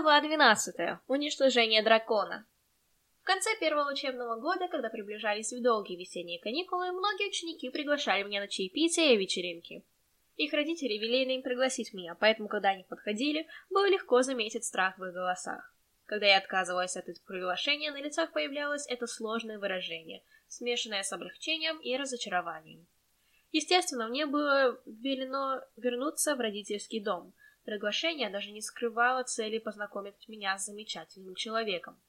Глава 12. Уничтожение дракона. В конце первого учебного года, когда приближались в долгие весенние каникулы, многие ученики приглашали меня на чаепитие и вечеринки. Их родители велели им пригласить меня, поэтому, когда они подходили, было легко заметить страх в их голосах. Когда я отказывалась от этих приглашения, на лицах появлялось это сложное выражение, смешанное с облегчением и разочарованием. Естественно, мне было велено вернуться в родительский дом — Приглашение даже не скрывало цели познакомить меня с замечательным человеком.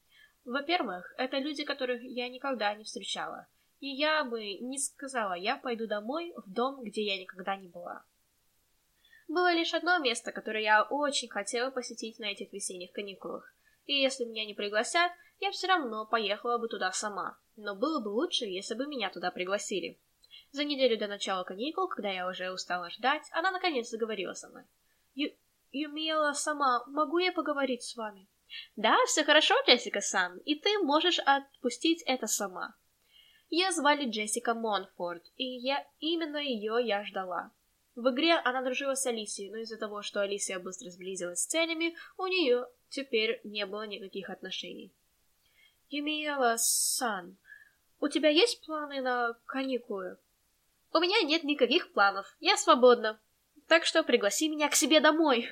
Во-первых, это люди, которых я никогда не встречала. И я бы не сказала, я пойду домой, в дом, где я никогда не была. Было лишь одно место, которое я очень хотела посетить на этих весенних каникулах. И если меня не пригласят, я все равно поехала бы туда сама. Но было бы лучше, если бы меня туда пригласили. За неделю до начала каникул, когда я уже устала ждать, она наконец заговорила со мной. Юмила сама, могу я поговорить с вами? Да, все хорошо, Джессика Сан, и ты можешь отпустить это сама. Ее звали Джессика Монфорд, и я именно ее я ждала. В игре она дружила с Алисией, но из-за того, что Алисия быстро сблизилась с целями, у нее теперь не было никаких отношений. Юмила Сан, у тебя есть планы на каникулы? У меня нет никаких планов, я свободна. Так что пригласи меня к себе домой.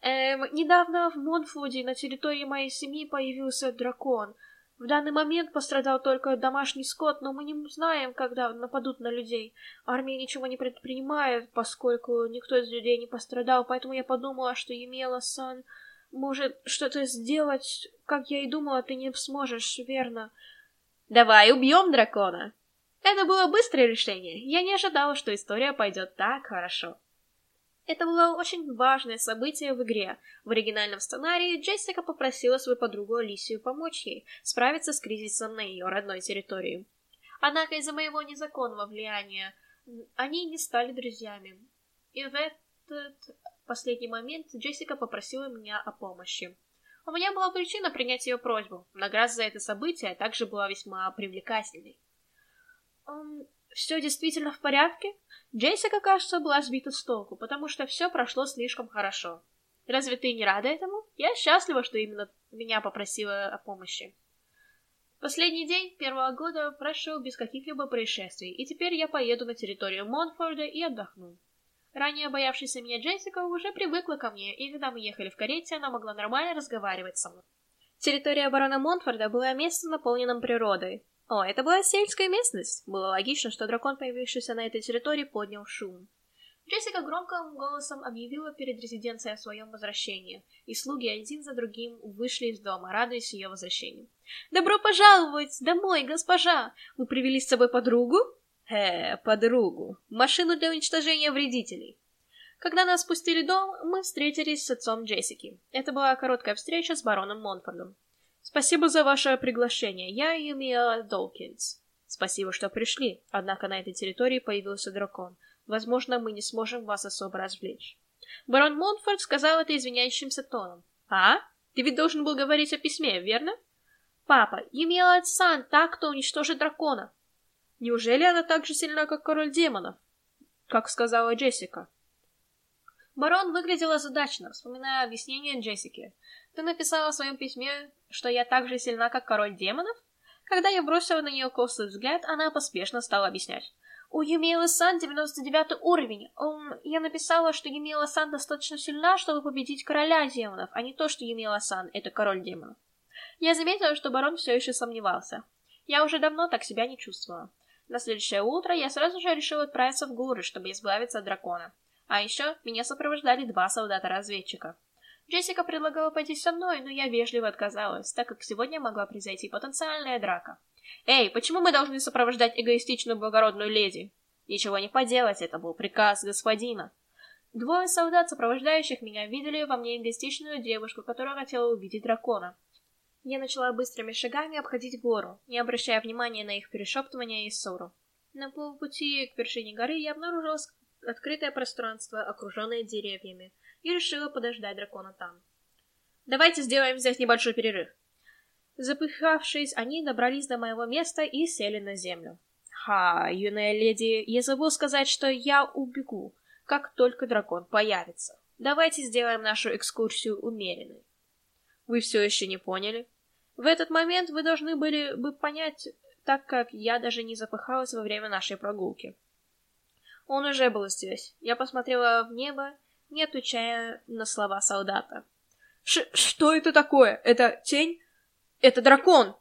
Эм, недавно в Монфуде на территории моей семьи появился дракон. В данный момент пострадал только домашний скот, но мы не знаем, когда нападут на людей. Армия ничего не предпринимает, поскольку никто из людей не пострадал, поэтому я подумала, что Емела-сан может что-то сделать, как я и думала, ты не сможешь, верно? Давай убьем дракона. Это было быстрое решение. Я не ожидала, что история пойдет так хорошо. Это было очень важное событие в игре. В оригинальном сценарии Джессика попросила свою подругу Алисию помочь ей справиться с кризисом на ее родной территории. Однако из-за моего незаконного влияния они не стали друзьями. И в этот последний момент Джессика попросила меня о помощи. У меня была причина принять ее просьбу. Награда за это событие также была весьма привлекательной. Все действительно в порядке? Джессика, кажется, была сбита с толку, потому что все прошло слишком хорошо. Разве ты не рада этому? Я счастлива, что именно меня попросила о помощи. Последний день первого года прошел без каких-либо происшествий, и теперь я поеду на территорию Монфорда и отдохну. Ранее боявшаяся меня Джессика уже привыкла ко мне, и когда мы ехали в карете, она могла нормально разговаривать со мной. Территория барона Монфорда была местом, наполненным природой, о, это была сельская местность. Было логично, что дракон, появившийся на этой территории, поднял шум. Джессика громким голосом объявила перед резиденцией о своем возвращении, и слуги один за другим вышли из дома, радуясь ее возвращению. «Добро пожаловать домой, госпожа! Вы привели с собой подругу?» «Э, подругу. Машину для уничтожения вредителей». Когда нас спустили дом, мы встретились с отцом Джессики. Это была короткая встреча с бароном Монфордом. Спасибо за ваше приглашение. Я Юмия Долкинс. Спасибо, что пришли. Однако на этой территории появился дракон. Возможно, мы не сможем вас особо развлечь. Барон Монфорд сказал это извиняющимся тоном. А? Ты ведь должен был говорить о письме, верно? Папа, Юмия Сан, так, кто уничтожит дракона. Неужели она так же сильна, как король демонов? Как сказала Джессика. Барон выглядел озадаченно, вспоминая объяснение Джессики. Ты написала в своем письме, что я так же сильна, как король демонов? Когда я бросила на нее косый взгляд, она поспешно стала объяснять. У Юмиэлы Сан 99 уровень. Um, я написала, что Юмиэла Сан достаточно сильна, чтобы победить короля демонов, а не то, что Юмиэла Сан — это король демонов. Я заметила, что барон все еще сомневался. Я уже давно так себя не чувствовала. На следующее утро я сразу же решила отправиться в горы, чтобы избавиться от дракона. А еще меня сопровождали два солдата-разведчика. Джессика предлагала пойти со мной, но я вежливо отказалась, так как сегодня могла произойти потенциальная драка. «Эй, почему мы должны сопровождать эгоистичную благородную леди?» «Ничего не поделать, это был приказ господина». Двое солдат, сопровождающих меня, видели во мне эгоистичную девушку, которая хотела увидеть дракона. Я начала быстрыми шагами обходить гору, не обращая внимания на их перешептывания и ссору. На полпути к вершине горы я обнаружила открытое пространство, окруженное деревьями и решила подождать дракона там. Давайте сделаем здесь небольшой перерыв. Запыхавшись, они добрались до моего места и сели на землю. Ха, юная леди, я забыл сказать, что я убегу, как только дракон появится. Давайте сделаем нашу экскурсию умеренной. Вы все еще не поняли? В этот момент вы должны были бы понять, так как я даже не запыхалась во время нашей прогулки. Он уже был здесь. Я посмотрела в небо, не отвечая на слова солдата. Ш что это такое? Это тень? Это дракон!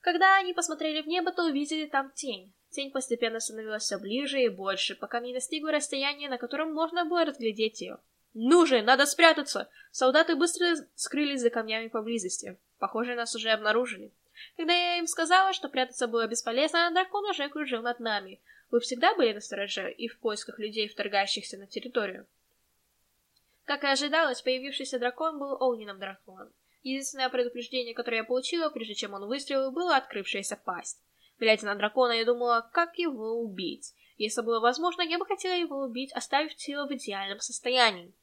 Когда они посмотрели в небо, то увидели там тень. Тень постепенно становилась все ближе и больше, пока не достигла расстояния, на котором можно было разглядеть ее. «Ну же, надо спрятаться!» Солдаты быстро скрылись за камнями поблизости. Похоже, нас уже обнаружили. Когда я им сказала, что прятаться было бесполезно, дракон уже кружил над нами. Вы всегда были на стороже и в поисках людей, вторгающихся на территорию? Как и ожидалось, появившийся дракон был огненным драконом. Единственное предупреждение, которое я получила, прежде чем он выстрелил, было открывшаяся пасть. Глядя на дракона, я думала, как его убить. Если было возможно, я бы хотела его убить, оставив тело в идеальном состоянии.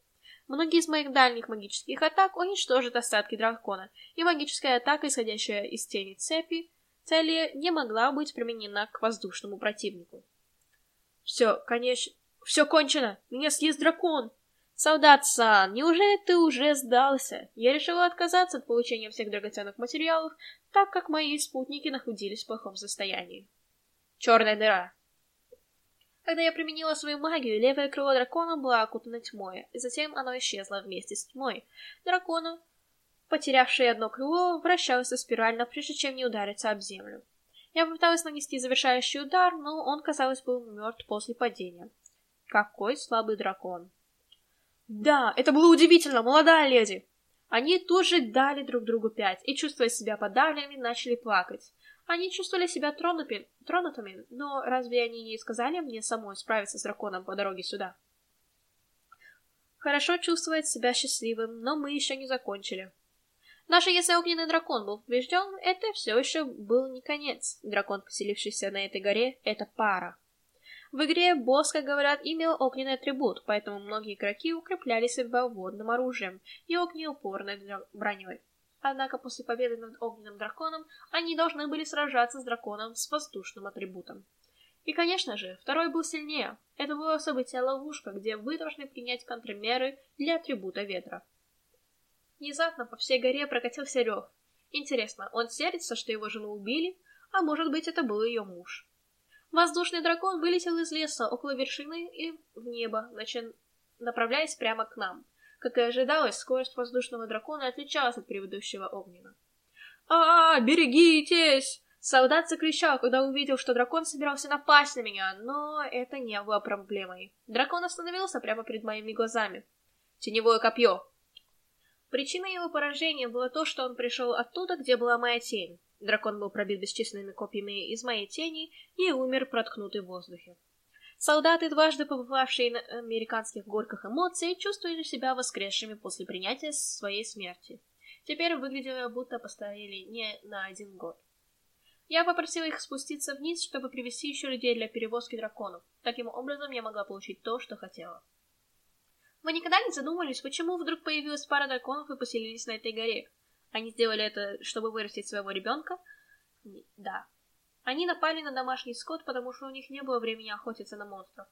Многие из моих дальних магических атак уничтожат остатки дракона, и магическая атака, исходящая из тени цепи, цели не могла быть применена к воздушному противнику. Все, конечно, все кончено, меня съест дракон! Солдат-сан, неужели ты уже сдался? Я решила отказаться от получения всех драгоценных материалов, так как мои спутники находились в плохом состоянии. Черная дыра. Когда я применила свою магию, левое крыло дракона было окутано тьмой, и затем оно исчезло вместе с тьмой. Дракону, потерявший одно крыло, вращался спирально, прежде чем не удариться об землю. Я попыталась нанести завершающий удар, но он, казалось, был мертв после падения. Какой слабый дракон. Да, это было удивительно, молодая леди. Они тоже дали друг другу пять и, чувствуя себя подавленными, начали плакать. Они чувствовали себя тронутыми, тронутыми, но разве они не сказали мне самой справиться с драконом по дороге сюда? Хорошо чувствовать себя счастливым, но мы еще не закончили. Даже если огненный дракон был побежден, это все еще был не конец. Дракон, поселившийся на этой горе, это пара. В игре босс, как говорят, имел огненный атрибут, поэтому многие игроки укрепляли себя водным оружием и огнеупорной броней. Однако после победы над огненным драконом они должны были сражаться с драконом с воздушным атрибутом. И, конечно же, второй был сильнее. Это было событие-ловушка, где вы должны принять контрмеры для атрибута ветра. Внезапно по всей горе прокатился рев. Интересно, он сердится, что его жену убили, а может быть это был ее муж. Воздушный дракон вылетел из леса около вершины и в небо, начи... направляясь прямо к нам. Как и ожидалось, скорость воздушного дракона отличалась от предыдущего огненного. а, -а, -а берегитесь!» Солдат закричал, когда увидел, что дракон собирался напасть на меня, но это не было проблемой. Дракон остановился прямо перед моими глазами. Теневое копье. Причиной его поражения было то, что он пришел оттуда, где была моя тень. Дракон был пробит бесчисленными копьями из моей тени и умер, проткнутый в воздухе. Солдаты, дважды побывавшие на американских горках эмоций, чувствовали себя воскресшими после принятия своей смерти. Теперь выглядело, будто постарели не на один год. Я попросила их спуститься вниз, чтобы привести еще людей для перевозки драконов. Таким образом, я могла получить то, что хотела. Вы никогда не задумывались, почему вдруг появилась пара драконов и поселились на этой горе? Они сделали это, чтобы вырастить своего ребенка? Да. Они напали на домашний скот, потому что у них не было времени охотиться на монстров.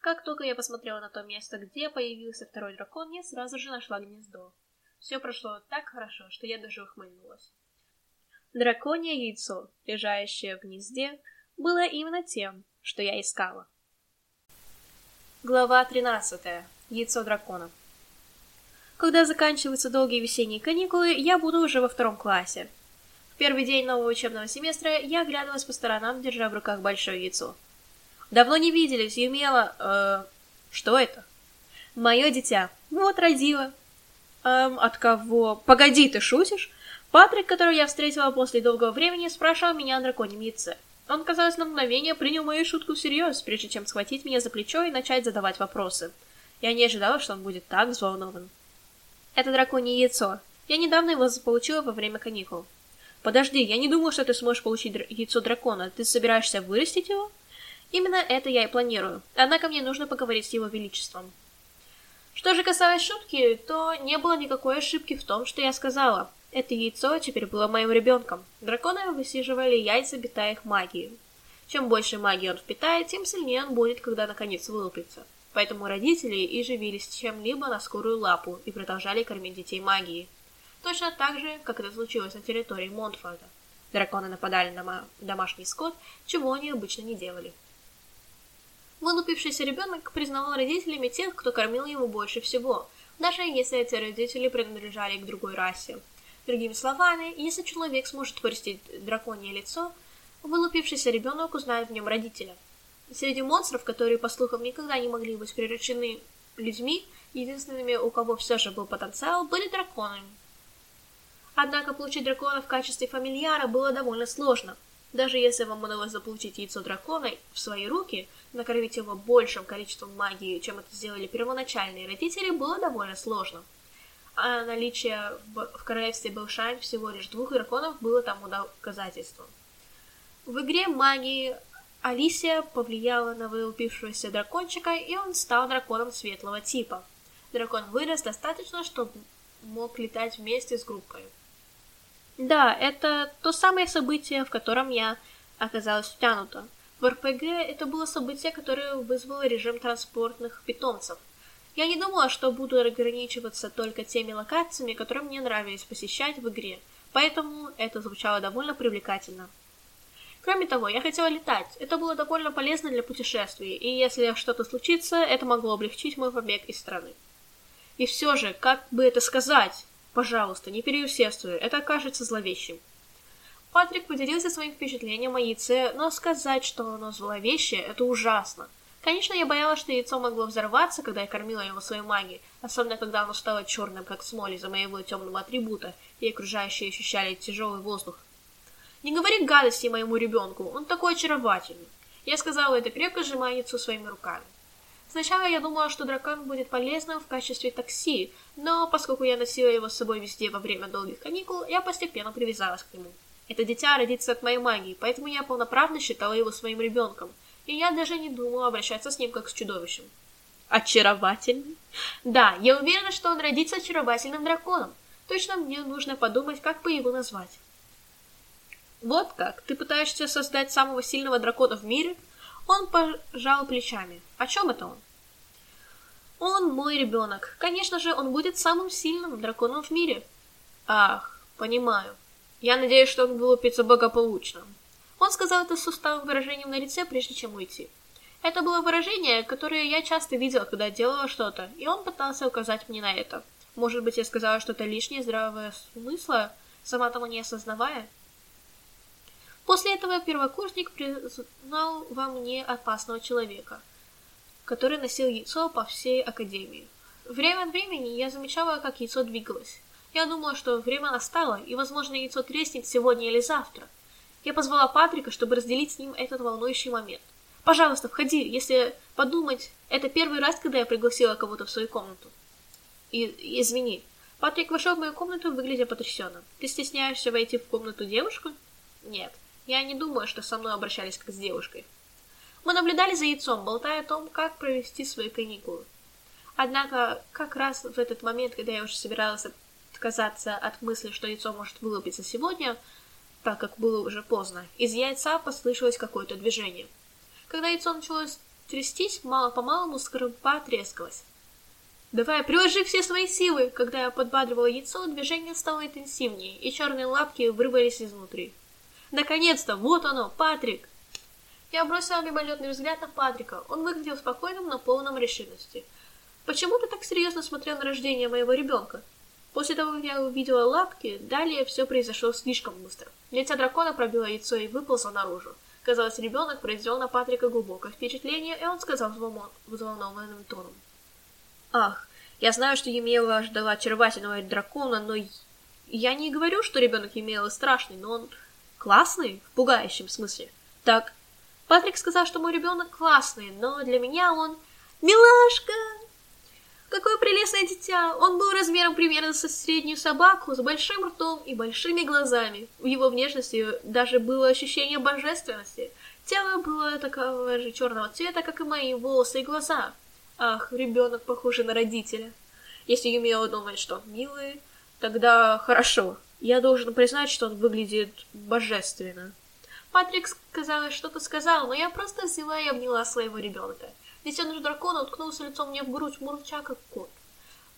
Как только я посмотрела на то место, где появился второй дракон, я сразу же нашла гнездо. Все прошло так хорошо, что я даже ухмыльнулась. Драконье яйцо, лежащее в гнезде, было именно тем, что я искала. Глава 13. Яйцо дракона. Когда заканчиваются долгие весенние каникулы, я буду уже во втором классе. В первый день нового учебного семестра я оглядывалась по сторонам, держа в руках большое яйцо. Давно не виделись, Юмела... Э, что это? Мое дитя. Вот, родила. Эм, от кого? Погоди, ты шутишь? Патрик, которого я встретила после долгого времени, спрашивал меня о драконьем яйце. Он, казалось, на мгновение принял мою шутку всерьез, прежде чем схватить меня за плечо и начать задавать вопросы. Я не ожидала, что он будет так взволнован. Это драконье яйцо. Я недавно его заполучила во время каникул. Подожди, я не думала, что ты сможешь получить яйцо дракона. Ты собираешься вырастить его? Именно это я и планирую. Однако мне нужно поговорить с его величеством. Что же касается шутки, то не было никакой ошибки в том, что я сказала. Это яйцо теперь было моим ребенком. Драконы высиживали яйца, питая их магией. Чем больше магии он впитает, тем сильнее он будет, когда наконец вылупится. Поэтому родители и живились чем-либо на скорую лапу и продолжали кормить детей магией. точно так же, как это случилось на территории Монтфорда. Драконы нападали на домашний скот, чего они обычно не делали. Вылупившийся ребенок признавал родителями тех, кто кормил его больше всего, даже если эти родители принадлежали к другой расе. Другими словами, если человек сможет вырастить драконье лицо, вылупившийся ребенок узнает в нем родителя. Среди монстров, которые, по слухам, никогда не могли быть приручены людьми, единственными, у кого все же был потенциал, были драконы. Однако получить дракона в качестве фамильяра было довольно сложно. Даже если вам удалось заполучить яйцо дракона в свои руки, накормить его большим количеством магии, чем это сделали первоначальные родители, было довольно сложно. А наличие в королевстве Белшань всего лишь двух драконов было тому доказательством. В игре магии Алисия повлияла на вылупившегося дракончика, и он стал драконом светлого типа. Дракон вырос достаточно, чтобы мог летать вместе с группой. Да, это то самое событие, в котором я оказалась втянута. В РПГ это было событие, которое вызвало режим транспортных питомцев. Я не думала, что буду ограничиваться только теми локациями, которые мне нравились посещать в игре, поэтому это звучало довольно привлекательно. Кроме того, я хотела летать. Это было довольно полезно для путешествий, и если что-то случится, это могло облегчить мой побег из страны. И все же, как бы это сказать? Пожалуйста, не переусердствуй, это окажется зловещим. Патрик поделился своим впечатлением о яйце, но сказать, что оно зловещее, это ужасно. Конечно, я боялась, что яйцо могло взорваться, когда я кормила его своей магией, особенно когда оно стало черным, как смоль из-за моего темного атрибута, и окружающие ощущали тяжелый воздух. Не говори гадости моему ребенку, он такой очаровательный. Я сказала это крепко сжимая яйцо своими руками. Сначала я думала, что дракон будет полезным в качестве такси, но поскольку я носила его с собой везде во время долгих каникул, я постепенно привязалась к нему. Это дитя родится от моей магии, поэтому я полноправно считала его своим ребенком, и я даже не думала обращаться с ним как с чудовищем. Очаровательный? Да, я уверена, что он родится очаровательным драконом. Точно мне нужно подумать, как бы его назвать. Вот как? Ты пытаешься создать самого сильного дракона в мире? Он пожал плечами. О чем это он? Он мой ребенок. Конечно же, он будет самым сильным драконом в мире. Ах, понимаю. Я надеюсь, что он вылупится благополучно. Он сказал это с усталым выражением на лице, прежде чем уйти. Это было выражение, которое я часто видела, когда делала что-то, и он пытался указать мне на это. Может быть, я сказала что-то лишнее здравого смысла, сама того не осознавая? После этого первокурсник признал во мне опасного человека, который носил яйцо по всей академии. Время от времени я замечала, как яйцо двигалось. Я думала, что время настало, и, возможно, яйцо треснет сегодня или завтра. Я позвала Патрика, чтобы разделить с ним этот волнующий момент. «Пожалуйста, входи, если подумать, это первый раз, когда я пригласила кого-то в свою комнату». И, извини. Патрик вошел в мою комнату, выглядя потрясенно. Ты стесняешься войти в комнату девушку? Нет. Я не думаю, что со мной обращались как с девушкой. Мы наблюдали за яйцом, болтая о том, как провести свои каникулы. Однако, как раз в этот момент, когда я уже собиралась отказаться от мысли, что яйцо может вылупиться сегодня, так как было уже поздно, из яйца послышалось какое-то движение. Когда яйцо начало трястись, мало-помалу скорлупа трескалась. «Давай, приложи все свои силы!» Когда я подбадривала яйцо, движение стало интенсивнее, и черные лапки вырвались изнутри. Наконец-то, вот оно, Патрик! Я бросила мимолетный взгляд на Патрика. Он выглядел спокойным, но полным решимости. Почему ты так серьезно смотрел на рождение моего ребенка? После того, как я увидела лапки, далее все произошло слишком быстро. Лицо дракона пробило яйцо и выползло наружу. Казалось, ребенок произвел на Патрика глубокое впечатление, и он сказал взволнованным тоном. «Ах, я знаю, что Емела ждала очаровательного дракона, но я не говорю, что ребенок Емела страшный, но он Классный? В пугающем смысле. Так, Патрик сказал, что мой ребенок классный, но для меня он... Милашка! Какое прелестное дитя! Он был размером примерно со среднюю собаку, с большим ртом и большими глазами. В его внешности даже было ощущение божественности. Тело было такого же черного цвета, как и мои волосы и глаза. Ах, ребенок похожий на родителя. Если Юмио думает, что он милый, тогда хорошо. Я должен признать, что он выглядит божественно. Патрик сказал, что-то сказал, но я просто взяла и обняла своего ребенка. Детеныш дракона уткнулся лицом мне в грудь, мурча, как кот.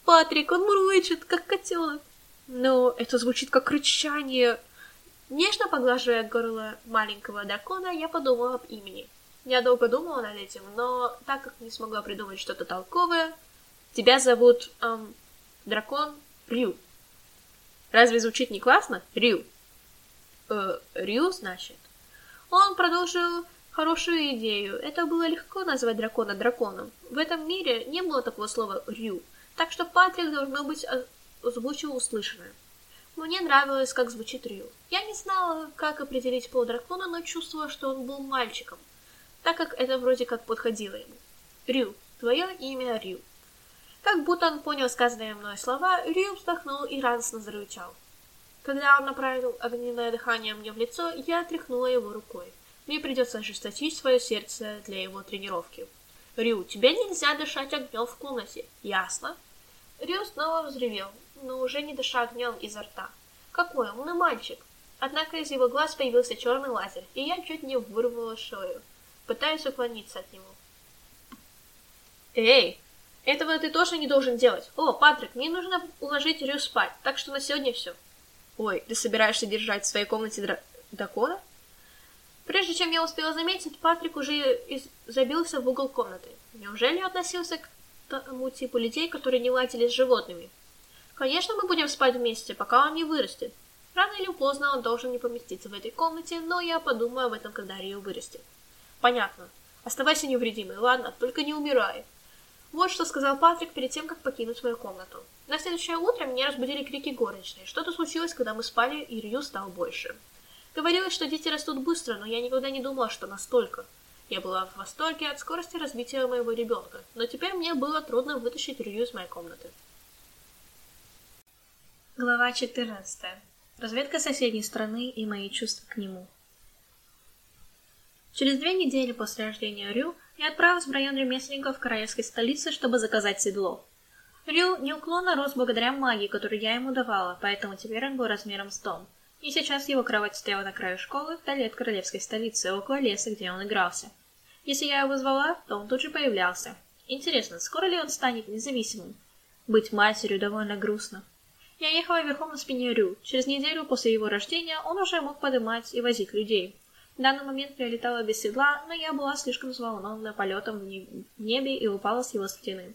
Патрик, он мурлычет, как котенок. Но это звучит как рычание. Нежно поглаживая горло маленького дракона, я подумала об имени. Я долго думала над этим, но так как не смогла придумать что-то толковое, тебя зовут эм, дракон Рю. Разве звучит не классно? Рю. Э, Рю, значит. Он продолжил хорошую идею. Это было легко назвать дракона драконом. В этом мире не было такого слова Рю, так что Патрик должно быть озвучил услышанное. Мне нравилось, как звучит Рю. Я не знала, как определить пол дракона, но чувствовала, что он был мальчиком, так как это вроде как подходило ему. Рю. Твое имя Рю. Как будто он понял сказанные мной слова, Рю вздохнул и радостно зарычал. Когда он направил огненное дыхание мне в лицо, я тряхнула его рукой. Мне придется ожесточить свое сердце для его тренировки. Рю, тебе нельзя дышать огнем в комнате, ясно? Рю снова взревел, но уже не дыша огнем изо рта. Какой умный мальчик! Однако из его глаз появился черный лазер, и я чуть не вырвала шею, пытаясь уклониться от него. Эй, этого ты тоже не должен делать. О, Патрик, мне нужно уложить Рю спать, так что на сегодня все. Ой, ты собираешься держать в своей комнате дра... дракона? Прежде чем я успела заметить, Патрик уже из... забился в угол комнаты. Неужели относился к тому типу людей, которые не ладили с животными? Конечно, мы будем спать вместе, пока он не вырастет. Рано или поздно он должен не поместиться в этой комнате, но я подумаю об этом, когда Рио вырастет. Понятно. Оставайся невредимой, ладно? Только не умирай. Вот что сказал Патрик перед тем, как покинуть свою комнату. На следующее утро меня разбудили крики горничной. Что-то случилось, когда мы спали, и Рью стал больше. Говорилось, что дети растут быстро, но я никогда не думала, что настолько. Я была в восторге от скорости развития моего ребенка, но теперь мне было трудно вытащить Рью из моей комнаты. Глава 14. Разведка соседней страны и мои чувства к нему. Через две недели после рождения Рю я отправилась в район ремесленников королевской столицы, чтобы заказать седло. Рю неуклонно рос благодаря магии, которую я ему давала, поэтому теперь он был размером с дом. И сейчас его кровать стояла на краю школы, вдали от королевской столицы, около леса, где он игрался. Если я его звала, то он тут же появлялся. Интересно, скоро ли он станет независимым? Быть матерью довольно грустно. Я ехала верхом на спине Рю. Через неделю после его рождения он уже мог поднимать и возить людей. В данный момент я летала без седла, но я была слишком взволнована полетом в небе и упала с его стены.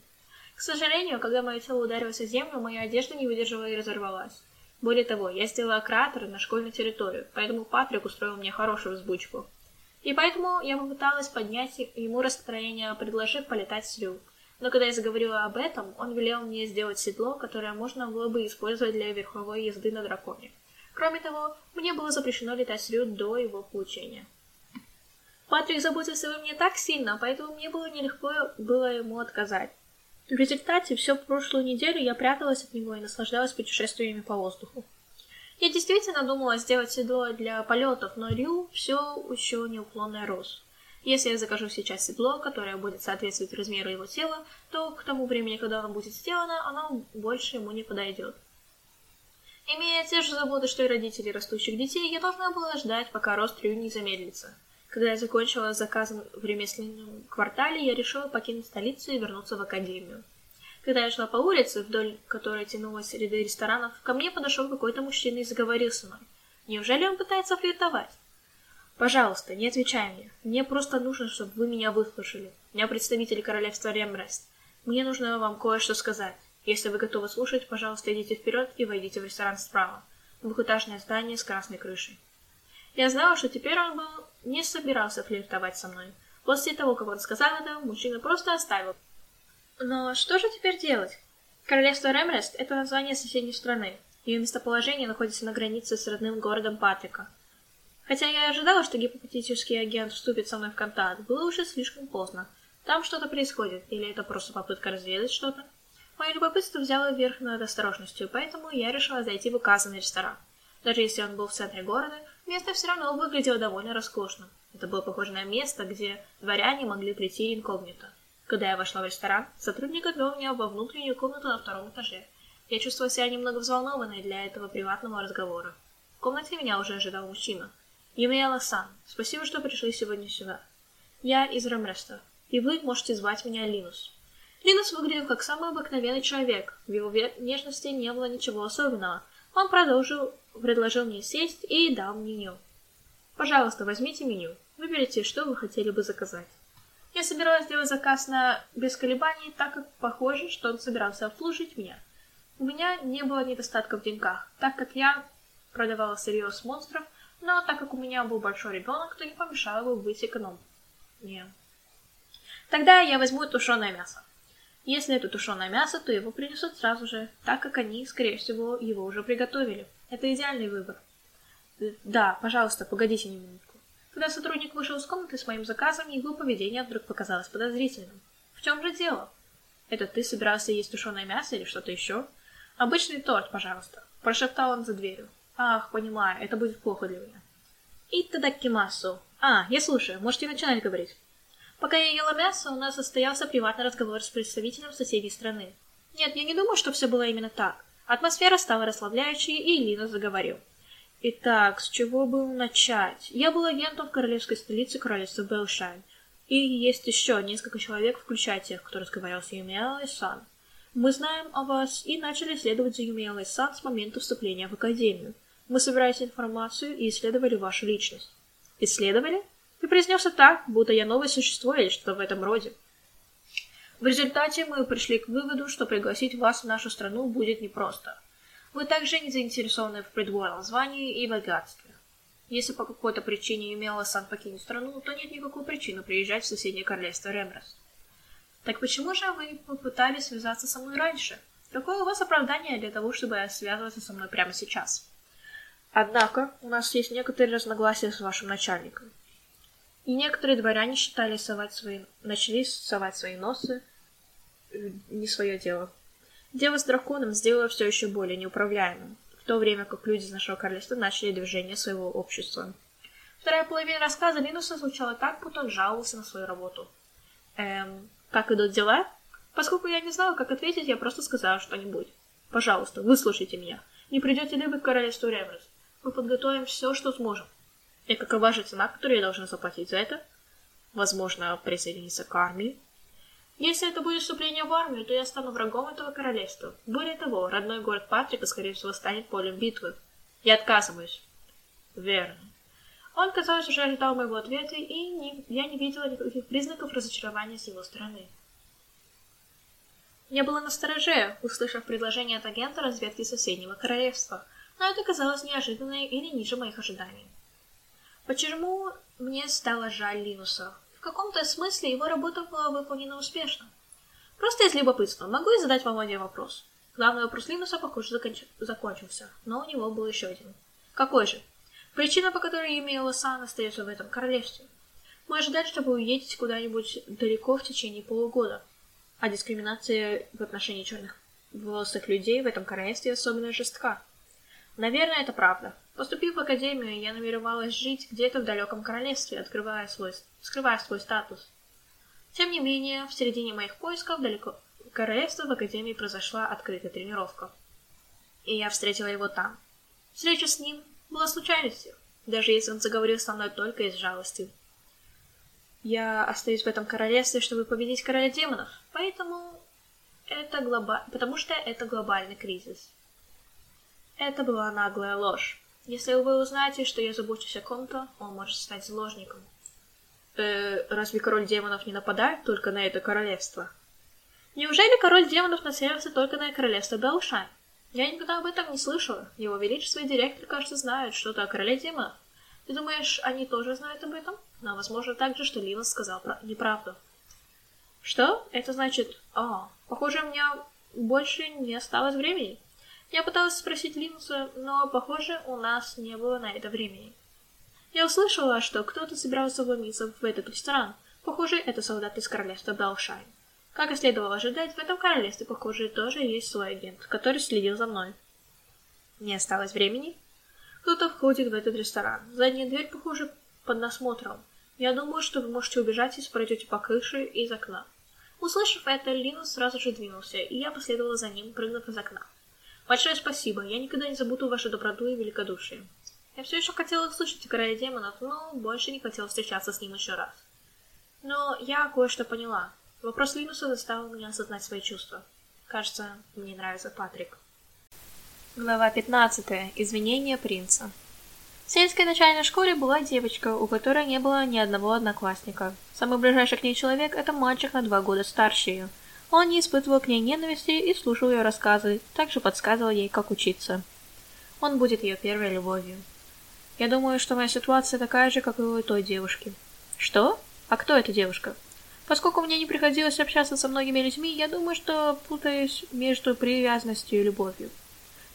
К сожалению, когда мое тело ударилось о землю, моя одежда не выдержала и разорвалась. Более того, я сделала кратер на школьной территории, поэтому Патрик устроил мне хорошую взбучку. И поэтому я попыталась поднять ему расстроение, предложив полетать с Рю. Но когда я заговорила об этом, он велел мне сделать седло, которое можно было бы использовать для верховой езды на драконе. Кроме того, мне было запрещено летать с Рю до его получения. Патрик заботился обо мне так сильно, поэтому мне было нелегко было ему отказать. В результате всю прошлую неделю я пряталась от него и наслаждалась путешествиями по воздуху. Я действительно думала сделать седло для полетов, но Рю все еще неуклонно рос. Если я закажу сейчас седло, которое будет соответствовать размеру его тела, то к тому времени, когда оно будет сделано, оно больше ему не подойдет. Имея те же заботы, что и родители растущих детей, я должна была ждать, пока рост Рю не замедлится. Когда я закончила с заказом в ремесленном квартале, я решила покинуть столицу и вернуться в академию. Когда я шла по улице, вдоль которой тянулась ряды ресторанов, ко мне подошел какой-то мужчина и заговорил со мной. Неужели он пытается флиртовать? Пожалуйста, не отвечай мне. Мне просто нужно, чтобы вы меня выслушали. Я представитель королевства Ремрест. Мне нужно вам кое-что сказать. Если вы готовы слушать, пожалуйста, идите вперед и войдите в ресторан справа. Двухэтажное здание с красной крышей. Я знала, что теперь он был не собирался флиртовать со мной. После того, как он сказал это, мужчина просто оставил. Но что же теперь делать? Королевство Ремрест – это название соседней страны. Ее местоположение находится на границе с родным городом Патрика – Хотя я ожидала, что гипотетический агент вступит со мной в контакт, было уже слишком поздно. Там что-то происходит, или это просто попытка разведать что-то? Мое любопытство взяло верх над осторожностью, поэтому я решила зайти в указанный ресторан. Даже если он был в центре города, место все равно выглядело довольно роскошно. Это было похоже на место, где дворяне могли прийти инкогнито. Когда я вошла в ресторан, сотрудник отвел меня во внутреннюю комнату на втором этаже. Я чувствовала себя немного взволнованной для этого приватного разговора. В комнате меня уже ожидал мужчина. Юмиэла-сан, спасибо, что пришли сегодня сюда. Я из Рамреста, и вы можете звать меня Линус. Линус выглядел как самый обыкновенный человек, в его внешности не было ничего особенного, Он продолжил, предложил мне сесть и дал меню. Пожалуйста, возьмите меню. Выберите, что вы хотели бы заказать. Я собиралась сделать заказ на без колебаний, так как похоже, что он собирался обслужить меня. У меня не было недостатка в деньгах, так как я продавала сырье с монстров, но так как у меня был большой ребенок, то не помешало бы быть эконом. Не. Тогда я возьму тушеное мясо. Если это тушеное мясо, то его принесут сразу же, так как они, скорее всего, его уже приготовили. Это идеальный выбор. Да, пожалуйста, погодите минутку. Когда сотрудник вышел из комнаты с моим заказом, его поведение вдруг показалось подозрительным. В чем же дело? Это ты собирался есть тушеное мясо или что-то еще? Обычный торт, пожалуйста. Прошептал он за дверью. Ах, понимаю, это будет плохо для меня. И тадакимасу. А, я слушаю, можете начинать говорить. Пока я ела мясо, у нас состоялся приватный разговор с представителем соседней страны. Нет, я не думаю, что все было именно так. Атмосфера стала расслабляющей, и Лина заговорил. Итак, с чего бы начать? Я был агентом в королевской столице королевства Белшайн. И есть еще несколько человек, включая тех, кто разговаривал с Юмиэлой Сан. Мы знаем о вас и начали исследовать за Юмиэлой Сан с момента вступления в Академию. Мы собирали информацию и исследовали вашу личность. Исследовали? Ты произнес это так, будто я новое существо или что-то в этом роде. В результате мы пришли к выводу, что пригласить вас в нашу страну будет непросто. Вы также не заинтересованы в придворном звании и богатстве. Если по какой-то причине имела сан покинуть страну, то нет никакой причины приезжать в соседнее королевство Ремрос. Так почему же вы попытались связаться со мной раньше? Какое у вас оправдание для того, чтобы связываться со мной прямо сейчас? Однако, у нас есть некоторые разногласия с вашим начальником. И некоторые дворяне считали совать свои... начали совать свои носы не свое дело. Дело с драконом сделало все еще более неуправляемым, в то время как люди из нашего королевства начали движение своего общества. Вторая половина рассказа Линуса звучала так, будто он жаловался на свою работу. Эм, как идут дела? Поскольку я не знала, как ответить, я просто сказала что-нибудь. Пожалуйста, выслушайте меня. Не придете ли вы к королевству Реврос? Мы подготовим все, что сможем. И какова же цена, которую я должна заплатить за это? Возможно, присоединиться к армии. Если это будет вступление в армию, то я стану врагом этого королевства. Более того, родной город Патрика, скорее всего, станет полем битвы. Я отказываюсь. Верно. Он, казалось, уже ожидал моего ответа, и не, я не видела никаких признаков разочарования с его стороны. Я была настороже, услышав предложение от агента разведки соседнего королевства, но это казалось неожиданно или ниже моих ожиданий. Почему мне стало жаль Линуса? В каком-то смысле его работа была выполнена успешно. Просто из любопытства. Могу я задать вам один вопрос? Главный вопрос Линуса, похоже, законч... закончился, но у него был еще один. Какой же? Причина, по которой имя Лосан остается в этом королевстве. Мы ожидаем, что вы уедете куда-нибудь далеко в течение полугода. А дискриминация в отношении черных волосых людей в этом королевстве особенно жестка. Наверное, это правда. Поступив в академию, я намеревалась жить где-то в далеком королевстве, открывая свой, скрывая свой статус. Тем не менее, в середине моих поисков далеко королевства в академии произошла открытая тренировка. И я встретила его там. Встреча с ним была случайностью, даже если он заговорил со мной только из жалости. Я остаюсь в этом королевстве, чтобы победить короля демонов, поэтому это глоба... потому что это глобальный кризис. Это была наглая ложь. Если вы узнаете, что я забочусь о ком-то, он может стать заложником. Э, разве король демонов не нападает только на это королевство? Неужели король демонов нацелился только на королевство Белшайн? Я никогда об этом не слышала. Его Величество и директор, кажется, знают что-то о короле демонов. Ты думаешь, они тоже знают об этом? Но возможно также, что Линус сказал про... неправду. Что? Это значит... О, похоже, у меня больше не осталось времени. Я пыталась спросить Линуса, но, похоже, у нас не было на это времени. Я услышала, что кто-то собирался вломиться в этот ресторан. Похоже, это солдат из королевства Белшайн. Как и следовало ожидать, в этом королевстве, похоже, тоже есть свой агент, который следил за мной. Не осталось времени. Кто-то входит в этот ресторан. Задняя дверь, похоже, под насмотром. Я думаю, что вы можете убежать, если пройдете по крыше из окна. Услышав это, Линус сразу же двинулся, и я последовала за ним, прыгнув из окна. Большое спасибо, я никогда не забуду вашу доброту и великодушие. Я все еще хотела услышать о короле демонов, но больше не хотела встречаться с ним еще раз. Но я кое-что поняла. Вопрос Линуса заставил меня осознать свои чувства. Кажется, мне нравится Патрик. Глава 15. Извинения принца. В сельской начальной школе была девочка, у которой не было ни одного одноклассника. Самый ближайший к ней человек – это мальчик на два года старше ее. Он не испытывал к ней ненависти и слушал ее рассказы, также подсказывал ей, как учиться. Он будет ее первой любовью. Я думаю, что моя ситуация такая же, как и у той девушки. Что? А кто эта девушка? Поскольку мне не приходилось общаться со многими людьми, я думаю, что путаюсь между привязанностью и любовью.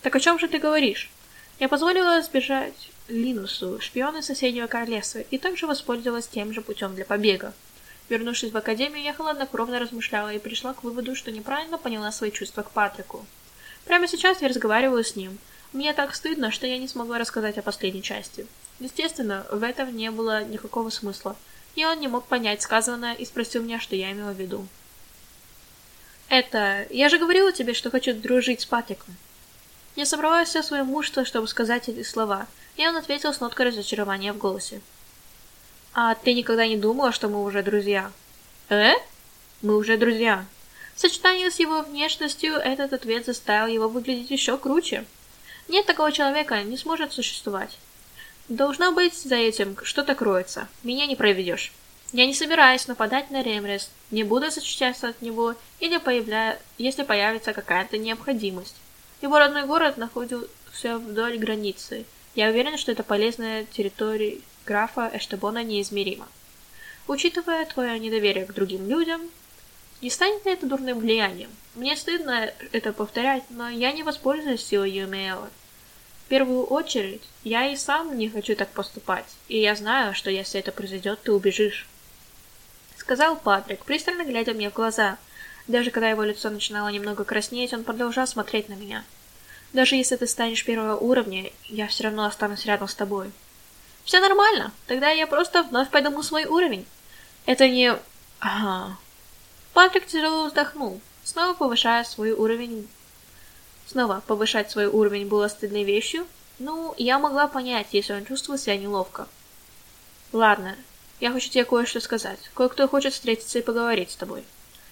Так о чем же ты говоришь? Я позволила сбежать Линусу, шпиону соседнего королевства, и также воспользовалась тем же путем для побега. Вернувшись в академию, я хладнокровно размышляла и пришла к выводу, что неправильно поняла свои чувства к Патрику. Прямо сейчас я разговариваю с ним. Мне так стыдно, что я не смогла рассказать о последней части. Естественно, в этом не было никакого смысла и он не мог понять сказанное и спросил меня, что я имела в виду. «Это... Я же говорила тебе, что хочу дружить с Патриком». Я собрала все свое мужество, чтобы сказать эти слова, и он ответил с ноткой разочарования в голосе. «А ты никогда не думала, что мы уже друзья?» «Э? Мы уже друзья». В сочетании с его внешностью этот ответ заставил его выглядеть еще круче. Нет такого человека, не сможет существовать. Должно быть, за этим что-то кроется. Меня не проведешь. Я не собираюсь нападать на Ремрес, не буду защищаться от него, или появля... если появится какая-то необходимость. Его родной город находится вдоль границы. Я уверен, что это полезная территория графа Эштебона неизмеримо. Учитывая твое недоверие к другим людям, не станет ли это дурным влиянием? Мне стыдно это повторять, но я не воспользуюсь силой Юмео. В первую очередь, я и сам не хочу так поступать, и я знаю, что если это произойдет, ты убежишь. Сказал Патрик, пристально глядя мне в глаза. Даже когда его лицо начинало немного краснеть, он продолжал смотреть на меня. Даже если ты станешь первого уровня, я все равно останусь рядом с тобой. Все нормально, тогда я просто вновь на свой уровень. Это не... Ага. Патрик тяжело вздохнул, снова повышая свой уровень Снова повышать свой уровень было стыдной вещью. Ну, я могла понять, если он чувствовал себя неловко. Ладно, я хочу тебе кое-что сказать. Кое-кто хочет встретиться и поговорить с тобой.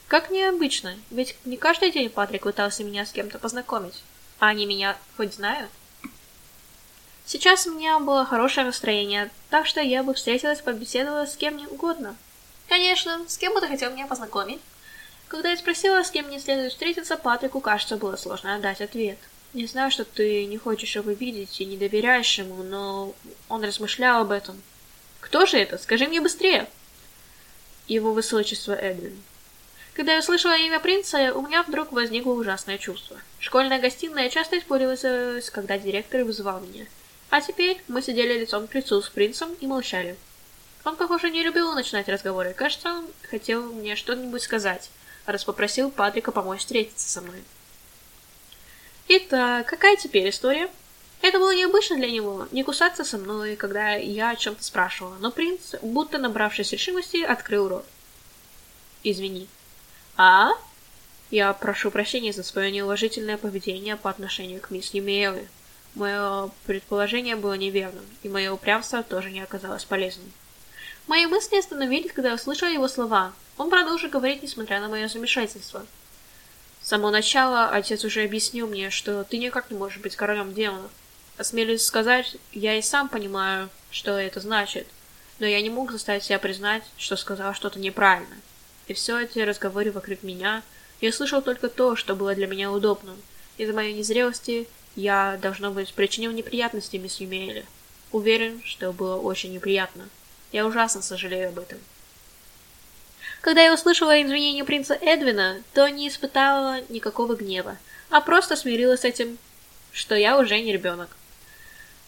Как необычно, ведь не каждый день Патрик пытался меня с кем-то познакомить. А они меня хоть знают? Сейчас у меня было хорошее настроение, так что я бы встретилась побеседовала с кем угодно. Конечно, с кем бы ты хотел меня познакомить? Когда я спросила, с кем мне следует встретиться, Патрику, кажется, было сложно дать ответ. Не знаю, что ты не хочешь его видеть и не доверяешь ему, но он размышлял об этом. Кто же это? Скажи мне быстрее. Его высочество Эдвин. Когда я услышала имя принца, у меня вдруг возникло ужасное чувство. Школьная гостиная часто использовалась, когда директор вызывал меня. А теперь мы сидели лицом к лицу с принцем и молчали. Он, похоже, не любил начинать разговоры. Кажется, он хотел мне что-нибудь сказать раз попросил Патрика помочь встретиться со мной. Итак, какая теперь история? Это было необычно для него, не кусаться со мной, когда я о чем-то спрашивала, но принц, будто набравшись решимости, открыл рот. Извини. А? Я прошу прощения за свое неуважительное поведение по отношению к мисс Юмеевой. Мое предположение было неверным, и мое упрямство тоже не оказалось полезным. Мои мысли остановились, когда я услышала его слова, он продолжил говорить, несмотря на мое замешательство. С самого начала отец уже объяснил мне, что ты никак не можешь быть королем демонов. Осмелюсь сказать, я и сам понимаю, что это значит, но я не мог заставить себя признать, что сказал что-то неправильно. И все эти разговоры вокруг меня, я слышал только то, что было для меня удобным. Из-за моей незрелости я, должно быть, причинил неприятности мисс Юмейле. Уверен, что было очень неприятно. Я ужасно сожалею об этом. Когда я услышала извинения принца Эдвина, то не испытала никакого гнева, а просто смирилась с этим, что я уже не ребенок.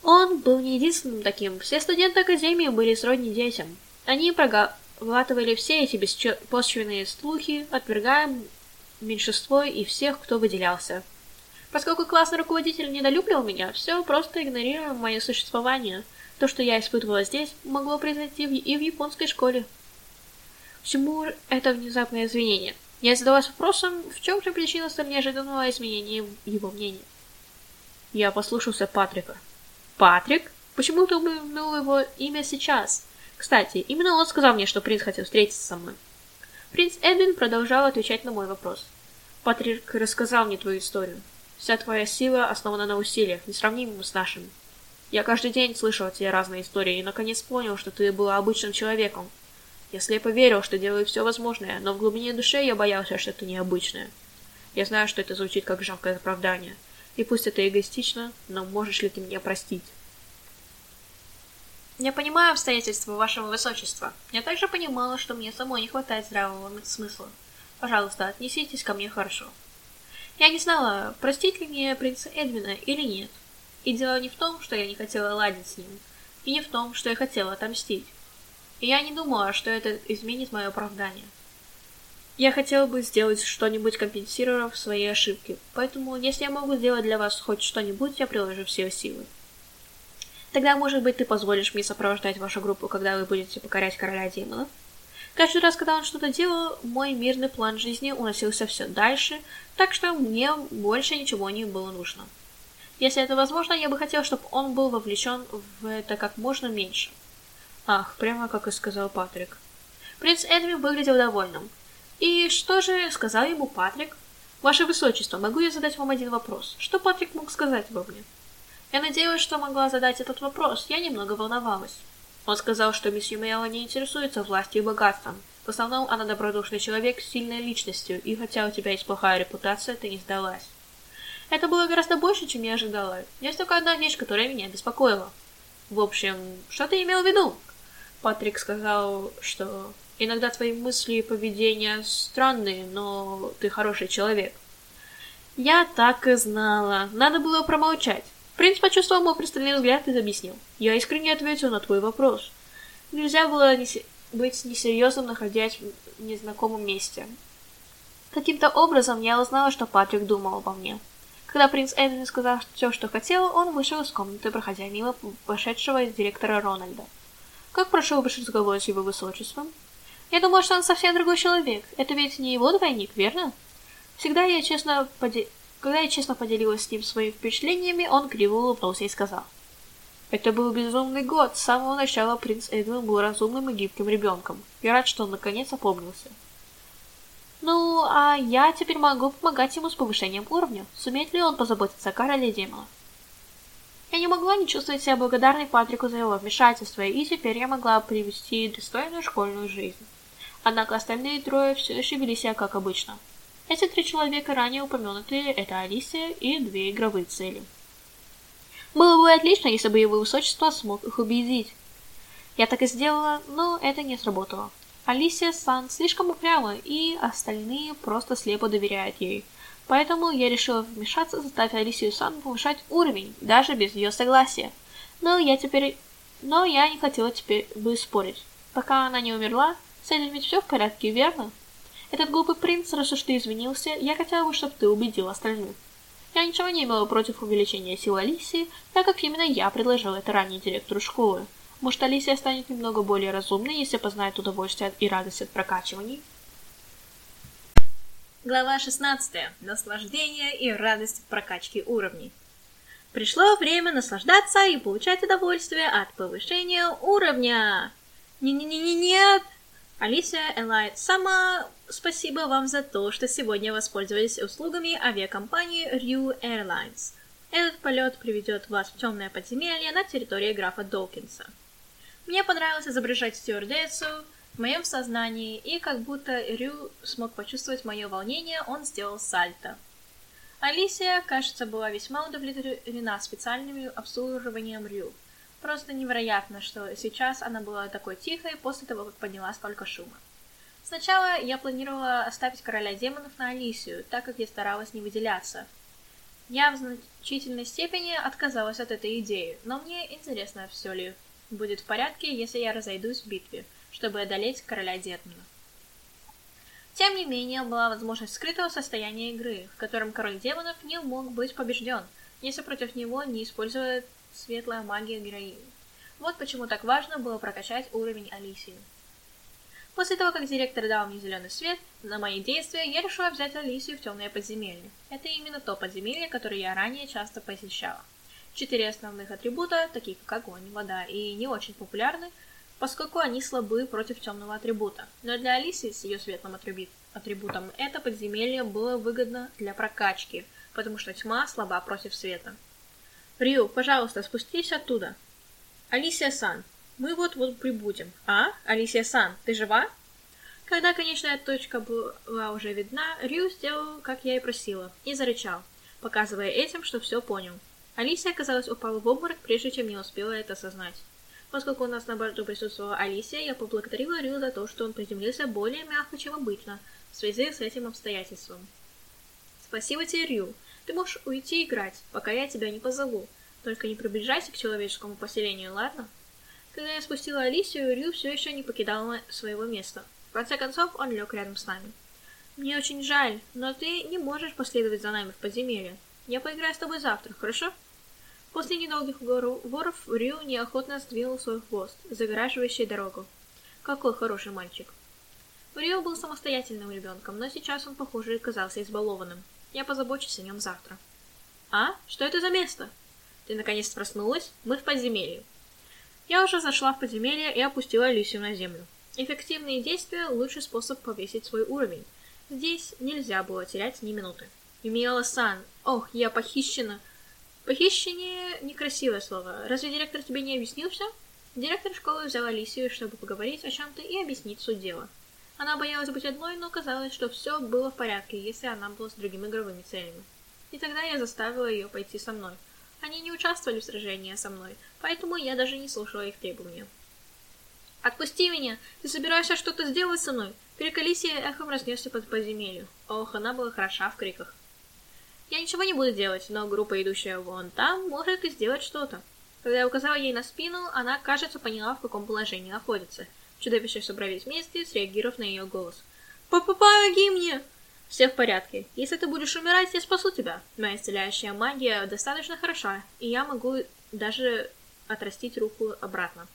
Он был не единственным таким. Все студенты Академии были сродни детям. Они проглатывали все эти беспочвенные слухи, отвергая меньшинство и всех, кто выделялся. Поскольку классный руководитель недолюбливал меня, все просто игнорировал мое существование. То, что я испытывала здесь, могло произойти и в японской школе. Почему это внезапное извинение? Я задалась вопросом, в чем же причина столь неожиданного изменения его мнения. Я послушался Патрика. Патрик? Почему ты упомянул его имя сейчас? Кстати, именно он сказал мне, что принц хотел встретиться со мной. Принц Эдвин продолжал отвечать на мой вопрос. Патрик рассказал мне твою историю. Вся твоя сила основана на усилиях, несравнимым с нашими. Я каждый день слышал тебя разные истории и наконец понял, что ты была обычным человеком. Я слепо верил, что делаю все возможное, но в глубине души я боялся, что ты необычная. Я знаю, что это звучит как жалкое оправдание. И пусть это эгоистично, но можешь ли ты меня простить? Я понимаю обстоятельства вашего высочества. Я также понимала, что мне самой не хватает здравого смысла. Пожалуйста, отнеситесь ко мне хорошо. Я не знала, простить ли мне принца Эдвина или нет. И дело не в том, что я не хотела ладить с ним, и не в том, что я хотела отомстить. И я не думала, что это изменит мое оправдание. Я хотела бы сделать что-нибудь, компенсировав свои ошибки, поэтому, если я могу сделать для вас хоть что-нибудь, я приложу все силы. Тогда, может быть, ты позволишь мне сопровождать вашу группу, когда вы будете покорять короля демонов? Каждый раз, когда он что-то делал, мой мирный план жизни уносился все дальше, так что мне больше ничего не было нужно. Если это возможно, я бы хотел, чтобы он был вовлечен в это как можно меньше. Ах, прямо как и сказал Патрик. Принц Эдвин выглядел довольным. И что же сказал ему Патрик? Ваше Высочество, могу я задать вам один вопрос? Что Патрик мог сказать обо мне? Я надеялась, что могла задать этот вопрос. Я немного волновалась. Он сказал, что мисс Юмела не интересуется властью и богатством. В основном она добродушный человек с сильной личностью, и хотя у тебя есть плохая репутация, ты не сдалась. Это было гораздо больше, чем я ожидала. Есть только одна вещь, которая меня беспокоила. В общем, что ты имел в виду? Патрик сказал, что Иногда твои мысли и поведение странные, но ты хороший человек. Я так и знала. Надо было промолчать. Принц почувствовал мой пристальный взгляд и объяснил. Я искренне ответил на твой вопрос. Нельзя было не быть несерьезным, находясь в незнакомом месте. Каким-то образом я узнала, что Патрик думал обо мне. Когда принц Эдвин сказал все, что хотел, он вышел из комнаты, проходя мимо вошедшего директора Рональда. Как прошел ваш разговор с его высочеством? Я думала, что он совсем другой человек. Это ведь не его двойник, верно? Всегда я честно поде... Когда я честно поделилась с ним своими впечатлениями, он криво улыбнулся и сказал. Это был безумный год. С самого начала принц Эдвин был разумным и гибким ребенком. Я рад, что он наконец опомнился. Ну, а я теперь могу помогать ему с повышением уровня. Сумеет ли он позаботиться о короле демонов? Я не могла не чувствовать себя благодарной Патрику за его вмешательство, и теперь я могла привести достойную школьную жизнь. Однако остальные трое все еще вели себя как обычно. Эти три человека ранее упомянутые – это Алисия и две игровые цели. Было бы отлично, если бы его высочество смог их убедить. Я так и сделала, но это не сработало. Алисия Сан слишком упряма, и остальные просто слепо доверяют ей. Поэтому я решила вмешаться, заставив Алисию Сан повышать уровень, даже без ее согласия. Но я теперь... Но я не хотела теперь бы спорить. Пока она не умерла, с этим ведь все в порядке, верно? Этот глупый принц, раз уж ты извинился, я хотела бы, чтобы ты убедил остальных. Я ничего не имела против увеличения сил Алисии, так как именно я предложила это ранее директору школы. Может, Алисия станет немного более разумной, если познает удовольствие и радость от прокачиваний? Глава 16. Наслаждение и радость в прокачке уровней. Пришло время наслаждаться и получать удовольствие от повышения уровня. Не-не-не-не-нет! Алисия Элайт сама спасибо вам за то, что сегодня воспользовались услугами авиакомпании Ryu Airlines. Этот полет приведет вас в темное подземелье на территории графа Долкинса. Мне понравилось изображать стюардессу в моем сознании, и как будто Рю смог почувствовать мое волнение, он сделал сальто. Алисия, кажется, была весьма удовлетворена специальным обслуживанием Рю. Просто невероятно, что сейчас она была такой тихой после того, как подняла столько шума. Сначала я планировала оставить короля демонов на Алисию, так как я старалась не выделяться. Я в значительной степени отказалась от этой идеи, но мне интересно, все ли будет в порядке, если я разойдусь в битве, чтобы одолеть короля демонов. Тем не менее, была возможность скрытого состояния игры, в котором король демонов не мог быть побежден, если против него не используют светлая магия героини. Вот почему так важно было прокачать уровень Алисии. После того, как директор дал мне зеленый свет на мои действия, я решила взять Алисию в темное подземелье. Это именно то подземелье, которое я ранее часто посещала. Четыре основных атрибута, такие как огонь, вода и не очень популярны, поскольку они слабы против темного атрибута. Но для Алисии с ее светлым атрибутом это подземелье было выгодно для прокачки – потому что тьма слаба против света. Рю, пожалуйста, спустись оттуда. Алисия Сан, мы вот-вот прибудем. А? Алисия Сан, ты жива? Когда конечная точка была уже видна, Рю сделал, как я и просила, и зарычал, показывая этим, что все понял. Алисия, казалось, упала в обморок, прежде чем не успела это осознать. Поскольку у нас на борту присутствовала Алисия, я поблагодарила Рю за то, что он приземлился более мягко, чем обычно, в связи с этим обстоятельством. Спасибо тебе, Рю. Ты можешь уйти играть, пока я тебя не позову. Только не приближайся к человеческому поселению, ладно? Когда я спустила Алисию, Рю все еще не покидал своего места. В конце концов, он лег рядом с нами. Мне очень жаль, но ты не можешь последовать за нами в подземелье. Я поиграю с тобой завтра, хорошо? После недолгих уговоров Рю неохотно сдвинул свой хвост, загораживающий дорогу. Какой хороший мальчик. Рио был самостоятельным ребенком, но сейчас он, похоже, казался избалованным. Я позабочусь о нем завтра. А? Что это за место? Ты наконец проснулась? Мы в подземелье. Я уже зашла в подземелье и опустила Алисию на землю. Эффективные действия – лучший способ повесить свой уровень. Здесь нельзя было терять ни минуты. Юмиэла-сан, ох, я похищена. Похищение – некрасивое слово. Разве директор тебе не объяснил все? Директор школы взял Алисию, чтобы поговорить о чем-то и объяснить суть дела. Она боялась быть одной, но казалось, что все было в порядке, если она была с другими игровыми целями. И тогда я заставила ее пойти со мной. Они не участвовали в сражении со мной, поэтому я даже не слушала их требования. «Отпусти меня! Ты собираешься что-то сделать со мной?» Крик Алисии эхом разнесся под подземелью. Ох, она была хороша в криках. «Я ничего не буду делать, но группа, идущая вон там, может и сделать что-то». Когда я указала ей на спину, она, кажется, поняла, в каком положении находится. Чудовища собрались вместе, среагировав на ее голос. «Папа, помоги мне!» Все в порядке. Если ты будешь умирать, я спасу тебя. Моя исцеляющая магия достаточно хороша, и я могу даже отрастить руку обратно.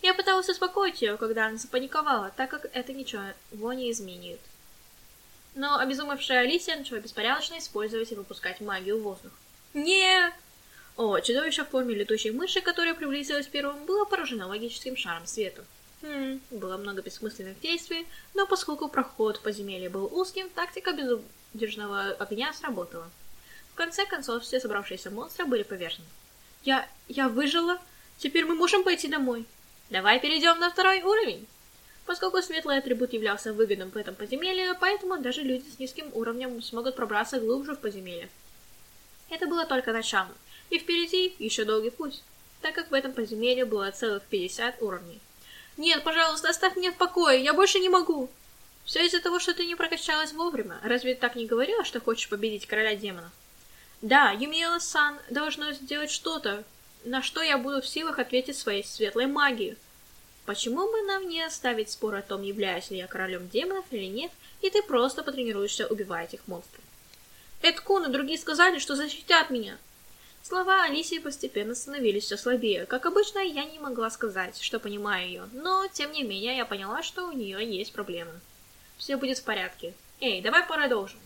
Я пыталась успокоить ее, когда она запаниковала, так как это ничего не изменит. Но обезумевшая Алисия начала беспорядочно использовать и выпускать магию в воздух. Нет! О, чудовище в форме летучей мыши, которое приблизилось первым, было поражено магическим шаром свету. Было много бессмысленных действий, но поскольку проход в подземелье был узким, тактика безудержного огня сработала. В конце концов, все собравшиеся монстры были повержены. Я... я выжила? Теперь мы можем пойти домой. Давай перейдем на второй уровень. Поскольку светлый атрибут являлся выгодным в этом подземелье, поэтому даже люди с низким уровнем смогут пробраться глубже в подземелье. Это было только началом, и впереди еще долгий путь, так как в этом подземелье было целых 50 уровней. Нет, пожалуйста, оставь меня в покое, я больше не могу. Все из-за того, что ты не прокачалась вовремя. Разве ты так не говорила, что хочешь победить короля демонов? Да, Юмиэла-сан должно сделать что-то, на что я буду в силах ответить своей светлой магией. Почему бы нам не оставить спор о том, являюсь ли я королем демонов или нет, и ты просто потренируешься убивать этих монстров? Эдкун и другие сказали, что защитят меня. Слова Алисии постепенно становились все слабее. Как обычно, я не могла сказать, что понимаю ее, но, тем не менее, я поняла, что у нее есть проблемы. Все будет в порядке. Эй, давай продолжим.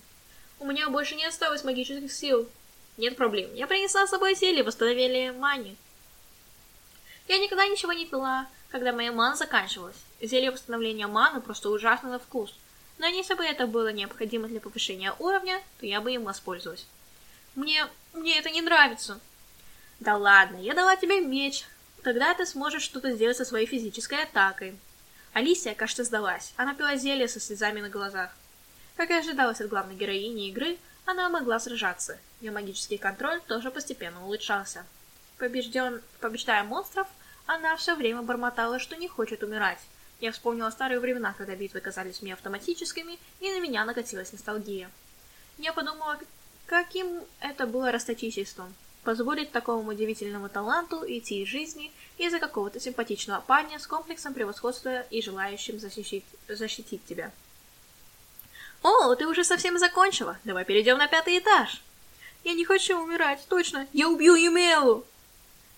У меня больше не осталось магических сил. Нет проблем. Я принесла с собой зелье восстановили мани. Я никогда ничего не пила, когда моя мана заканчивалась. Зелье восстановления маны просто ужасно на вкус. Но если бы это было необходимо для повышения уровня, то я бы им воспользовалась. Мне... мне это не нравится. Да ладно, я дала тебе меч. Тогда ты сможешь что-то сделать со своей физической атакой. Алисия, кажется, сдалась. Она пила зелье со слезами на глазах. Как и ожидалось от главной героини игры, она могла сражаться. Ее магический контроль тоже постепенно улучшался. Побежден... Побеждая монстров, она все время бормотала, что не хочет умирать. Я вспомнила старые времена, когда битвы казались мне автоматическими, и на меня накатилась ностальгия. Я подумала, Каким это было расточительством? Позволить такому удивительному таланту идти из жизни из-за какого-то симпатичного парня с комплексом превосходства и желающим защитить, защитить тебя. «О, ты уже совсем закончила! Давай перейдем на пятый этаж!» «Я не хочу умирать, точно! Я убью Юмелу!»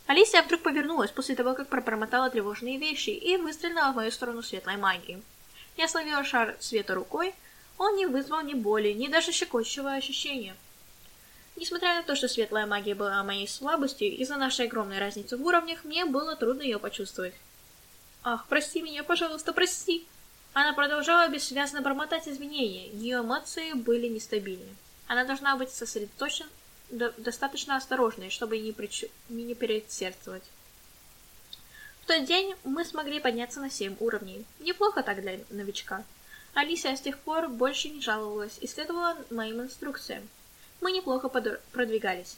Алисия вдруг повернулась после того, как пробормотала тревожные вещи и выстрелила в мою сторону светлой магии. Я словила шар света рукой, он не вызвал ни боли, ни даже щекочущего ощущения. Несмотря на то, что светлая магия была моей слабостью, из-за нашей огромной разницы в уровнях, мне было трудно ее почувствовать. «Ах, прости меня, пожалуйста, прости!» Она продолжала бессвязно бормотать извинения, ее эмоции были нестабильны. Она должна быть сосредоточена, достаточно осторожной, чтобы не, причу... не пересердцевать. В тот день мы смогли подняться на 7 уровней. Неплохо так для новичка. Алисия с тех пор больше не жаловалась и следовала моим инструкциям. Мы неплохо продвигались.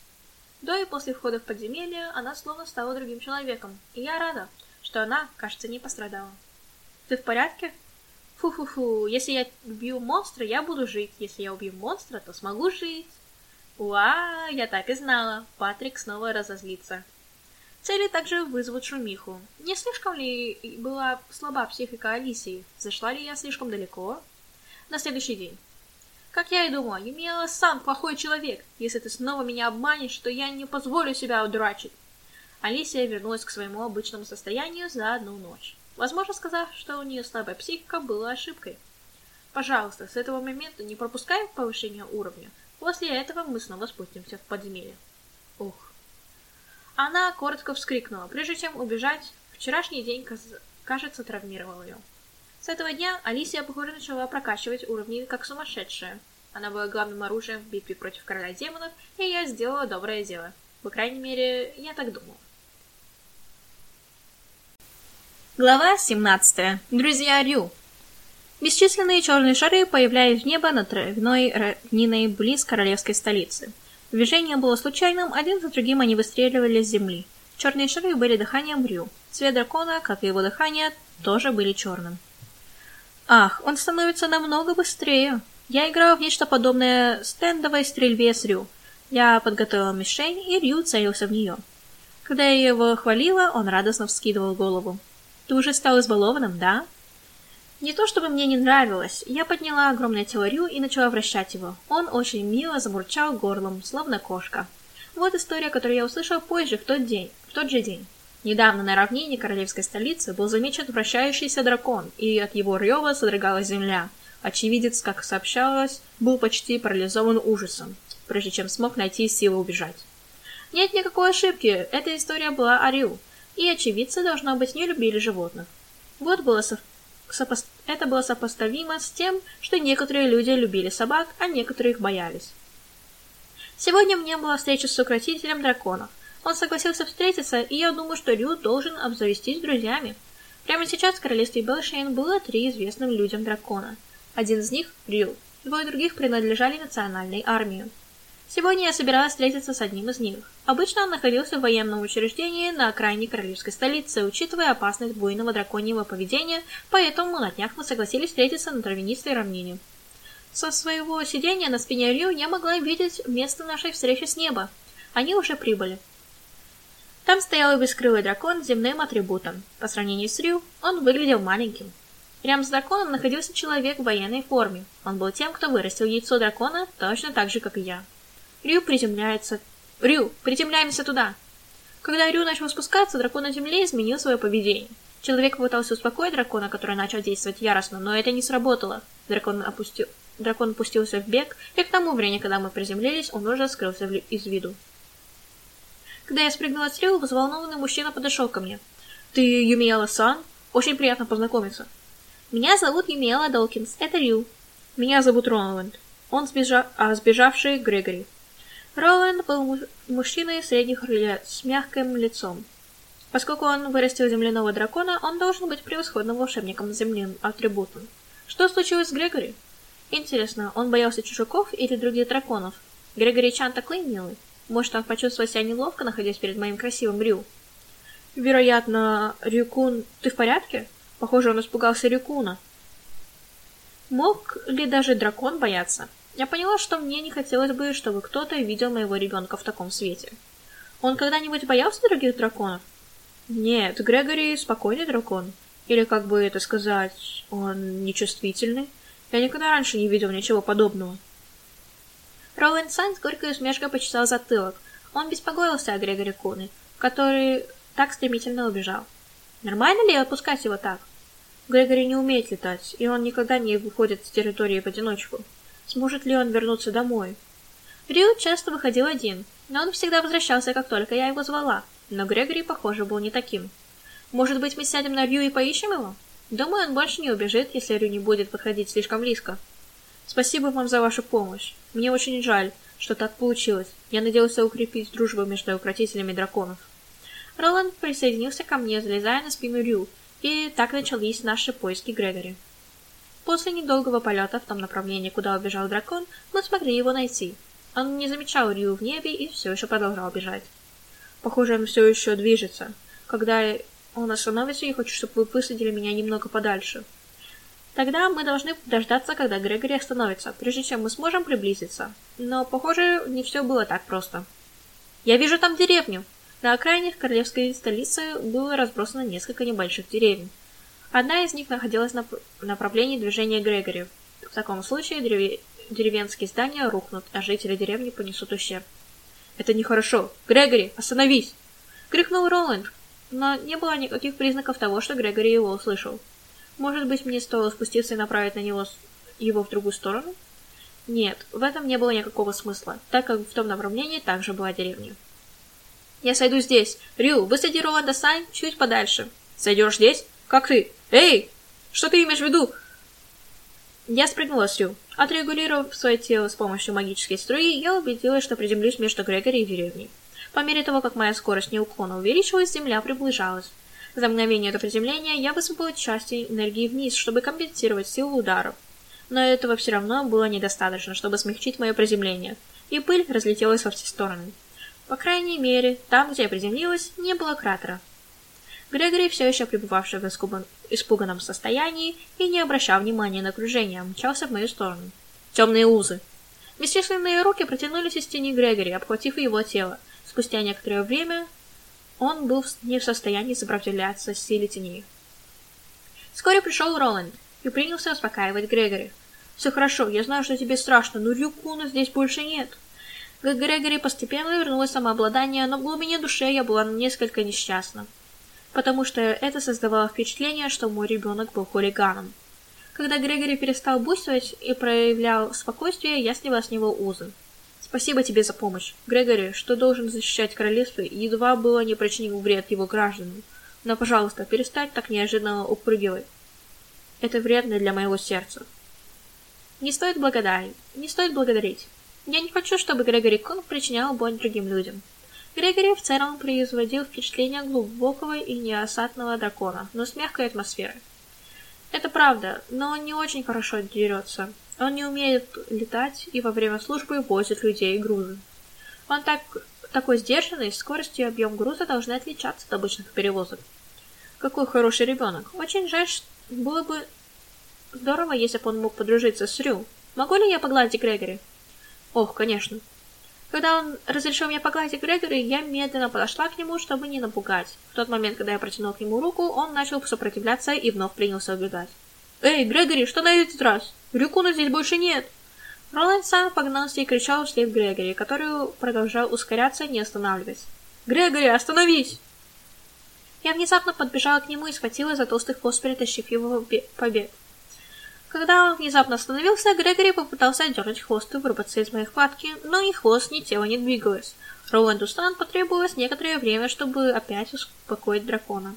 До и после входа в подземелье она словно стала другим человеком, и я рада, что она, кажется, не пострадала. Ты в порядке? Фу-фу-фу, если я убью монстра, я буду жить. Если я убью монстра, то смогу жить. Уа, я так и знала. Патрик снова разозлится. Цели также вызовут шумиху. Не слишком ли была слаба психика Алисии? Зашла ли я слишком далеко? На следующий день. Как я и думала, Юмиэла сам плохой человек. Если ты снова меня обманешь, то я не позволю себя удурачить. Алисия вернулась к своему обычному состоянию за одну ночь. Возможно, сказав, что у нее слабая психика, была ошибкой. Пожалуйста, с этого момента не пропускай повышение уровня. После этого мы снова спустимся в подземелье. Ух. Она коротко вскрикнула, прежде чем убежать. Вчерашний день, кажется, травмировал ее. С этого дня Алисия, похоже, начала прокачивать уровни как сумасшедшая. Она была главным оружием в битве против короля демонов, и я сделала доброе дело. По крайней мере, я так думала. Глава 17. Друзья Рю. Бесчисленные черные шары появлялись в небо над травяной равниной близ королевской столицы. Движение было случайным, один за другим они выстреливали с земли. Черные шары были дыханием Рю. Цвет дракона, как и его дыхание, тоже были черным. Ах, он становится намного быстрее. Я играла в нечто подобное стендовой стрельбе с Рю. Я подготовила мишень, и Рю целился в нее. Когда я его хвалила, он радостно вскидывал голову. «Ты уже стал избалованным, да?» Не то чтобы мне не нравилось, я подняла огромное тело Рю и начала вращать его. Он очень мило замурчал горлом, словно кошка. Вот история, которую я услышала позже, в тот день, в тот же день. Недавно на равнине королевской столицы был замечен вращающийся дракон, и от его рева содрогалась земля. Очевидец, как сообщалось, был почти парализован ужасом, прежде чем смог найти силы убежать. Нет никакой ошибки, эта история была о Рю, и очевидцы, должно быть, не любили животных. Вот было совпадение это было сопоставимо с тем, что некоторые люди любили собак, а некоторые их боялись. Сегодня мне была встреча с укротителем драконов. Он согласился встретиться, и я думаю, что Рю должен обзавестись друзьями. Прямо сейчас в королевстве Белшейн было три известным людям дракона. Один из них — Рю, двое других принадлежали национальной армии. Сегодня я собиралась встретиться с одним из них. Обычно он находился в военном учреждении на окраине королевской столицы, учитывая опасность буйного драконьего поведения, поэтому на днях мы согласились встретиться на травянистой равнине. Со своего сидения на спине Рю я могла видеть место нашей встречи с неба. Они уже прибыли. Там стоял бескрылый дракон с земным атрибутом. По сравнению с Рю, он выглядел маленьким. Рядом с драконом находился человек в военной форме. Он был тем, кто вырастил яйцо дракона, точно так же, как и я. Рю приземляется... Рю, приземляемся туда! Когда Рю начал спускаться, дракон на земле изменил свое поведение. Человек попытался успокоить дракона, который начал действовать яростно, но это не сработало. Дракон опустил... Дракон пустился в бег, и к тому времени, когда мы приземлились, он уже скрылся в... из виду. Когда я спрыгнула с Рю, взволнованный мужчина подошел ко мне. «Ты Юмиэла-сан? Очень приятно познакомиться». «Меня зовут Юмиэла Долкинс, это Рю». «Меня зовут Роланд. Он сбежа... а сбежавший Грегори». Роланд был мужчиной средних лет с мягким лицом. Поскольку он вырастил земляного дракона, он должен быть превосходным волшебником с земным атрибутом. Что случилось с Грегори? Интересно, он боялся чужаков или других драконов? Грегори Чан такой милый. Может, он почувствовал себя неловко, находясь перед моим красивым Рю? Вероятно, Рюкун... Ты в порядке? Похоже, он испугался Рюкуна. Мог ли даже дракон бояться? Я поняла, что мне не хотелось бы, чтобы кто-то видел моего ребенка в таком свете. Он когда-нибудь боялся других драконов? Нет, Грегори спокойный дракон. Или, как бы это сказать, он нечувствительный. Я никогда раньше не видел ничего подобного. Роланд Сайн с горькой усмешкой почесал затылок. Он беспокоился о Грегори Куны, который так стремительно убежал. Нормально ли отпускать его так? Грегори не умеет летать, и он никогда не выходит с территории в одиночку. Сможет ли он вернуться домой? Рю часто выходил один, но он всегда возвращался, как только я его звала. Но Грегори, похоже, был не таким. Может быть, мы сядем на Рю и поищем его? Думаю, он больше не убежит, если Рю не будет подходить слишком близко. Спасибо вам за вашу помощь. Мне очень жаль, что так получилось. Я надеялся укрепить дружбу между укротителями драконов. Роланд присоединился ко мне, залезая на спину Рю, и так начались наши поиски Грегори. После недолгого полета в том направлении, куда убежал дракон, мы смогли его найти. Он не замечал Рю в небе и все еще продолжал бежать. Похоже, он все еще движется. Когда он остановится, я хочу, чтобы вы высадили меня немного подальше. Тогда мы должны дождаться, когда Грегори остановится, прежде чем мы сможем приблизиться. Но, похоже, не все было так просто. Я вижу там деревню. На окраине королевской столицы было разбросано несколько небольших деревень. Одна из них находилась на направлении движения Грегори. В таком случае дерев... деревенские здания рухнут, а жители деревни понесут ущерб. Это нехорошо. Грегори, остановись! Крикнул Роланд, но не было никаких признаков того, что Грегори его услышал. Может быть, мне стоило спуститься и направить на него его в другую сторону? Нет, в этом не было никакого смысла, так как в том направлении также была деревня. Я сойду здесь. Рю, высади Роланда Сань чуть подальше. Сойдешь здесь? Как ты? Эй! Что ты имеешь в виду? Я спрыгнула с Рю. Отрегулировав свое тело с помощью магической струи, я убедилась, что приземлюсь между Грегори и деревней. По мере того, как моя скорость неуклонно увеличилась, земля приближалась. За мгновение до приземления я высыпала части энергии вниз, чтобы компенсировать силу ударов. Но этого все равно было недостаточно, чтобы смягчить мое приземление, и пыль разлетелась во все стороны. По крайней мере, там, где я приземлилась, не было кратера. Грегори, все еще пребывавший в испуганном состоянии и не обращав внимания на окружение, мчался в мою сторону. Темные узы. Бесчисленные руки протянулись из тени Грегори, обхватив его тело. Спустя некоторое время он был не в состоянии сопротивляться силе теней. Вскоре пришел Роланд и принялся успокаивать Грегори. «Все хорошо, я знаю, что тебе страшно, но Рюкуна здесь больше нет». К Грегори постепенно вернулось самообладание, но в глубине души я была несколько несчастна, потому что это создавало впечатление, что мой ребенок был хулиганом. Когда Грегори перестал буйствовать и проявлял спокойствие, я сняла с него узы. Спасибо тебе за помощь. Грегори, что должен защищать королевство, едва было не причинил вред его гражданам. Но, пожалуйста, перестань так неожиданно упрыгивать. Это вредно для моего сердца. Не стоит благодарить. Не стоит благодарить. Я не хочу, чтобы Грегори Кунг причинял боль другим людям. Грегори в целом производил впечатление глубокого и неосадного дракона, но с мягкой атмосферой. Это правда, но он не очень хорошо дерется. Он не умеет летать и во время службы возит людей и грузы. Он так, такой сдержанный, скорость и объем груза должны отличаться от обычных перевозок. Какой хороший ребенок. Очень жаль, было бы здорово, если бы он мог подружиться с Рю. Могу ли я погладить Грегори? Ох, конечно. Когда он разрешил мне погладить Грегори, я медленно подошла к нему, чтобы не напугать. В тот момент, когда я протянул к нему руку, он начал сопротивляться и вновь принялся убегать. «Эй, Грегори, что на этот раз? Рюкуна здесь больше нет!» Роланд сам погнался и кричал вслед Грегори, который продолжал ускоряться, не останавливаясь. «Грегори, остановись!» Я внезапно подбежала к нему и схватила за толстый хвост, перетащив его в побег. Когда он внезапно остановился, Грегори попытался дернуть хвост и вырваться из моей хватки, но ни хвост, ни тело не двигалось. Роланду Стан потребовалось некоторое время, чтобы опять успокоить дракона.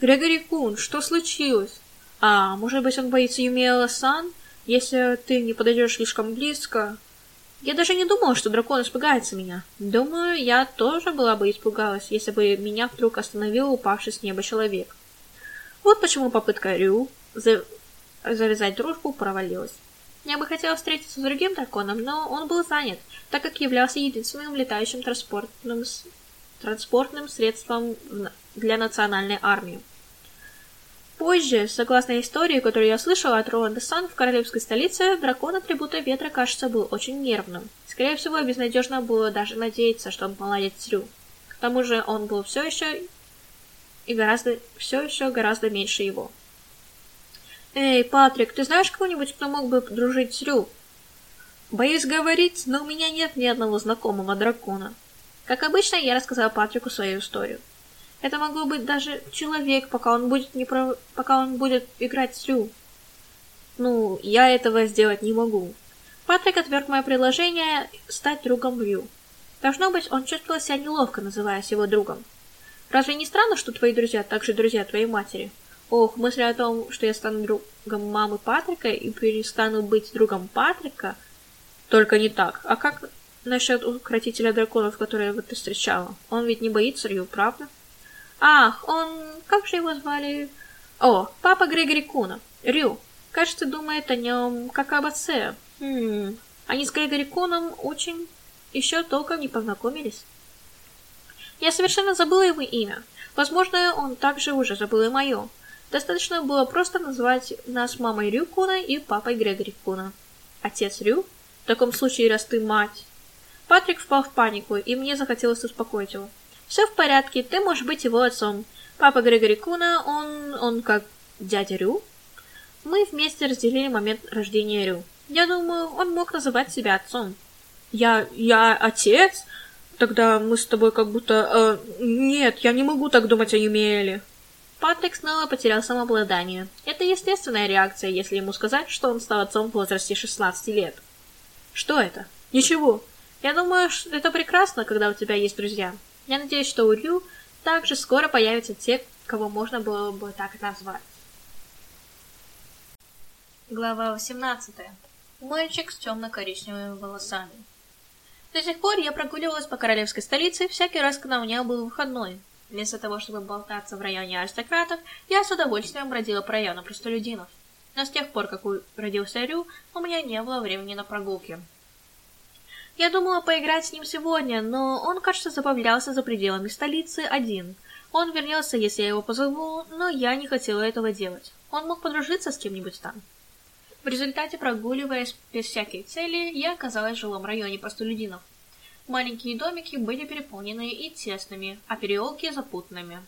«Грегори Кун, что случилось?» «А, может быть, он боится Юмиэла Сан? Если ты не подойдешь слишком близко...» Я даже не думала, что дракон испугается меня. Думаю, я тоже была бы испугалась, если бы меня вдруг остановил упавший с неба человек. Вот почему попытка Рю завязать дружбу провалилась. Я бы хотела встретиться с другим драконом, но он был занят, так как являлся единственным летающим транспортным, транспортным средством для национальной армии. Позже, согласно истории, которую я слышала от Роланда Сан в королевской столице, дракон атрибута ветра, кажется, был очень нервным. Скорее всего, безнадежно было даже надеяться, что он поладит с. К тому же он был все еще и гораздо, все еще гораздо меньше его. «Эй, Патрик, ты знаешь кого-нибудь, кто мог бы дружить с Рю?» Боюсь говорить, но у меня нет ни одного знакомого дракона. Как обычно, я рассказала Патрику свою историю. Это могло быть даже человек, пока он будет, не пров... пока он будет играть Рю. Ну, я этого сделать не могу. Патрик отверг мое предложение стать другом Рю. Должно быть, он чувствовал себя неловко, называясь его другом. Разве не странно, что твои друзья также друзья твоей матери? Ох, мысль о том, что я стану другом мамы Патрика и перестану быть другом Патрика, Только не так. А как насчет укротителя драконов, которого ты встречала? Он ведь не боится Рю, правда? Ах, он... Как же его звали? О, папа Грегори Куна. Рю. Кажется, думает о нем как об отце. Хм... Они с Грегори Куном очень... еще толком не познакомились. Я совершенно забыла его имя. Возможно, он также уже забыл и мое. Достаточно было просто назвать нас мамой Рю Куна и папой Грегори Куна. Отец Рю? В таком случае, раз ты мать. Патрик впал в панику, и мне захотелось успокоить его. Все в порядке, ты можешь быть его отцом. Папа Грегори Куна, он... он как дядя Рю? Мы вместе разделили момент рождения Рю. Я думаю, он мог называть себя отцом. Я... я отец? Тогда мы с тобой как будто... Э, нет, я не могу так думать о Юмиэле. Патрик снова потерял самообладание. Это естественная реакция, если ему сказать, что он стал отцом в возрасте 16 лет. Что это? Ничего. Я думаю, что это прекрасно, когда у тебя есть друзья. Я надеюсь, что у Рю также скоро появятся те, кого можно было бы так назвать. Глава 18. Мальчик с темно-коричневыми волосами. До сих пор я прогуливалась по королевской столице всякий раз, когда у меня был выходной. Вместо того, чтобы болтаться в районе аристократов, я с удовольствием бродила по району простолюдинов. Но с тех пор, как родился Рю, у меня не было времени на прогулки. Я думала поиграть с ним сегодня, но он, кажется, забавлялся за пределами столицы один. Он вернется, если я его позову, но я не хотела этого делать. Он мог подружиться с кем-нибудь там. В результате, прогуливаясь без всякой цели, я оказалась в жилом районе простолюдинов. Маленькие домики были переполнены и тесными, а переулки запутанными.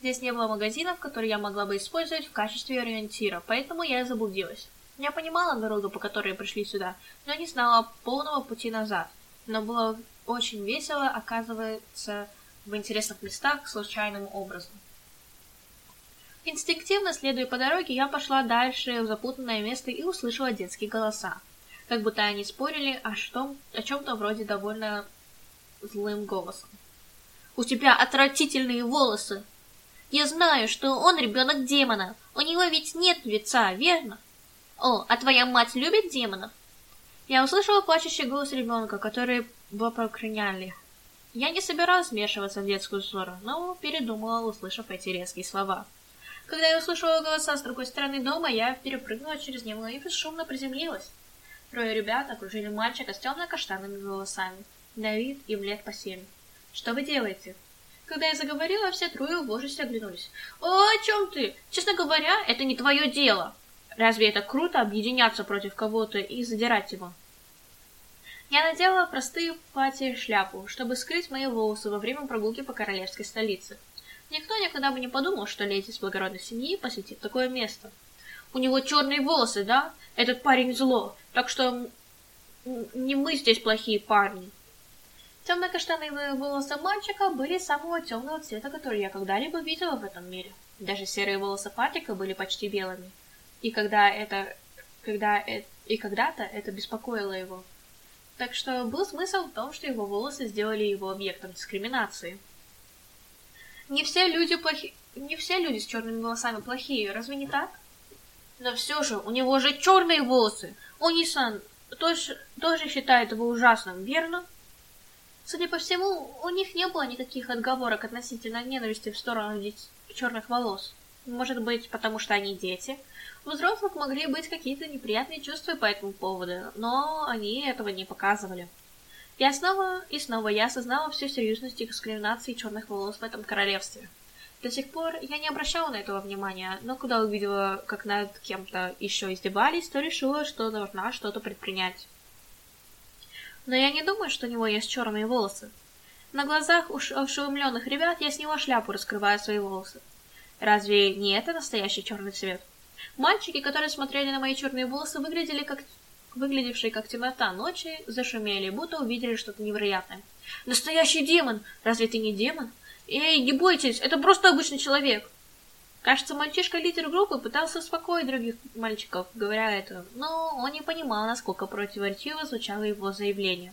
Здесь не было магазинов, которые я могла бы использовать в качестве ориентира, поэтому я и заблудилась. Я понимала дорогу, по которой пришли сюда, но не знала полного пути назад. Но было очень весело оказываться в интересных местах случайным образом. Инстинктивно следуя по дороге, я пошла дальше в запутанное место и услышала детские голоса. Как будто они спорили о, что, о чем-то вроде довольно злым голосом. «У тебя отвратительные волосы! Я знаю, что он ребенок демона. У него ведь нет лица, верно? О, а твоя мать любит демонов?» Я услышала плачущий голос ребенка, который был прокрыняли. Я не собиралась вмешиваться в детскую ссору, но передумала, услышав эти резкие слова. Когда я услышала голоса с другой стороны дома, я перепрыгнула через него и бесшумно приземлилась. Трое ребят окружили мальчика с темно-каштанными волосами. Давид и Влет по семь. «Что вы делаете?» Когда я заговорила, все трое в ужасе оглянулись. «О, о чем ты? Честно говоря, это не твое дело!» Разве это круто объединяться против кого-то и задирать его? Я надела простые платья и шляпу, чтобы скрыть мои волосы во время прогулки по королевской столице. Никто никогда бы не подумал, что леди из благородной семьи посетит такое место. У него черные волосы, да? Этот парень зло, так что не мы здесь плохие парни. Темно-каштановые волосы мальчика были самого темного цвета, который я когда-либо видела в этом мире. Даже серые волосы Патрика были почти белыми. И когда это... когда это, и когда-то это беспокоило его. Так что был смысл в том, что его волосы сделали его объектом дискриминации. Не все люди плохие, не все люди с черными волосами плохие, разве не так? Но все же, у него же черные волосы. Онисан тоже, тоже считает его ужасным, верно? Судя по всему, у них не было никаких отговорок относительно ненависти в сторону черных волос. Может быть, потому что они дети. У взрослых могли быть какие-то неприятные чувства по этому поводу, но они этого не показывали. Я снова и снова я осознала всю серьезность дискриминации черных волос в этом королевстве. До сих пор я не обращала на этого внимания, но когда увидела, как над кем-то еще издевались, то решила, что должна что-то предпринять. Но я не думаю, что у него есть черные волосы. На глазах у ошеломленных ребят я сняла шляпу, раскрывая свои волосы. Разве не это настоящий черный цвет? Мальчики, которые смотрели на мои черные волосы, выглядели как выглядевшие как темнота ночи, зашумели, будто увидели что-то невероятное. «Настоящий демон! Разве ты не демон? Эй, не бойтесь, это просто обычный человек!» Кажется, мальчишка-лидер группы пытался успокоить других мальчиков, говоря это, но он не понимал, насколько противоречиво звучало его заявление.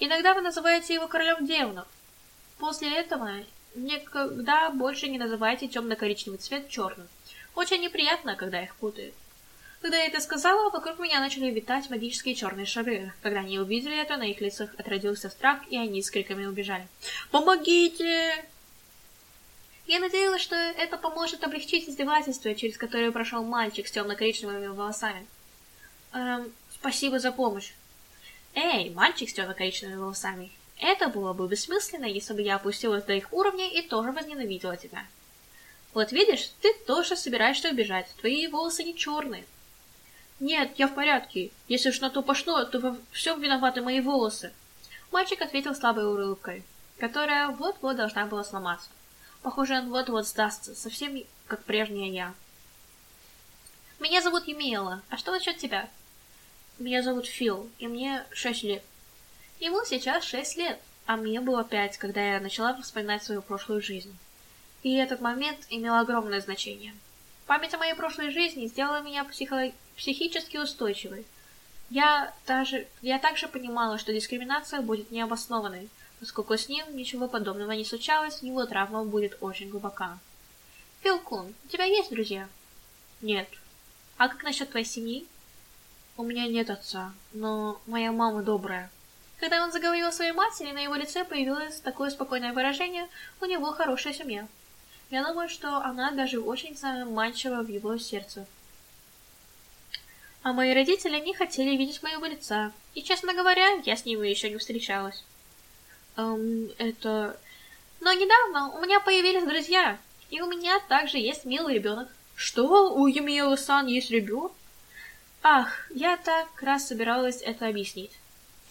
«Иногда вы называете его королем демонов. После этого никогда больше не называйте темно-коричневый цвет черным. Очень неприятно, когда их путают. Когда я это сказала, вокруг меня начали витать магические черные шары. Когда они увидели это, на их лицах отразился страх, и они с криками убежали. «Помогите!» Я надеялась, что это поможет облегчить издевательство, через которое прошел мальчик с темно-коричневыми волосами. Эм, спасибо за помощь. Эй, мальчик с темно-коричневыми волосами. Это было бы бессмысленно, если бы я опустилась до их уровня и тоже возненавидела тебя. Вот видишь, ты тоже собираешься убежать. Твои волосы не черные. Нет, я в порядке. Если уж на то пошло, то во всем виноваты мои волосы. Мальчик ответил слабой улыбкой, которая вот-вот должна была сломаться. Похоже, он вот-вот сдастся, совсем как прежняя я. Меня зовут Емела. А что насчет тебя? Меня зовут Фил, и мне шесть лет. Ему сейчас шесть лет, а мне было пять, когда я начала вспоминать свою прошлую жизнь. И этот момент имел огромное значение. Память о моей прошлой жизни сделала меня психо... психически устойчивой. Я, даже... я также понимала, что дискриминация будет необоснованной, Поскольку с ним ничего подобного не случалось, его травма будет очень глубока. Филкун, у тебя есть друзья? Нет. А как насчет твоей семьи? У меня нет отца, но моя мама добрая. Когда он заговорил о своей матери, на его лице появилось такое спокойное выражение, у него хорошая семья. Я думаю, что она даже очень заманчива в его сердце. А мои родители не хотели видеть моего лица, и, честно говоря, я с ними еще не встречалась. Эм, это... Но недавно у меня появились друзья, и у меня также есть милый ребенок. Что? У Юмиэлы-сан есть ребенок? Ах, я так раз собиралась это объяснить.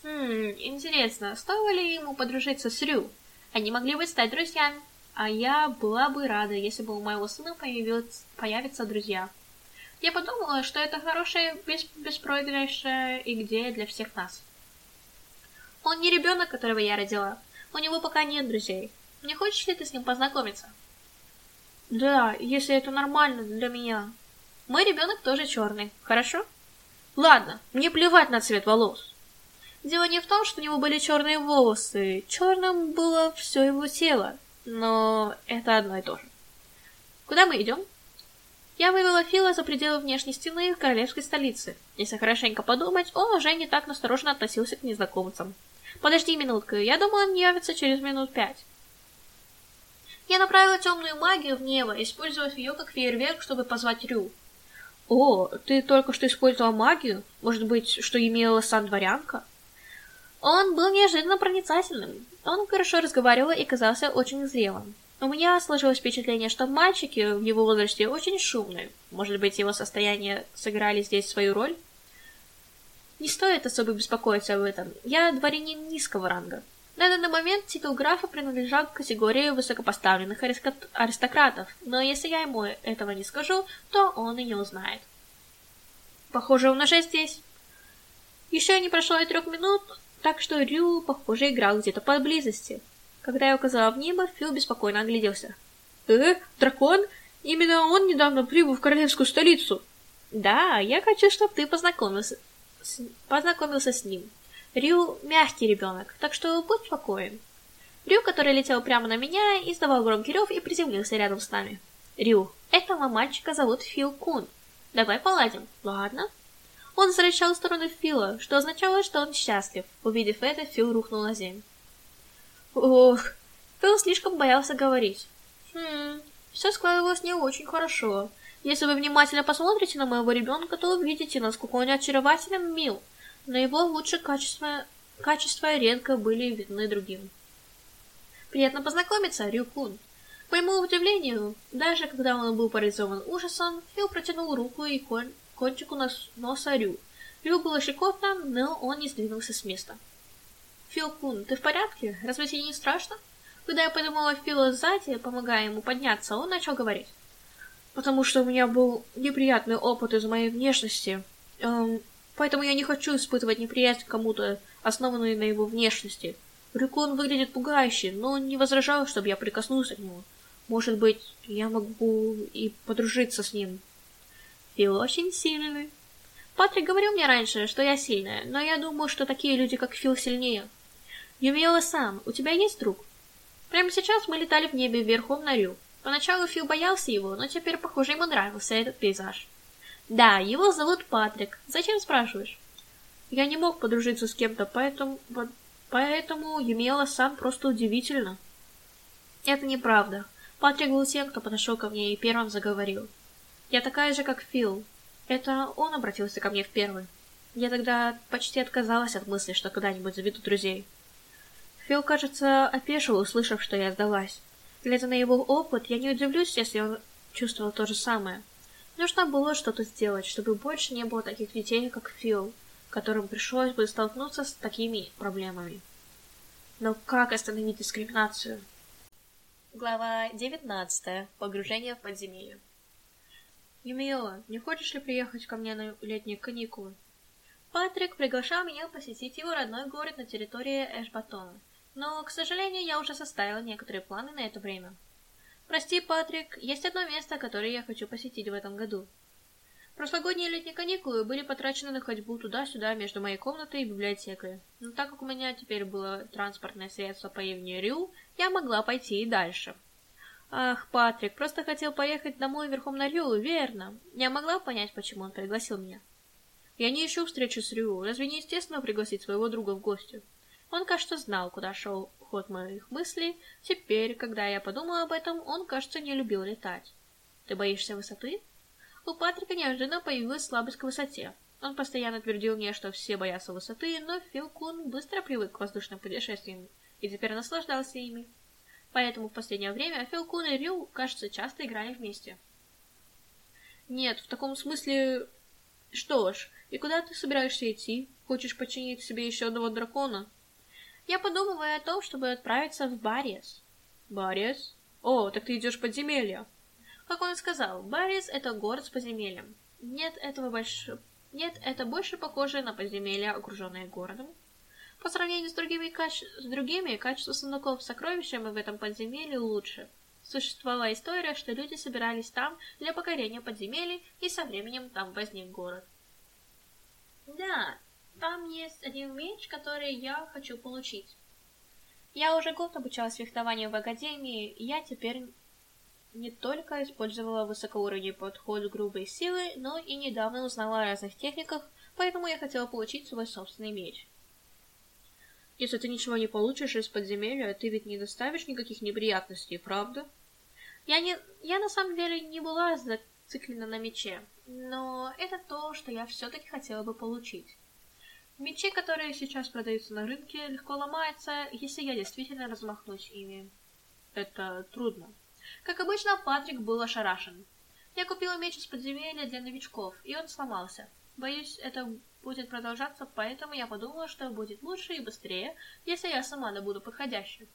Хм, интересно, стоило ли ему подружиться с Рю? Они могли бы стать друзьями. А я была бы рада, если бы у моего сына появилось, появятся друзья. Я подумала, что это хорошая бес, беспроигрышная идея для всех нас. Он не ребенок, которого я родила. У него пока нет друзей. Не хочешь ли ты с ним познакомиться? Да, если это нормально для меня. Мой ребенок тоже черный, хорошо? Ладно, мне плевать на цвет волос. Дело не в том, что у него были черные волосы. Черным было все его тело. Но это одно и то же. Куда мы идем? Я вывела Фила за пределы внешней стены королевской столице. Если хорошенько подумать, он уже не так настороженно относился к незнакомцам. Подожди минутку, я думаю, он явится через минут пять. Я направила темную магию в небо, использовав ее как фейерверк, чтобы позвать Рю. О, ты только что использовала магию? Может быть, что имела сан дворянка? Он был неожиданно проницательным. Он хорошо разговаривал и казался очень зрелым. У меня сложилось впечатление, что мальчики в его возрасте очень шумные. Может быть, его состояние сыграли здесь свою роль? Не стоит особо беспокоиться об этом. Я дворянин низкого ранга. На данный момент титул графа принадлежал к категории высокопоставленных аристократов, но если я ему этого не скажу, то он и не узнает. Похоже, он уже здесь. Еще не прошло и трех минут, так что Рю, похоже, играл где-то поблизости. Когда я указала в небо, Фил беспокойно огляделся. «Э, дракон? Именно он недавно прибыл в королевскую столицу!» «Да, я хочу, чтобы ты познакомился с... познакомился с ним. Рю мягкий ребенок, так что будь спокоен. Рю, который летел прямо на меня, издавал громкий рев и приземлился рядом с нами. Рю, этого мальчика зовут Фил Кун. Давай поладим. Ладно. Он зарычал в сторону Фила, что означало, что он счастлив. Увидев это, Фил рухнул на землю. Ох, Фил слишком боялся говорить. Хм, все складывалось не очень хорошо. Если вы внимательно посмотрите на моего ребенка, то увидите, насколько он очарователен мил. Но его лучшие качества, качества редко были видны другим. Приятно познакомиться, Рюкун. По моему удивлению, даже когда он был парализован ужасом, Фил протянул руку и кон кончику нос носа Рю. Рю было щекотно, но он не сдвинулся с места. Фил Кун, ты в порядке? Разве тебе не страшно? Когда я подумала Фила сзади, помогая ему подняться, он начал говорить потому что у меня был неприятный опыт из моей внешности. Эм, поэтому я не хочу испытывать неприязнь кому-то, основанную на его внешности. Рюкон выглядит пугающе, но он не возражал, чтобы я прикоснулся к нему. Может быть, я могу и подружиться с ним. Фил очень сильный. Патрик говорил мне раньше, что я сильная, но я думаю, что такие люди, как Фил, сильнее. Юмиэла сам, у тебя есть друг? Прямо сейчас мы летали в небе верхом на Рю. Поначалу Фил боялся его, но теперь, похоже, ему нравился этот пейзаж. Да, его зовут Патрик. Зачем спрашиваешь? Я не мог подружиться с кем-то, поэтому... Поэтому Юмела-сан просто удивительно. Это неправда. Патрик был тем, кто подошел ко мне и первым заговорил. Я такая же, как Фил. Это он обратился ко мне в первый. Я тогда почти отказалась от мысли, что когда-нибудь заведу друзей. Фил, кажется, опешил, услышав, что я сдалась. Глядя на его опыт, я не удивлюсь, если он чувствовал то же самое. Нужно было что-то сделать, чтобы больше не было таких детей, как Фил, которым пришлось бы столкнуться с такими проблемами. Но как остановить дискриминацию? Глава 19. Погружение в подземелье. Юмио, не хочешь ли приехать ко мне на летние каникулы? Патрик приглашал меня посетить его родной город на территории Эшбатона, но, к сожалению, я уже составила некоторые планы на это время. Прости, Патрик, есть одно место, которое я хочу посетить в этом году. Прошлогодние летние каникулы были потрачены на ходьбу туда-сюда между моей комнатой и библиотекой. Но так как у меня теперь было транспортное средство по имени Рю, я могла пойти и дальше. Ах, Патрик, просто хотел поехать домой верхом на Рю, верно. Я могла понять, почему он пригласил меня. Я не ищу встречи с Рю, разве не естественно пригласить своего друга в гости? Он, кажется, знал, куда шел ход моих мыслей. Теперь, когда я подумала об этом, он, кажется, не любил летать. Ты боишься высоты? У Патрика неожиданно появилась слабость к высоте. Он постоянно твердил мне, что все боятся высоты, но Фил Кун быстро привык к воздушным путешествиям и теперь наслаждался ими. Поэтому в последнее время Фил Кун и Рю, кажется, часто играли вместе. Нет, в таком смысле... Что ж, и куда ты собираешься идти? Хочешь починить себе еще одного дракона? Я подумываю о том, чтобы отправиться в Бариес. Бариес? О, так ты идешь в подземелье. Как он сказал, Бариес это город с подземельем. Нет этого больше... Нет, это больше похоже на подземелье, окруженное городом. По сравнению с другими, каче... с другими качество сундуков с сокровищами в этом подземелье лучше. Существовала история, что люди собирались там для покорения подземелий, и со временем там возник город. Да, там есть один меч, который я хочу получить. Я уже год обучалась фехтованию в академии, и я теперь не только использовала высокоуровневый подход грубой силы, но и недавно узнала о разных техниках, поэтому я хотела получить свой собственный меч. Если ты ничего не получишь из подземелья, ты ведь не доставишь никаких неприятностей, правда? Я не... Я на самом деле не была зациклена на мече, но это то, что я все-таки хотела бы получить. Мечи, которые сейчас продаются на рынке, легко ломаются, если я действительно размахнусь ими. Это трудно. Как обычно, Патрик был ошарашен. Я купила меч из подземелья для новичков, и он сломался. Боюсь, это будет продолжаться, поэтому я подумала, что будет лучше и быстрее, если я сама добуду подходящий.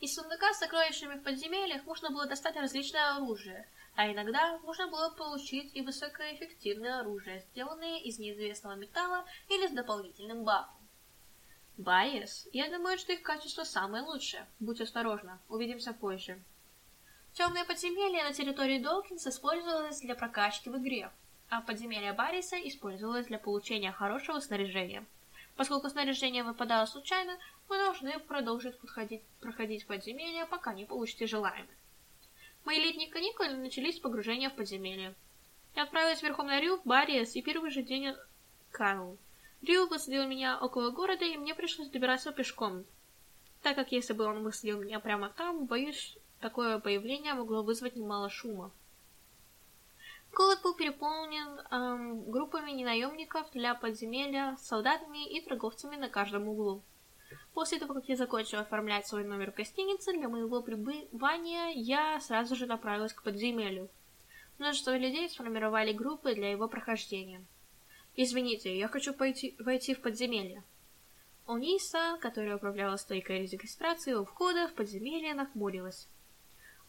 Из сундука с сокровищами в подземельях можно было достать различное оружие, а иногда можно было получить и высокоэффективное оружие, сделанное из неизвестного металла или с дополнительным бафом. Байес, я думаю, что их качество самое лучшее. Будь осторожна, увидимся позже. Темное подземелье на территории Долкинс использовалось для прокачки в игре, а подземелье Барриса использовалось для получения хорошего снаряжения. Поскольку снаряжение выпадало случайно, вы должны продолжить подходить, проходить подземелье, пока не получите желаемое. Мои летние каникулы начались с погружения в подземелье. Я отправилась верхом на Рю в Барриес и первый же день канул. Рю высадил меня около города, и мне пришлось добираться пешком. Так как если бы он высадил меня прямо там, боюсь, такое появление могло вызвать немало шума. Город был переполнен эм, группами ненаемников для подземелья, солдатами и торговцами на каждом углу. После того, как я закончила оформлять свой номер в гостинице, для моего пребывания я сразу же направилась к подземелью. Множество людей сформировали группы для его прохождения. «Извините, я хочу пойти, войти в подземелье». Униса, которая управляла стойкой регистрации у входа в подземелье, нахмурилась.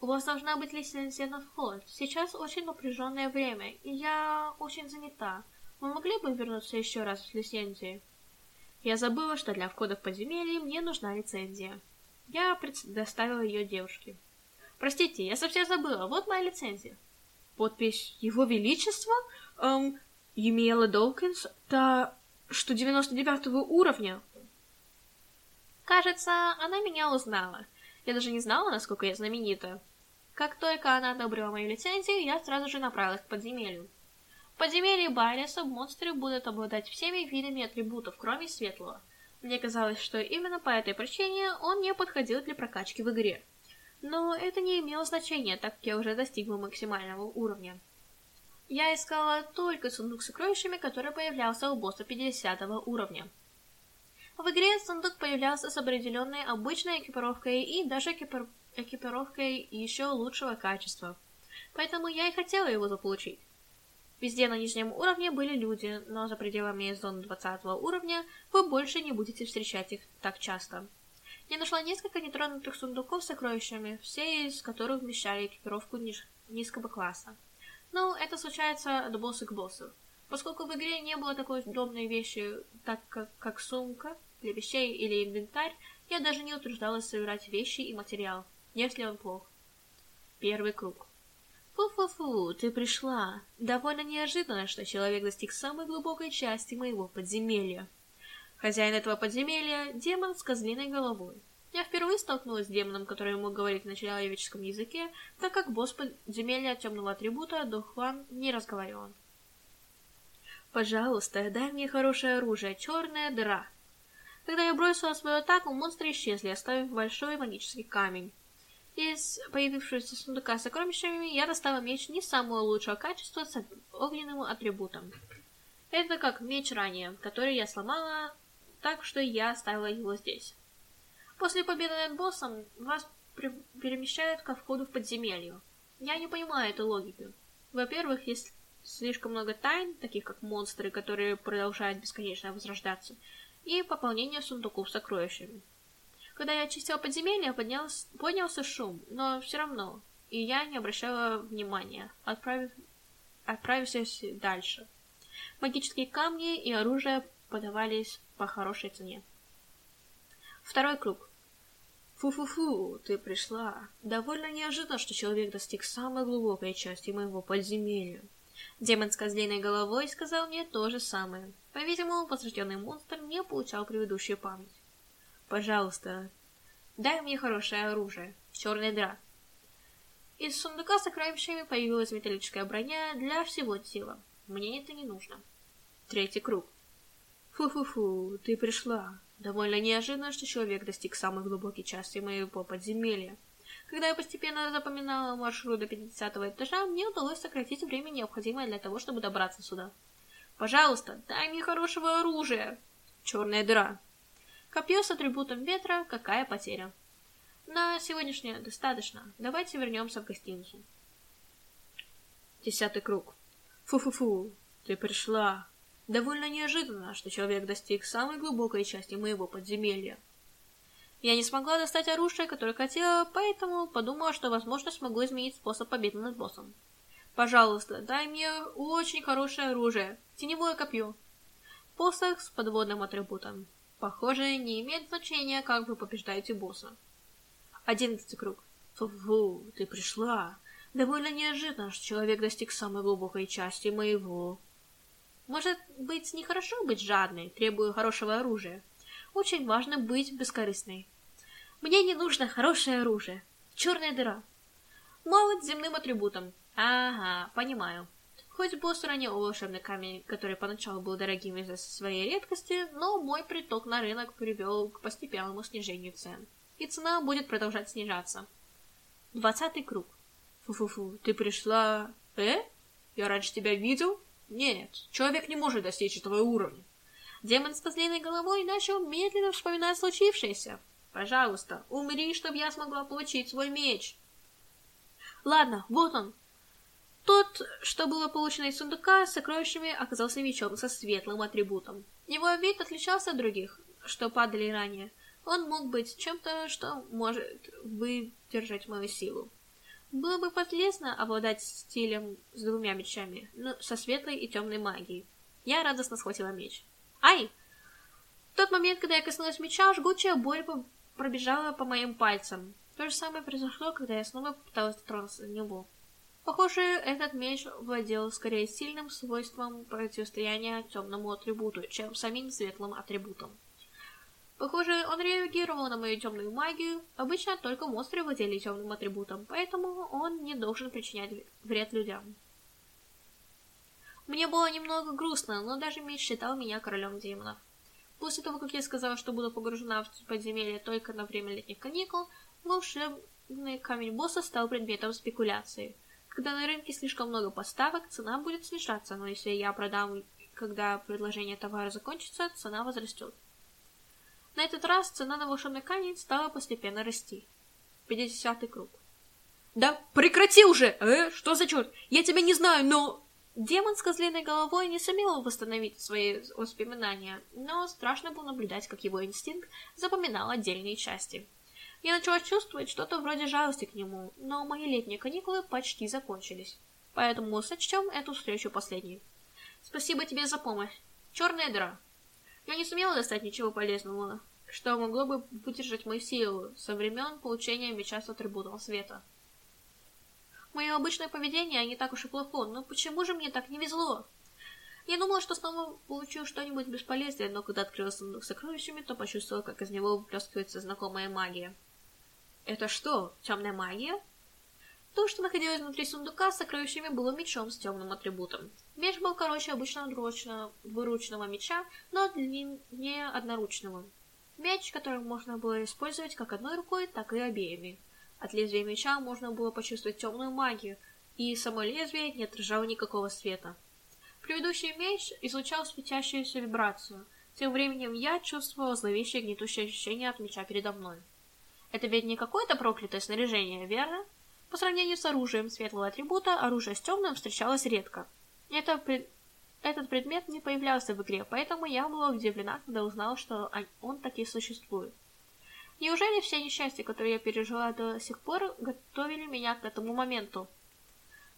У вас должна быть лицензия на вход. Сейчас очень напряженное время, и я очень занята. Вы могли бы вернуться еще раз с лицензией? Я забыла, что для входа в подземелье мне нужна лицензия. Я предоставила ее девушке. Простите, я совсем забыла. Вот моя лицензия. Подпись Его Величества? Эм, Юмиэла Долкинс? Та, что 99 уровня? Кажется, она меня узнала. Я даже не знала, насколько я знаменита. Как только она одобрила мою лицензию, я сразу же направилась к подземелью. В подземелье Байлиса монстры будут обладать всеми видами атрибутов, кроме светлого. Мне казалось, что именно по этой причине он не подходил для прокачки в игре. Но это не имело значения, так как я уже достигла максимального уровня. Я искала только сундук с сокровищами, который появлялся у босса 50 уровня. В игре сундук появлялся с определенной обычной экипировкой и даже экипир... экипировкой еще лучшего качества. Поэтому я и хотела его заполучить. Везде на нижнем уровне были люди, но за пределами зоны 20 уровня вы больше не будете встречать их так часто. Я нашла несколько нетронутых сундуков с сокровищами, все из которых вмещали экипировку ниж... низкого класса. Но это случается от босса к боссу. Поскольку в игре не было такой удобной вещи, так как, как сумка для вещей или инвентарь, я даже не утверждалась собирать вещи и материал, если он плох. Первый круг. Фу-фу-фу, ты пришла. Довольно неожиданно, что человек достиг самой глубокой части моего подземелья. Хозяин этого подземелья — демон с козлиной головой. Я впервые столкнулась с демоном, который мог говорить на человеческом языке, так как босс подземелья темного атрибута Духван не разговаривал. Пожалуйста, дай мне хорошее оружие, черная дыра. Когда я бросила свою атаку, монстры исчезли, оставив большой магический камень. Из появившегося сундука с сокровищами я достала меч не самого лучшего качества с огненным атрибутом. Это как меч ранее, который я сломала так что я оставила его здесь. После победы над боссом вас перемещают ко входу в подземелье. Я не понимаю этой логики. Во-первых, есть слишком много тайн, таких как монстры, которые продолжают бесконечно возрождаться, и пополнение сундуков с сокровищами. Когда я очистила подземелье, поднялся, поднялся шум, но все равно, и я не обращала внимания, отправив, отправившись дальше. Магические камни и оружие подавались по хорошей цене. Второй круг. Фу-фу-фу, ты пришла. Довольно неожиданно, что человек достиг самой глубокой части моего подземелья. Демон с козлиной головой сказал мне то же самое. По-видимому, возрожденный монстр не получал предыдущую память. Пожалуйста, дай мне хорошее оружие. Черная дыра. Из сундука с сокровищами появилась металлическая броня для всего тела. Мне это не нужно. Третий круг. Фу-фу-фу, ты пришла. Довольно неожиданно, что человек достиг самой глубокой части моего подземелья. Когда я постепенно запоминала маршрут до 50 этажа, мне удалось сократить время, необходимое для того, чтобы добраться сюда. Пожалуйста, дай мне хорошего оружия. Черная дыра. Копье с атрибутом ветра, какая потеря. На сегодняшнее достаточно. Давайте вернемся в гостиницу. Десятый круг. Фу-фу-фу, ты пришла. Довольно неожиданно, что человек достиг самой глубокой части моего подземелья. Я не смогла достать оружие, которое хотела, поэтому подумала, что, возможно, смогу изменить способ победы над боссом. Пожалуйста, дай мне очень хорошее оружие. Теневое копье. Посох с подводным атрибутом. Похоже, не имеет значения, как вы побеждаете босса. Одиннадцатый круг. Фу, ты пришла. Довольно неожиданно, что человек достиг самой глубокой части моего может быть, нехорошо быть жадной, требуя хорошего оружия. Очень важно быть бескорыстной. Мне не нужно хорошее оружие. Черная дыра. Молот с земным атрибутом. Ага, понимаю. Хоть босс уронил волшебный камень, который поначалу был дорогим из-за своей редкости, но мой приток на рынок привел к постепенному снижению цен. И цена будет продолжать снижаться. Двадцатый круг. Фу-фу-фу, ты пришла... Э? Я раньше тебя видел? Нет, человек не может достичь этого уровня. Демон с козлиной головой начал медленно вспоминать случившееся. Пожалуйста, умри, чтобы я смогла получить свой меч. Ладно, вот он. Тот, что было получено из сундука с сокровищами, оказался мечом со светлым атрибутом. Его вид отличался от других, что падали ранее. Он мог быть чем-то, что может выдержать мою силу. Было бы полезно обладать стилем с двумя мечами, но со светлой и темной магией. Я радостно схватила меч. Ай! В тот момент, когда я коснулась меча, жгучая боль пробежала по моим пальцам. То же самое произошло, когда я снова попыталась дотронуться до него. Похоже, этот меч владел скорее сильным свойством противостояния темному атрибуту, чем самим светлым атрибутом. Похоже, он реагировал на мою темную магию. Обычно только монстры владели темным атрибутом, поэтому он не должен причинять вред людям. Мне было немного грустно, но даже меч считал меня королем демонов. После того, как я сказала, что буду погружена в подземелье только на время летних каникул, волшебный камень босса стал предметом спекуляции. Когда на рынке слишком много поставок, цена будет снижаться, но если я продам, когда предложение товара закончится, цена возрастет. На этот раз цена на волшебный камень стала постепенно расти. 50 круг. Да прекрати уже! Э, что за черт? Я тебя не знаю, но... Демон с козлиной головой не сумел восстановить свои воспоминания, но страшно было наблюдать, как его инстинкт запоминал отдельные части. Я начала чувствовать что-то вроде жалости к нему, но мои летние каникулы почти закончились. Поэтому сочтем эту встречу последней. Спасибо тебе за помощь. Черная дыра. Я не сумела достать ничего полезного, что могло бы выдержать мою силу со времен получения меча с атрибутом света. Мое обычное поведение не так уж и плохо, но почему же мне так не везло? Я думала, что снова получу что-нибудь бесполезное, но когда открыла сундук с сокровищами, то почувствовала, как из него выплескивается знакомая магия. Это что, темная магия? То, что находилось внутри сундука с сокровищами, было мечом с темным атрибутом. Меч был короче обычного двуручного, меча, но длиннее одноручного. Меч, который можно было использовать как одной рукой, так и обеими. От лезвия меча можно было почувствовать темную магию, и само лезвие не отражало никакого света. Предыдущий меч излучал светящуюся вибрацию. Тем временем я чувствовала зловещее гнетущее ощущение от меча передо мной. Это ведь не какое-то проклятое снаряжение, верно? По сравнению с оружием светлого атрибута, оружие с темным встречалось редко. Это пред... Этот предмет не появлялся в игре, поэтому я была удивлена, когда узнала, что он таки существует. Неужели все несчастья, которые я пережила до сих пор, готовили меня к этому моменту?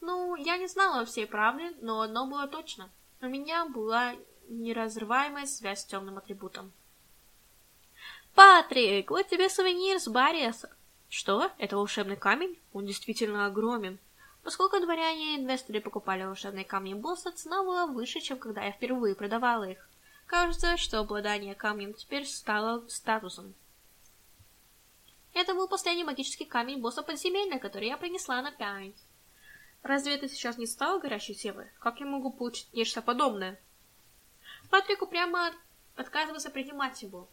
Ну, я не знала всей правды, но одно было точно. У меня была неразрываемая связь с темным атрибутом. «Патрик, вот тебе сувенир с Барриаса!» «Что? Это волшебный камень? Он действительно огромен!» Поскольку дворяне и инвесторы покупали волшебные камни босса, цена была выше, чем когда я впервые продавала их. Кажется, что обладание камнем теперь стало статусом. Это был последний магический камень босса подземелья, который я принесла на память. Разве это сейчас не стало горячей темой? Как я могу получить нечто подобное? Патрик прямо отказывался принимать его.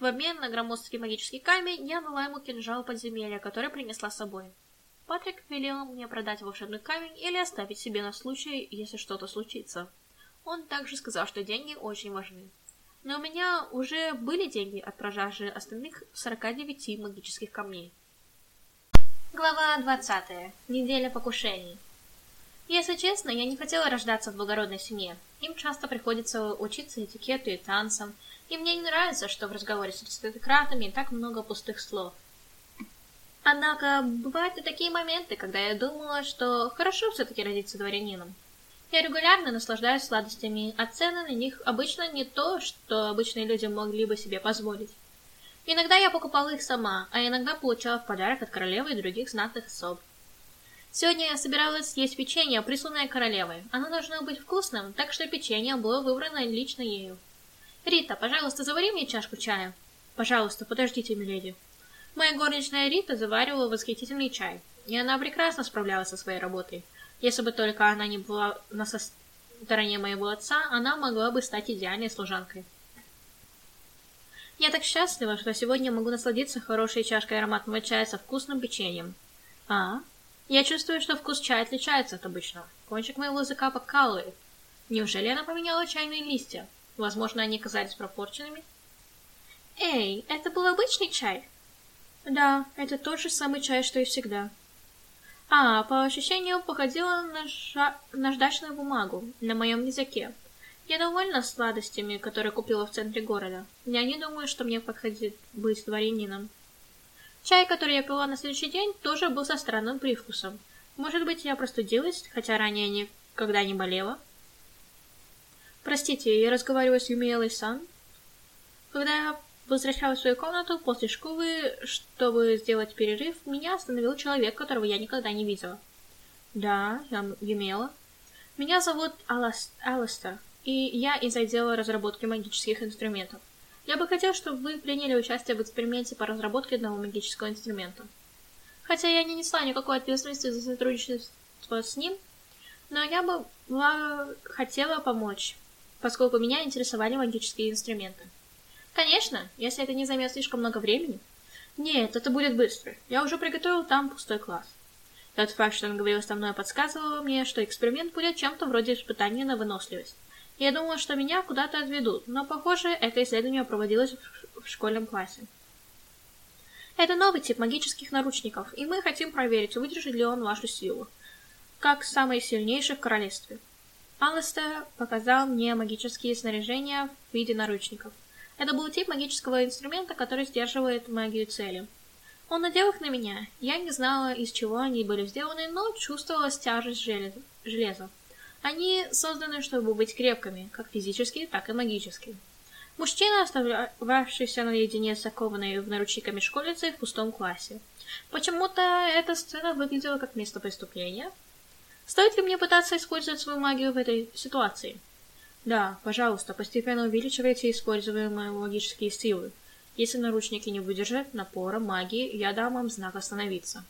В обмен на громоздкий магический камень я дала ему кинжал подземелья, который принесла с собой. Патрик велел мне продать волшебный камень или оставить себе на случай, если что-то случится. Он также сказал, что деньги очень важны. Но у меня уже были деньги от продажи остальных 49 магических камней. Глава 20. Неделя покушений. Если честно, я не хотела рождаться в благородной семье. Им часто приходится учиться этикету и танцам, и мне не нравится, что в разговоре с аристократами так много пустых слов. Однако, бывают и такие моменты, когда я думала, что хорошо все-таки родиться дворянином. Я регулярно наслаждаюсь сладостями, а цены на них обычно не то, что обычные люди могли бы себе позволить. Иногда я покупала их сама, а иногда получала в подарок от королевы и других знатных особ. Сегодня я собиралась съесть печенье, присланное королевой. Оно должно быть вкусным, так что печенье было выбрано лично ею. «Рита, пожалуйста, завари мне чашку чая». «Пожалуйста, подождите, миледи». Моя горничная Рита заваривала восхитительный чай, и она прекрасно справлялась со своей работой. Если бы только она не была на стороне моего отца, она могла бы стать идеальной служанкой. Я так счастлива, что сегодня могу насладиться хорошей чашкой ароматного чая со вкусным печеньем. А? Я чувствую, что вкус чая отличается от обычного. Кончик моего языка покалывает. Неужели она поменяла чайные листья? Возможно, они казались пропорченными? Эй, это был обычный чай? Да, это тот же самый чай, что и всегда. А, по ощущению, походила на наждачную бумагу на моем языке. Я довольна сладостями, которые купила в центре города. Я не думаю, что мне подходит быть дворянином. Чай, который я пила на следующий день, тоже был со странным привкусом. Может быть, я простудилась, хотя ранее никогда не болела? Простите, я разговариваю с Юмиэлой Сан. Когда я возвращалась в свою комнату после школы, чтобы сделать перерыв, меня остановил человек, которого я никогда не видела. Да, я Юмела. Меня зовут Алас... Аластер, и я из отдела разработки магических инструментов. Я бы хотел, чтобы вы приняли участие в эксперименте по разработке одного магического инструмента. Хотя я не несла никакой ответственности за сотрудничество с ним, Но я бы хотела помочь, поскольку меня интересовали магические инструменты. Конечно, если это не займет слишком много времени. Нет, это будет быстро. Я уже приготовил там пустой класс. Тот факт, что он говорил со мной, подсказывал мне, что эксперимент будет чем-то вроде испытания на выносливость. Я думала, что меня куда-то отведут, но, похоже, это исследование проводилось в школьном классе. Это новый тип магических наручников, и мы хотим проверить, выдержит ли он вашу силу, как самый сильнейший в королевстве. Алистер показал мне магические снаряжения в виде наручников. Это был тип магического инструмента, который сдерживает магию цели. Он надел их на меня. Я не знала, из чего они были сделаны, но чувствовала тяжесть железа. Они созданы, чтобы быть крепкими, как физически, так и магически. Мужчина, остававшийся наедине с окованной в наручниками школьницей в пустом классе. Почему-то эта сцена выглядела как место преступления. Стоит ли мне пытаться использовать свою магию в этой ситуации? Да, пожалуйста, постепенно увеличивайте используемые магические силы. Если наручники не выдержат напора магии, я дам вам знак остановиться.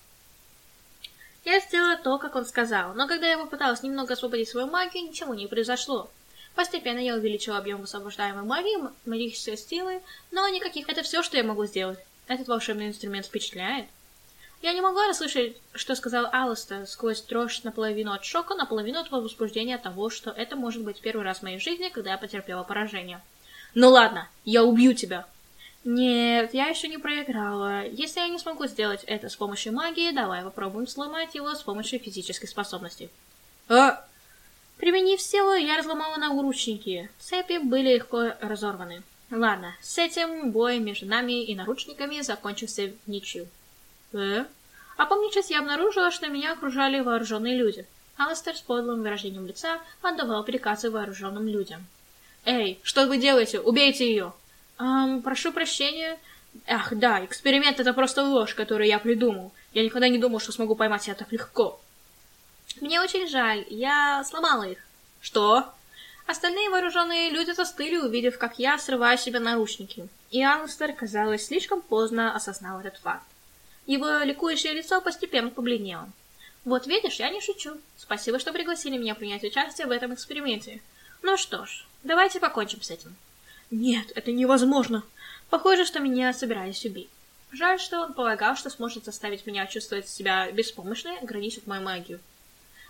Я сделала то, как он сказал, но когда я попыталась немного освободить свою магию, ничего не произошло. Постепенно я увеличила объем высвобождаемой магии, магической силы, но никаких... Это все, что я могу сделать. Этот волшебный инструмент впечатляет. Я не могла расслышать, что сказал Алластер сквозь дрожь наполовину от шока, наполовину от возбуждения от того, что это может быть первый раз в моей жизни, когда я потерпела поражение. «Ну ладно, я убью тебя!» Нет, я еще не проиграла. Если я не смогу сделать это с помощью магии, давай попробуем сломать его с помощью физической способности. А! Применив силу, я разломала наручники. Цепи были легко разорваны. Ладно, с этим бой между нами и наручниками закончился в ничью. Э? Опомнившись, я обнаружила, что меня окружали вооруженные люди. Алистер с подлым выражением лица отдавал приказы вооруженным людям. «Эй, что вы делаете? Убейте ее!» Эм, прошу прощения. Ах, да, эксперимент это просто ложь, которую я придумал. Я никогда не думал, что смогу поймать себя так легко. Мне очень жаль, я сломала их. Что? Остальные вооруженные люди застыли, увидев, как я срываю себе наручники. И Алстер, казалось, слишком поздно осознал этот факт. Его ликующее лицо постепенно побледнело. Вот видишь, я не шучу. Спасибо, что пригласили меня принять участие в этом эксперименте. Ну что ж, давайте покончим с этим. Нет, это невозможно. Похоже, что меня собирались убить. Жаль, что он полагал, что сможет заставить меня чувствовать себя беспомощной, ограничив мою магию.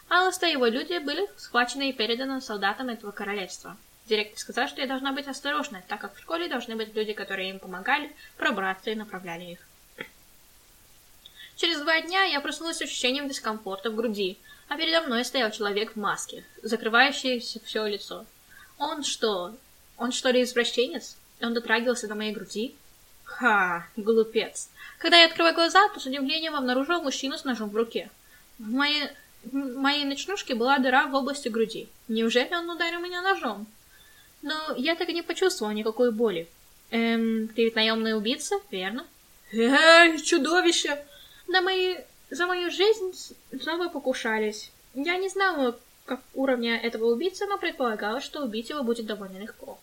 Алласта и его люди были схвачены и переданы солдатам этого королевства. Директор сказал, что я должна быть осторожной, так как в школе должны быть люди, которые им помогали пробраться и направляли их. Через два дня я проснулась с ощущением дискомфорта в груди, а передо мной стоял человек в маске, закрывающий все лицо. Он что, он что ли извращенец? Он дотрагивался до моей груди? Ха, глупец. Когда я открываю глаза, то с удивлением обнаружил мужчину с ножом в руке. В моей, в моей ночнушке была дыра в области груди. Неужели он ударил меня ножом? Но я так и не почувствовала никакой боли. Эм, ты ведь наемный убийца, верно? Эй, чудовище! На мои... За мою жизнь снова покушались. Я не знала, как уровня этого убийцы, но предполагала, что убить его будет довольно легко.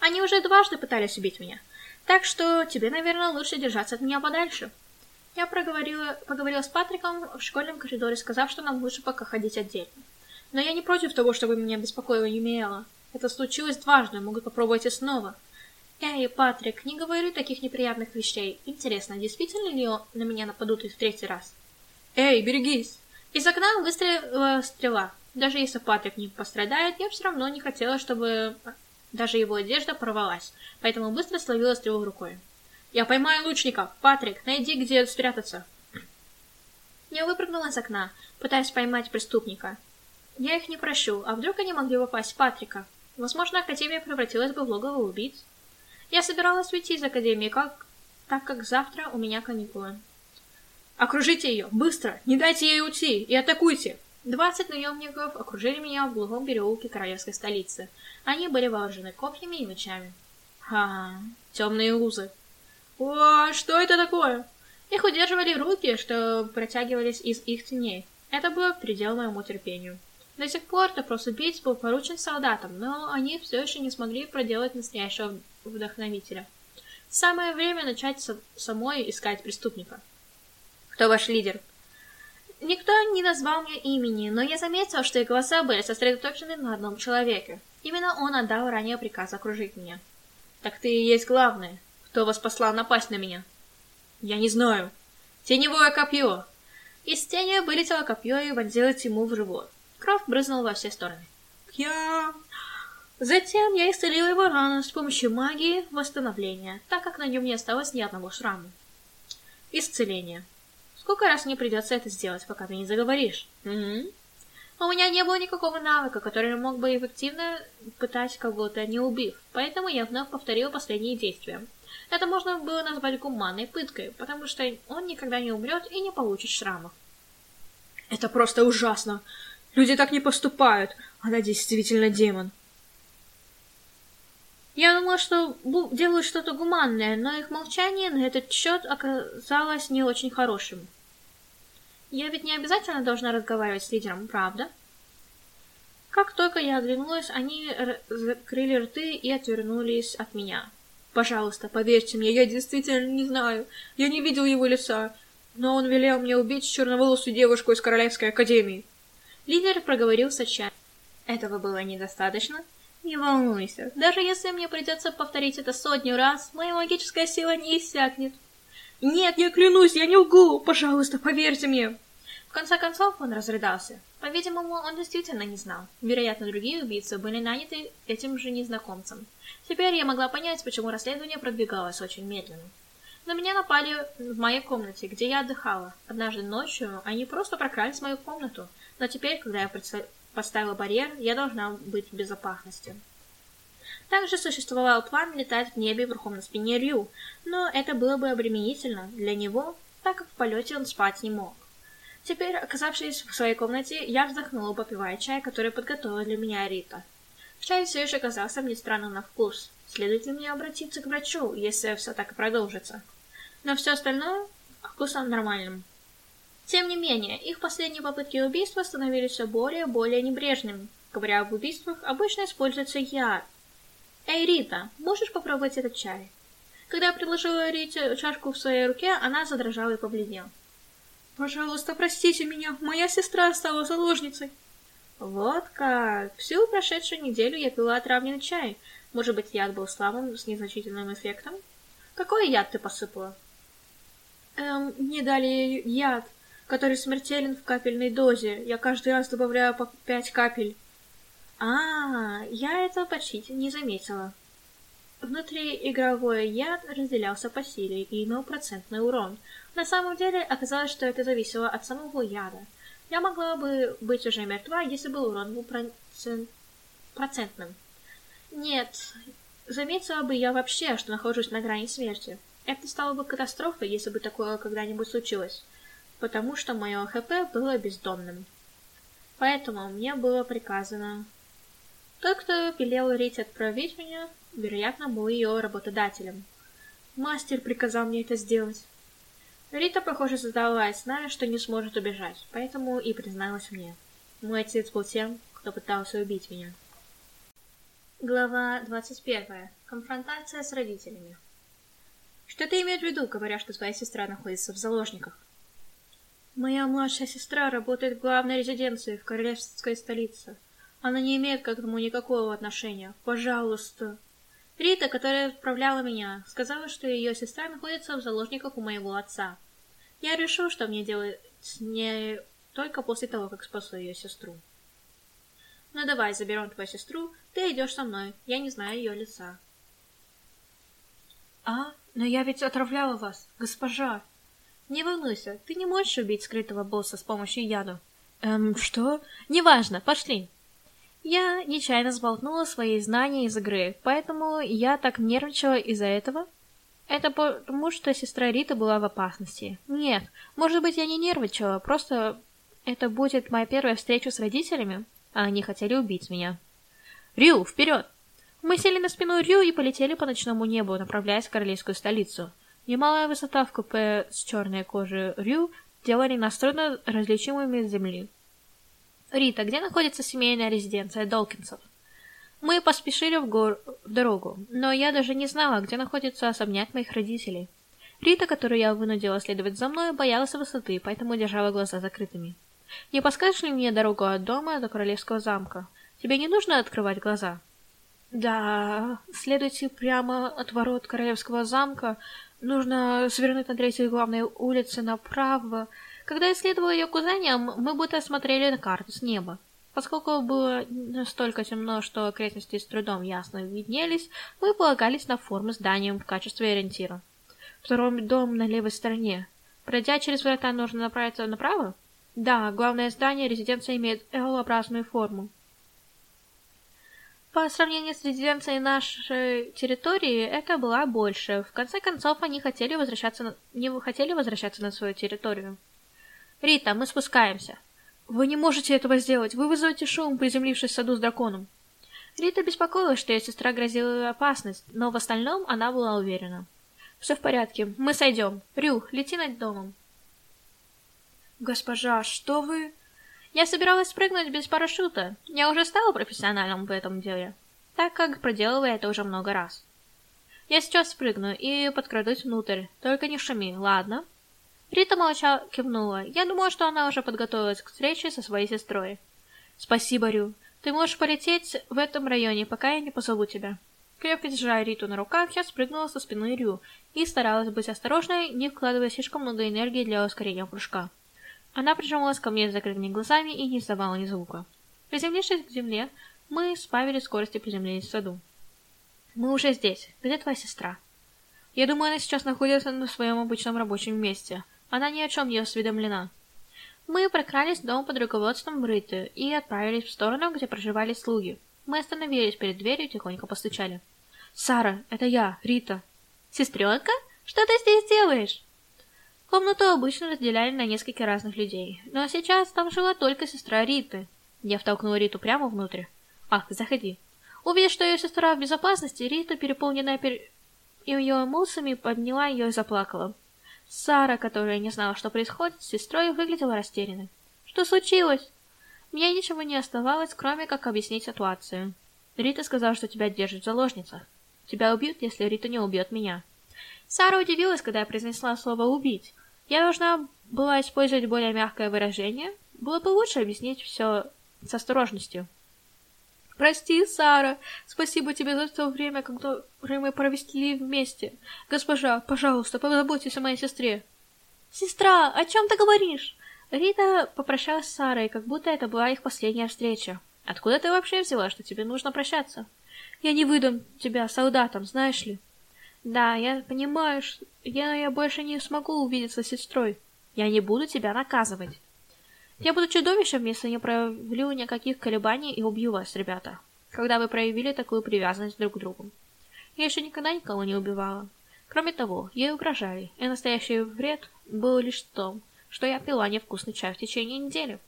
Они уже дважды пытались убить меня. Так что тебе, наверное, лучше держаться от меня подальше. Я проговорила, поговорила с Патриком в школьном коридоре, сказав, что нам лучше пока ходить отдельно. Но я не против того, чтобы меня беспокоила Юмиэла. Это случилось дважды, могут попробовать и снова. Эй, Патрик, не говори таких неприятных вещей. Интересно, действительно ли на меня нападут и в третий раз? Эй, берегись! Из окна выстрелила стрела. Даже если Патрик не пострадает, я все равно не хотела, чтобы даже его одежда порвалась, поэтому быстро словила стрелу рукой. «Я поймаю лучника! Патрик, найди, где спрятаться!» Я выпрыгнула из окна, пытаясь поймать преступника. Я их не прощу, а вдруг они могли попасть в Патрика? Возможно, Академия превратилась бы в логово убийц. Я собиралась уйти из Академии, как... так как завтра у меня каникулы. «Окружите ее! Быстро! Не дайте ей уйти! И атакуйте!» Двадцать наемников окружили меня в глухом переулке королевской столицы. Они были вооружены копьями и мечами. Ха, темные узы. О, что это такое? Их удерживали руки, что протягивались из их теней. Это было предел моему терпению. До сих пор допрос убийц был поручен солдатам, но они все еще не смогли проделать настоящего вдохновителя. Самое время начать самой искать преступника. Кто ваш лидер? Никто не назвал мне имени, но я заметил, что их глаза были сосредоточены на одном человеке. Именно он отдал ранее приказ окружить меня. Так ты и есть главный. Кто вас послал напасть на меня? Я не знаю. Теневое копье. Из тени вылетело копье и вонзилось ему в живот. Кровь брызнула во все стороны. Я... Затем я исцелила его рану с помощью магии восстановления, так как на нем не осталось ни одного шрама. Исцеление. Сколько раз мне придется это сделать, пока ты не заговоришь? Угу. У меня не было никакого навыка, который мог бы эффективно пытать кого-то, не убив, поэтому я вновь повторила последние действия. Это можно было назвать гуманной пыткой, потому что он никогда не умрет и не получит шрамов. Это просто ужасно. Люди так не поступают. Она действительно демон. Я думала, что делают что-то гуманное, но их молчание на этот счет оказалось не очень хорошим. Я ведь не обязательно должна разговаривать с лидером, правда? Как только я оглянулась, они закрыли рты и отвернулись от меня. Пожалуйста, поверьте мне, я действительно не знаю. Я не видел его лица, но он велел мне убить черноволосую девушку из Королевской Академии. Лидер проговорил с отчаянием. Этого было недостаточно? Не волнуйся, даже если мне придется повторить это сотню раз, моя магическая сила не иссякнет. Нет, я клянусь, я не лгу, пожалуйста, поверьте мне. В конце концов он разрыдался. По-видимому, он действительно не знал. Вероятно, другие убийцы были наняты этим же незнакомцем. Теперь я могла понять, почему расследование продвигалось очень медленно. На меня напали в моей комнате, где я отдыхала. Однажды ночью они просто прокрались в мою комнату, но теперь, когда я поставила барьер, я должна быть в безопасности. Также существовал план летать в небе верхом на спине Рю, но это было бы обременительно для него, так как в полете он спать не мог. Теперь, оказавшись в своей комнате, я вздохнула, попивая чай, который подготовила для меня Рита. Чай все еще казался мне странным на вкус. Следует ли мне обратиться к врачу, если все так и продолжится? Но все остальное вкусом нормальным. Тем не менее, их последние попытки убийства становились все более и более небрежными. Говоря об убийствах, обычно используется яд. Эй, Рита, можешь попробовать этот чай? Когда я предложила Рите чашку в своей руке, она задрожала и побледнела. Пожалуйста, простите меня, моя сестра стала заложницей. Вот как. Всю прошедшую неделю я пила отравленный чай. Может быть, яд был слабым с незначительным эффектом? Какой яд ты посыпала? Эм, мне дали яд, который смертелен в капельной дозе. Я каждый раз добавляю по пять капель. А, я этого почти не заметила. Внутри игровой яд разделялся по силе и имел процентный урон, на самом деле, оказалось, что это зависело от самого яда. Я могла бы быть уже мертва, если бы урон был процент... процентным. Нет, заметила бы я вообще, что нахожусь на грани смерти. Это стало бы катастрофой, если бы такое когда-нибудь случилось, потому что мое ХП было бездонным. Поэтому мне было приказано... Тот, кто велел Рить отправить меня, вероятно, был ее работодателем. Мастер приказал мне это сделать. Рита, похоже, сдалась, зная, что не сможет убежать, поэтому и призналась мне. Мой отец был тем, кто пытался убить меня. Глава 21. Конфронтация с родителями. Что ты имеешь в виду, говоря, что твоя сестра находится в заложниках? Моя младшая сестра работает в главной резиденции в королевской столице. Она не имеет к этому никакого отношения. Пожалуйста. Рита, которая отправляла меня, сказала, что ее сестра находится в заложниках у моего отца. Я решил, что мне делать с ней только после того, как спасу ее сестру. Ну давай, заберем твою сестру, ты идешь со мной, я не знаю ее лица. А, но я ведь отравляла вас, госпожа. Не волнуйся, ты не можешь убить скрытого босса с помощью яду. Эм, что? Неважно, пошли. Я нечаянно сболтнула свои знания из игры, поэтому я так нервничала из-за этого. Это потому, что сестра Рита была в опасности. Нет, может быть, я не нервничала, просто это будет моя первая встреча с родителями, а они хотели убить меня. Рю, вперед! Мы сели на спину Рю и полетели по ночному небу, направляясь в королевскую столицу. Немалая высота в купе с черной кожей Рю делали нас трудно различимыми с земли. Рита, где находится семейная резиденция Долкинсов? Мы поспешили в, гор... в дорогу, но я даже не знала, где находится особняк моих родителей. Рита, которую я вынудила следовать за мной, боялась высоты, поэтому держала глаза закрытыми. «Не подскажешь ли мне дорогу от дома до Королевского замка? Тебе не нужно открывать глаза?» «Да, следуйте прямо от ворот Королевского замка. Нужно свернуть на третьей главной улице направо. Когда я ее кузеням, мы будто смотрели на карту с неба. Поскольку было настолько темно, что окрестности с трудом ясно виднелись, мы полагались на форму зданием в качестве ориентира. Второй дом на левой стороне. Пройдя через врата, нужно направиться направо? Да, главное здание резиденция имеет L-образную форму. По сравнению с резиденцией нашей территории, это была больше. В конце концов, они хотели возвращаться не хотели возвращаться на свою территорию. Рита, мы спускаемся. Вы не можете этого сделать. Вы вызовете шум, приземлившись в саду с драконом. Рита беспокоилась, что ее сестра грозила опасность, но в остальном она была уверена. Все в порядке, мы сойдем. Рю, лети над домом. Госпожа, что вы... Я собиралась спрыгнуть без парашюта. Я уже стала профессионалом в этом деле, так как проделываю это уже много раз. Я сейчас спрыгну и подкрадусь внутрь, только не шуми, ладно? Рита молча кивнула. Я думала, что она уже подготовилась к встрече со своей сестрой. Спасибо, Рю. Ты можешь полететь в этом районе, пока я не позову тебя. Крепко держа Риту на руках, я спрыгнула со спины Рю и старалась быть осторожной, не вкладывая слишком много энергии для ускорения прыжка. Она прижималась ко мне с закрытыми глазами и не издавала ни звука. Приземлившись к земле, мы сбавили скорость и приземлились в саду. Мы уже здесь. Где твоя сестра? Я думаю, она сейчас находится на своем обычном рабочем месте. Она ни о чем не осведомлена. Мы прокрались в дом под руководством Бриты и отправились в сторону, где проживали слуги. Мы остановились перед дверью и тихонько постучали. «Сара, это я, Рита». «Сестренка? Что ты здесь делаешь?» Комнату обычно разделяли на несколько разных людей, но сейчас там жила только сестра Риты. Я втолкнула Риту прямо внутрь. «Ах, заходи». Увидев, что ее сестра в безопасности, Рита, переполненная пер... ее эмоциями, подняла ее и заплакала. Сара, которая не знала, что происходит, с сестрой выглядела растерянной. «Что случилось?» Мне ничего не оставалось, кроме как объяснить ситуацию. Рита сказала, что тебя держит заложница. Тебя убьют, если Рита не убьет меня. Сара удивилась, когда я произнесла слово «убить». Я должна была использовать более мягкое выражение. Было бы лучше объяснить все с осторожностью. Прости, Сара. Спасибо тебе за то время, когда мы провели вместе. Госпожа, пожалуйста, позаботьтесь о моей сестре. Сестра, о чем ты говоришь? Рита попрощалась с Сарой, как будто это была их последняя встреча. Откуда ты вообще взяла, что тебе нужно прощаться? Я не выдам тебя солдатам, знаешь ли. Да, я понимаю, что я, я больше не смогу увидеться с сестрой. Я не буду тебя наказывать. Я буду чудовищем, если не проявлю никаких колебаний и убью вас, ребята, когда вы проявили такую привязанность друг к другу. Я еще никогда никого не убивала. Кроме того, ей угрожали, и настоящий вред был лишь в том, что я пила невкусный чай в течение недели.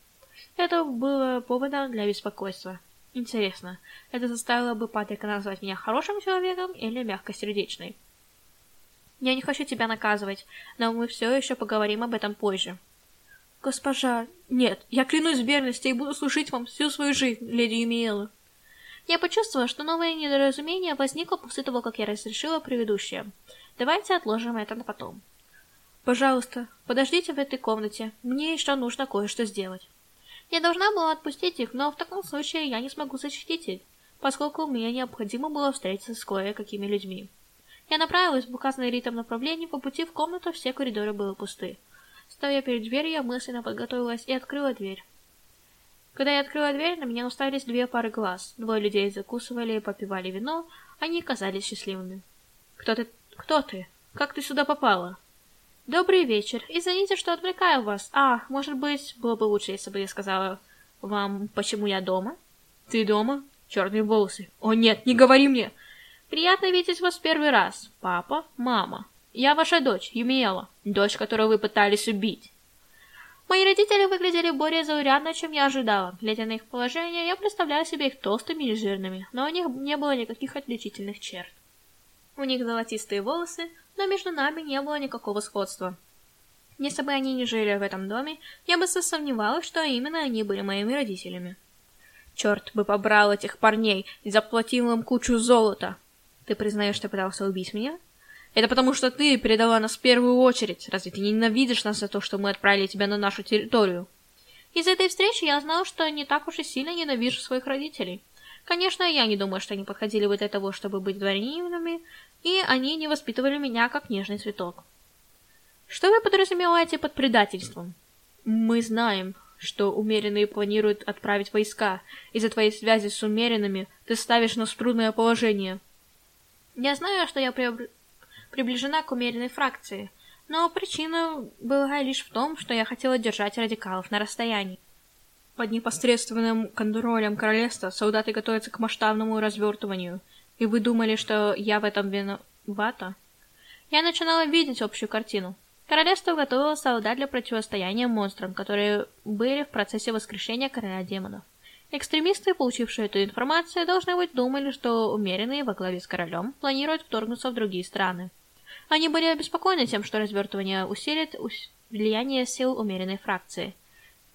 Это было поводом для беспокойства. Интересно, это заставило бы Патрика назвать меня хорошим человеком или мягкосердечной? Я не хочу тебя наказывать, но мы все еще поговорим об этом позже. Госпожа, нет, я клянусь в верности и буду служить вам всю свою жизнь, леди Юмиэла. Я почувствовала, что новое недоразумение возникло после того, как я разрешила предыдущее. Давайте отложим это на потом. Пожалуйста, подождите в этой комнате. Мне еще нужно кое-что сделать. Я должна была отпустить их, но в таком случае я не смогу защитить их, поскольку мне необходимо было встретиться с кое-какими людьми. Я направилась в указанное ритм направлении, по пути в комнату все коридоры были пусты. Стоя перед дверью, я мысленно подготовилась и открыла дверь. Когда я открыла дверь, на меня уставились две пары глаз. Двое людей закусывали и попивали вино, они казались счастливыми. «Кто ты? Кто ты? Как ты сюда попала?» «Добрый вечер. Извините, что отвлекаю вас. А, может быть, было бы лучше, если бы я сказала вам, почему я дома?» «Ты дома? Черные волосы. О нет, не говори мне!» «Приятно видеть вас первый раз. Папа, мама. Я ваша дочь, Юмиэла, дочь, которую вы пытались убить. Мои родители выглядели более заурядно, чем я ожидала. Глядя на их положение, я представляла себе их толстыми и жирными, но у них не было никаких отличительных черт. У них золотистые волосы, но между нами не было никакого сходства. Если бы они не жили в этом доме, я бы сомневалась, что именно они были моими родителями. Черт бы побрал этих парней и заплатил им кучу золота. Ты признаешь, что пытался убить меня? Это потому, что ты предала нас в первую очередь. Разве ты не ненавидишь нас за то, что мы отправили тебя на нашу территорию? Из этой встречи я знал, что не так уж и сильно ненавижу своих родителей. Конечно, я не думаю, что они подходили бы для того, чтобы быть дворянинами, и они не воспитывали меня как нежный цветок. Что вы подразумеваете под предательством? Мы знаем, что умеренные планируют отправить войска. Из-за твоей связи с умеренными ты ставишь нас в трудное положение. Я знаю, что я приобр... приближена к умеренной фракции, но причина была лишь в том, что я хотела держать радикалов на расстоянии. Под непосредственным контролем королевства солдаты готовятся к масштабному развертыванию, и вы думали, что я в этом виновата? Я начинала видеть общую картину. Королевство готовило солдат для противостояния монстрам, которые были в процессе воскрешения короля демонов. Экстремисты, получившие эту информацию, должны быть думали, что умеренные во главе с королем планируют вторгнуться в другие страны. Они были обеспокоены тем, что развертывание усилит влияние сил умеренной фракции.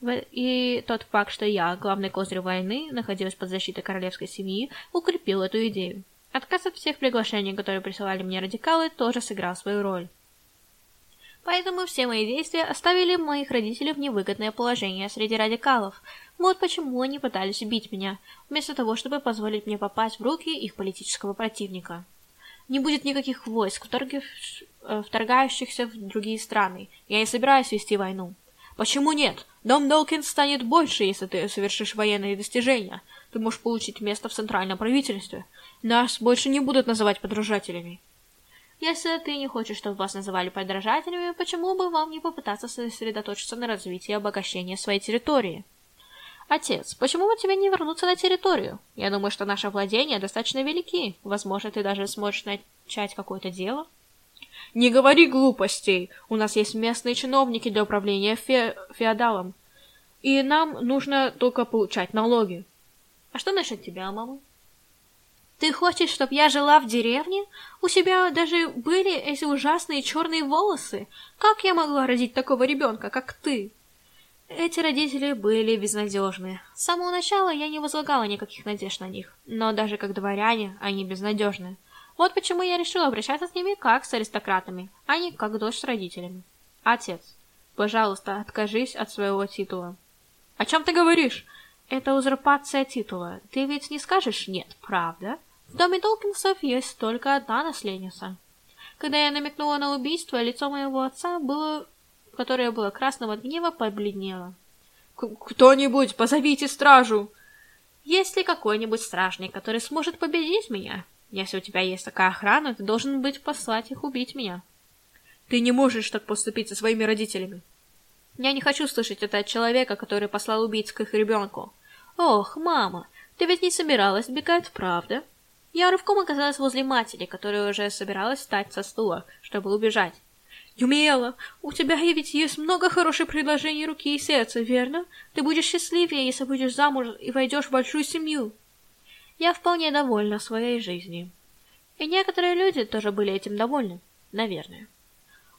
И тот факт, что я, главный козырь войны, находилась под защитой королевской семьи, укрепил эту идею. Отказ от всех приглашений, которые присылали мне радикалы, тоже сыграл свою роль. Поэтому все мои действия оставили моих родителей в невыгодное положение среди радикалов. Вот почему они пытались убить меня, вместо того, чтобы позволить мне попасть в руки их политического противника. Не будет никаких войск, э, вторгающихся в другие страны. Я не собираюсь вести войну. Почему нет? Дом Долкин станет больше, если ты совершишь военные достижения. Ты можешь получить место в центральном правительстве. Нас больше не будут называть подражателями. Если ты не хочешь, чтобы вас называли подражателями, почему бы вам не попытаться сосредоточиться на развитии и обогащении своей территории? Отец, почему бы тебе не вернуться на территорию? Я думаю, что наши владения достаточно велики. Возможно, ты даже сможешь начать какое-то дело. Не говори глупостей. У нас есть местные чиновники для управления фе феодалом. И нам нужно только получать налоги. А что насчет тебя, мама? Ты хочешь, чтобы я жила в деревне? У тебя даже были эти ужасные черные волосы. Как я могла родить такого ребенка, как ты? Эти родители были безнадежны. С самого начала я не возлагала никаких надежд на них, но даже как дворяне они безнадежны. Вот почему я решила обращаться с ними как с аристократами, а не как дочь с родителями. Отец, пожалуйста, откажись от своего титула. О чем ты говоришь? Это узурпация титула. Ты ведь не скажешь «нет», правда? В доме Долкинсов есть только одна наследница. Когда я намекнула на убийство, лицо моего отца, было, которое было красным от гнева, побледнело. «Кто-нибудь, позовите стражу!» «Есть ли какой-нибудь стражник, который сможет победить меня? Если у тебя есть такая охрана, ты должен быть послать их убить меня». «Ты не можешь так поступить со своими родителями!» «Я не хочу слышать это от человека, который послал убийц к их ребенку». «Ох, мама, ты ведь не собиралась бегать, правда?» Я рывком оказалась возле матери, которая уже собиралась встать со стула, чтобы убежать. «Юмиэла, у тебя ведь есть много хороших предложений руки и сердца, верно? Ты будешь счастливее, если будешь замуж и войдешь в большую семью». Я вполне довольна своей жизнью. И некоторые люди тоже были этим довольны, наверное.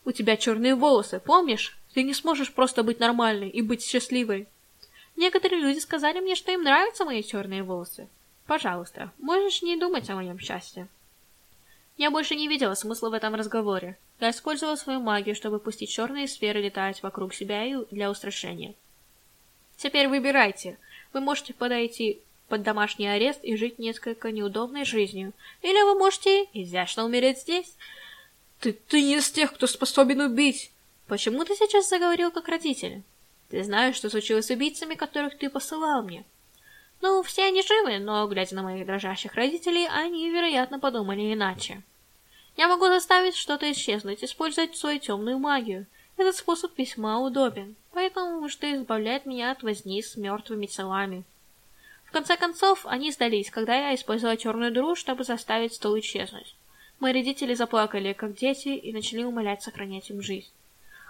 У тебя черные волосы, помнишь? Ты не сможешь просто быть нормальной и быть счастливой. Некоторые люди сказали мне, что им нравятся мои черные волосы. Пожалуйста, можешь не думать о моем счастье. Я больше не видела смысла в этом разговоре. Я использовала свою магию, чтобы пустить черные сферы летать вокруг себя и для устрашения. Теперь выбирайте. Вы можете подойти под домашний арест и жить несколько неудобной жизнью. Или вы можете изящно умереть здесь. Ты, ты не из тех, кто способен убить. Почему ты сейчас заговорил как родитель? Ты знаешь, что случилось с убийцами, которых ты посылал мне. Ну, все они живы, но, глядя на моих дрожащих родителей, они, вероятно, подумали иначе. Я могу заставить что-то исчезнуть, использовать свою темную магию. Этот способ весьма удобен, поэтому что избавляет меня от возни с мертвыми телами. В конце концов, они сдались, когда я использовала черную дыру, чтобы заставить стол исчезнуть. Мои родители заплакали, как дети, и начали умолять сохранять им жизнь.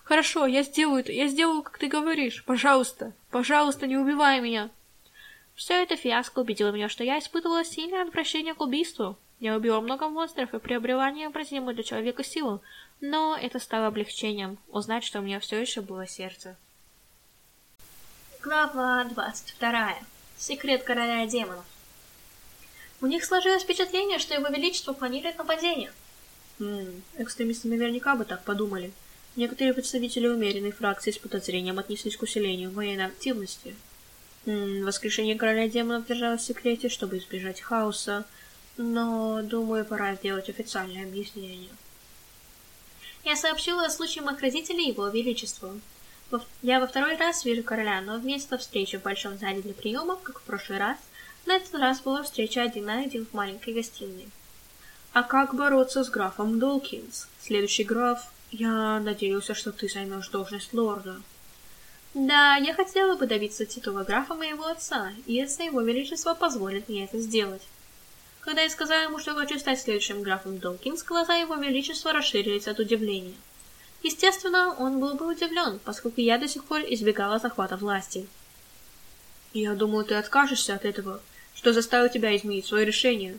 «Хорошо, я сделаю это, я сделаю, как ты говоришь. Пожалуйста, пожалуйста, не убивай меня!» Все это фиаско убедило меня, что я испытывала сильное отвращение к убийству. Я убила много монстров и приобрела необратимую для человека силу, но это стало облегчением, узнать, что у меня все еще было сердце. Глава 22. Секрет короля демонов. У них сложилось впечатление, что его величество планирует нападение. Хм, экстремисты наверняка бы так подумали. Некоторые представители умеренной фракции с подозрением отнеслись к усилению военной активности. Воскрешение короля демонов держалось в секрете, чтобы избежать хаоса, но, думаю, пора сделать официальное объяснение. Я сообщила о случае моих родителей его величеству. Я во второй раз вижу короля, но вместо встречи в большом зале для приемов, как в прошлый раз, на этот раз была встреча один на один в маленькой гостиной. А как бороться с графом Долкинс? Следующий граф... Я надеялся, что ты займешь должность лорда. Да, я хотела бы добиться титула графа моего отца, если его величество позволит мне это сделать. Когда я сказала ему, что хочу стать следующим графом Долкинс, глаза его величества расширились от удивления. Естественно, он был бы удивлен, поскольку я до сих пор избегала захвата власти. Я думаю, ты откажешься от этого, что заставило тебя изменить свое решение.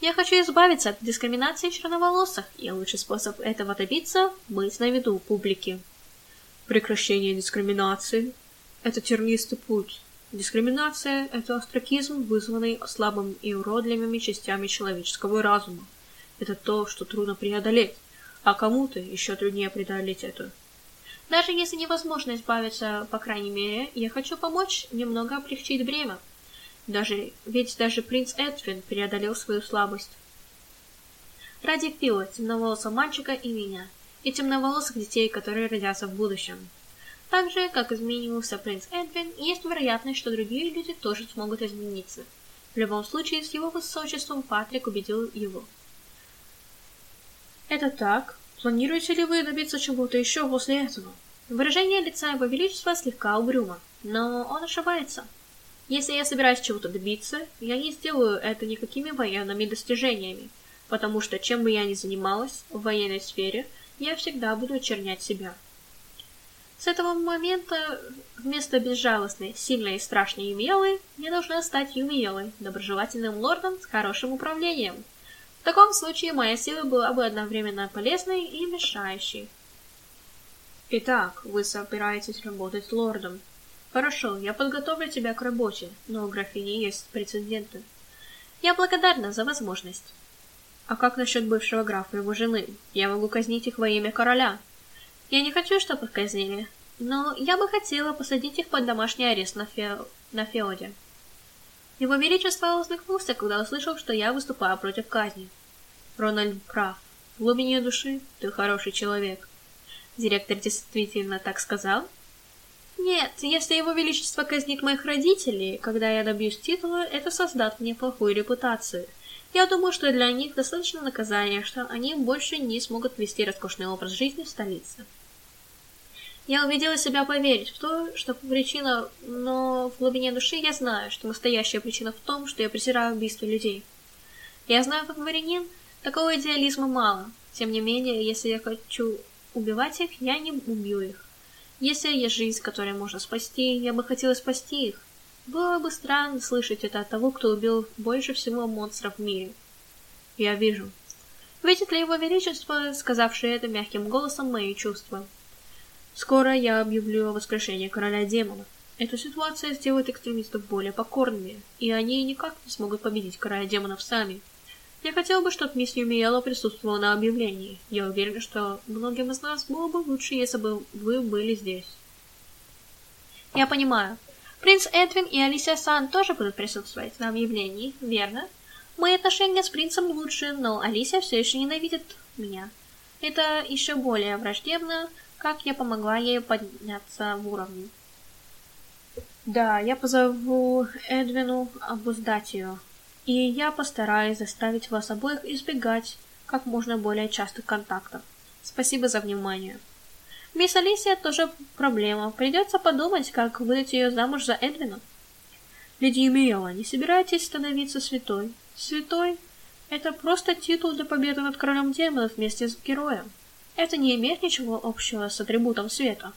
Я хочу избавиться от дискриминации черноволосых, и лучший способ этого добиться — быть на виду публики. Прекращение дискриминации — это тернистый путь. Дискриминация — это остракизм, вызванный слабыми и уродливыми частями человеческого разума. Это то, что трудно преодолеть, а кому-то еще труднее преодолеть это. Даже если невозможно избавиться, по крайней мере, я хочу помочь немного облегчить бремя. Даже, ведь даже принц Эдвин преодолел свою слабость. Ради Фила, темноволосого мальчика и меня, и темноволосых детей, которые родятся в будущем. Так же, как изменился принц Эдвин, есть вероятность, что другие люди тоже смогут измениться. В любом случае, с его высочеством Патрик убедил его. Это так? Планируете ли вы добиться чего-то еще после этого? Выражение лица его величества слегка угрюмо, но он ошибается. Если я собираюсь чего-то добиться, я не сделаю это никакими военными достижениями, потому что чем бы я ни занималась в военной сфере, я всегда буду очернять себя. С этого момента вместо безжалостной, сильной и страшной Юмиелы я должна стать Юмиелой, доброжелательным лордом с хорошим управлением. В таком случае моя сила была бы одновременно полезной и мешающей. Итак, вы собираетесь работать лордом. Хорошо, я подготовлю тебя к работе, но у графини есть прецеденты. Я благодарна за возможность. А как насчет бывшего графа и его жены? Я могу казнить их во имя короля. Я не хочу, чтобы их казнили, но я бы хотела посадить их под домашний арест на, фе... на Феоде. Его Величество усмехнулся, когда услышал, что я выступаю против казни. Рональд прав. В глубине души ты хороший человек. Директор действительно так сказал? Нет, если его величество казнит моих родителей, когда я добьюсь титула, это создаст мне плохую репутацию. Я думаю, что для них достаточно наказания, что они больше не смогут вести роскошный образ жизни в столице. Я убедила себя поверить в то, что причина, но в глубине души я знаю, что настоящая причина в том, что я презираю убийство людей. Я знаю, как дворянин, такого идеализма мало. Тем не менее, если я хочу убивать их, я не убью их. Если есть жизнь, которую можно спасти, я бы хотела спасти их. Было бы странно слышать это от того, кто убил больше всего монстров в мире. Я вижу. Видит ли его величество, сказавшее это мягким голосом, мои чувства? Скоро я объявлю о воскрешении короля демонов. Эта ситуация сделает экстремистов более покорными, и они никак не смогут победить короля демонов сами. Я хотел бы, чтобы мисс Юмиэлло присутствовала на объявлении. Я уверен, что многим из нас было бы лучше, если бы вы были здесь. Я понимаю. Принц Эдвин и Алисия Сан тоже будут присутствовать на объявлении, верно? Мои отношения с принцем лучше, но Алисия все еще ненавидит меня. Это еще более враждебно, как я помогла ей подняться в уровне. Да, я позову Эдвину обуздать ее. И я постараюсь заставить вас обоих избегать как можно более частых контактов. Спасибо за внимание. Мисс Алисия тоже проблема. Придется подумать, как выдать ее замуж за Эдвина. Леди Миэла, не собираетесь становиться святой? Святой — это просто титул для победы над королем демонов вместе с героем. Это не имеет ничего общего с атрибутом света.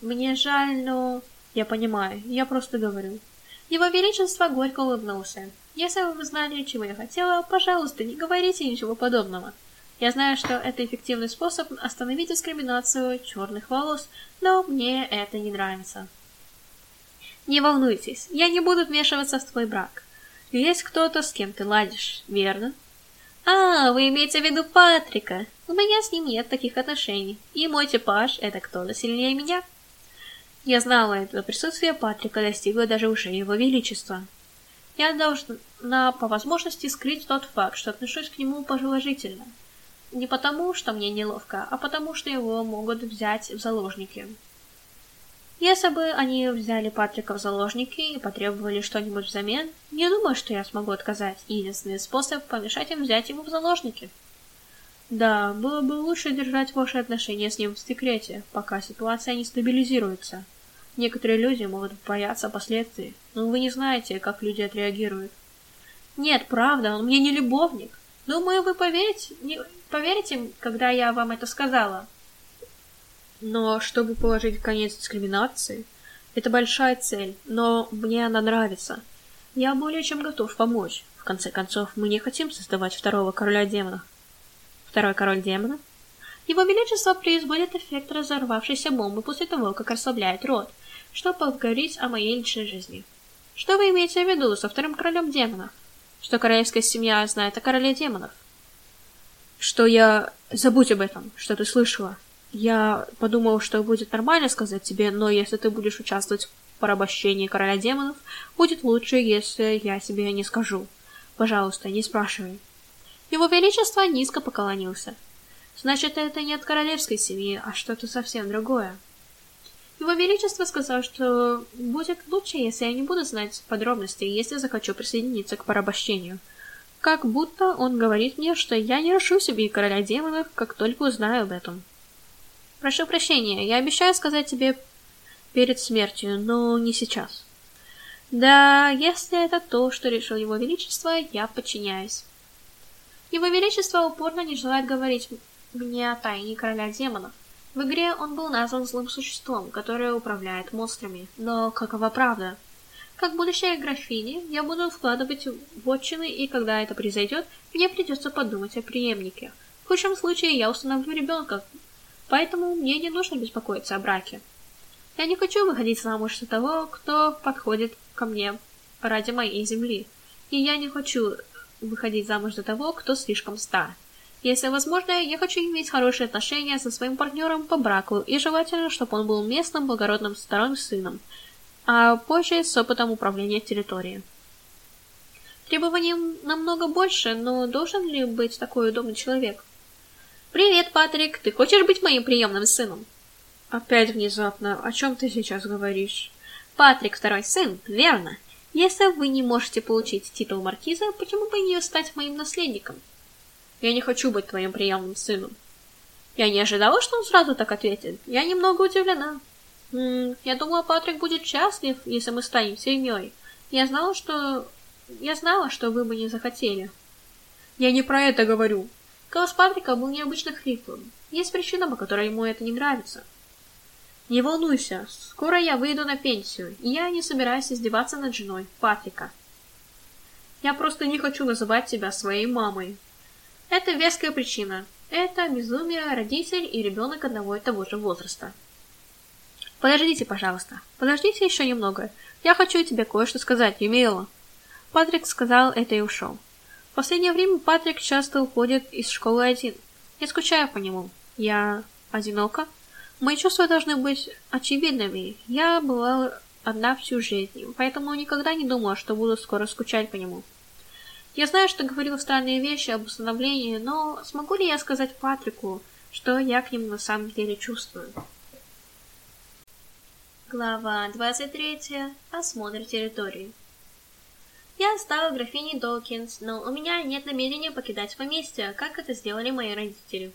Мне жаль, но... Я понимаю, я просто говорю. Его Величество горько улыбнулся. Если вы знали, чего я хотела, пожалуйста, не говорите ничего подобного. Я знаю, что это эффективный способ остановить дискриминацию черных волос, но мне это не нравится. Не волнуйтесь, я не буду вмешиваться в твой брак. Есть кто-то, с кем ты ладишь, верно? А, вы имеете в виду Патрика? У меня с ним нет таких отношений. И мой типаж — это кто-то сильнее меня. Я знала это, присутствие Патрика достигло даже ушей его величества. Я должна по возможности скрыть тот факт, что отношусь к нему положительно. Не потому, что мне неловко, а потому, что его могут взять в заложники. Если бы они взяли Патрика в заложники и потребовали что-нибудь взамен, не думаю, что я смогу отказать. Единственный способ помешать им взять его в заложники. Да, было бы лучше держать ваши отношения с ним в секрете, пока ситуация не стабилизируется. Некоторые люди могут бояться последствий, но вы не знаете, как люди отреагируют. Нет, правда, он мне не любовник. Думаю, вы поверите, поверите, когда я вам это сказала. Но чтобы положить конец дискриминации, это большая цель, но мне она нравится. Я более чем готов помочь. В конце концов, мы не хотим создавать второго короля демонов. Второй король демонов? Его Величество производит эффект разорвавшейся бомбы после того, как расслабляет рот, чтобы поговорить о моей личной жизни. Что вы имеете в виду со вторым королем демонов? Что королевская семья знает о короле демонов? Что я... Забудь об этом, что ты слышала. Я подумал, что будет нормально сказать тебе, но если ты будешь участвовать в порабощении короля демонов, будет лучше, если я тебе не скажу. Пожалуйста, не спрашивай. Его Величество низко поклонился. Значит, это не от королевской семьи, а что-то совсем другое. Его Величество сказал, что будет лучше, если я не буду знать подробностей, если захочу присоединиться к порабощению. Как будто он говорит мне, что я не решу себе короля демонов, как только узнаю об этом. Прошу прощения, я обещаю сказать тебе перед смертью, но не сейчас. Да, если это то, что решил его величество, я подчиняюсь. Его величество упорно не желает говорить мне о тайне короля демонов. В игре он был назван злым существом, которое управляет монстрами. Но какова правда? Как будущая графиня, я буду вкладывать в отчины, и когда это произойдет, мне придется подумать о преемнике. В худшем случае я установлю ребенка, Поэтому мне не нужно беспокоиться о браке. Я не хочу выходить замуж за того, кто подходит ко мне ради моей земли. И я не хочу выходить замуж за того, кто слишком стар. Если возможно, я хочу иметь хорошие отношения со своим партнером по браку, и желательно, чтобы он был местным благородным вторым сыном, а позже с опытом управления территорией. Требований намного больше, но должен ли быть такой удобный человек? «Привет, Патрик, ты хочешь быть моим приемным сыном?» Опять внезапно, о чем ты сейчас говоришь? Патрик второй сын, верно. Если вы не можете получить титул маркиза, почему бы не стать моим наследником? Я не хочу быть твоим приемным сыном. Я не ожидала, что он сразу так ответит. Я немного удивлена. Я думала, Патрик будет счастлив, если мы станем семьей. Я знала, что... Я знала, что вы бы не захотели. Я не про это говорю. Голос Патрика был необычно хриплым. Есть причина, по которой ему это не нравится. Не волнуйся, скоро я выйду на пенсию, и я не собираюсь издеваться над женой Патрика. Я просто не хочу называть тебя своей мамой. Это веская причина. Это безумие, родитель и ребенок одного и того же возраста. Подождите, пожалуйста. Подождите еще немного. Я хочу тебе кое-что сказать, Юмиэла. Патрик сказал это и ушел. В последнее время Патрик часто уходит из школы один. Я скучаю по нему. Я одинока. Мои чувства должны быть очевидными. Я была одна всю жизнь, поэтому никогда не думала, что буду скоро скучать по нему. Я знаю, что говорила странные вещи об установлении, но смогу ли я сказать Патрику, что я к нему на самом деле чувствую? Глава 23. Осмотр территории. Я стала графиней Докинс, но у меня нет намерения покидать поместье, как это сделали мои родители.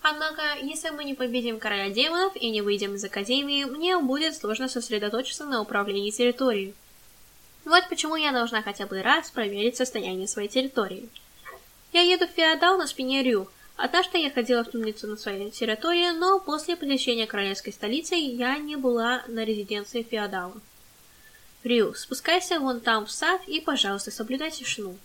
Однако, если мы не победим короля демонов и не выйдем из Академии, мне будет сложно сосредоточиться на управлении территорией. Вот почему я должна хотя бы раз проверить состояние своей территории. Я еду в Феодал на спине Рю. Однажды я ходила в темницу на своей территории, но после посещения королевской столицы я не была на резиденции Феодала. Рю, спускайся вон там в сад и, пожалуйста, соблюдай тишину.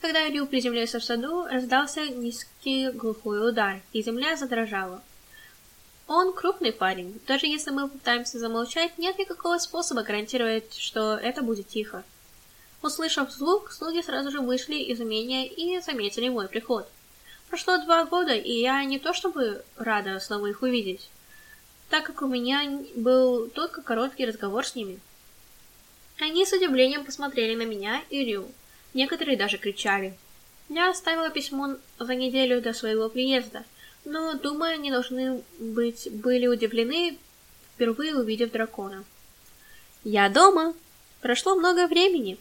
Когда Рю приземлился в саду, раздался низкий глухой удар, и земля задрожала. Он крупный парень. Даже если мы пытаемся замолчать, нет никакого способа гарантировать, что это будет тихо. Услышав звук, слуги сразу же вышли из умения и заметили мой приход. Прошло два года, и я не то чтобы рада снова их увидеть, так как у меня был только короткий разговор с ними. Они с удивлением посмотрели на меня и Рю. Некоторые даже кричали. Я оставила письмо за неделю до своего приезда, но, думаю, они должны быть были удивлены, впервые увидев дракона. «Я дома! Прошло много времени!»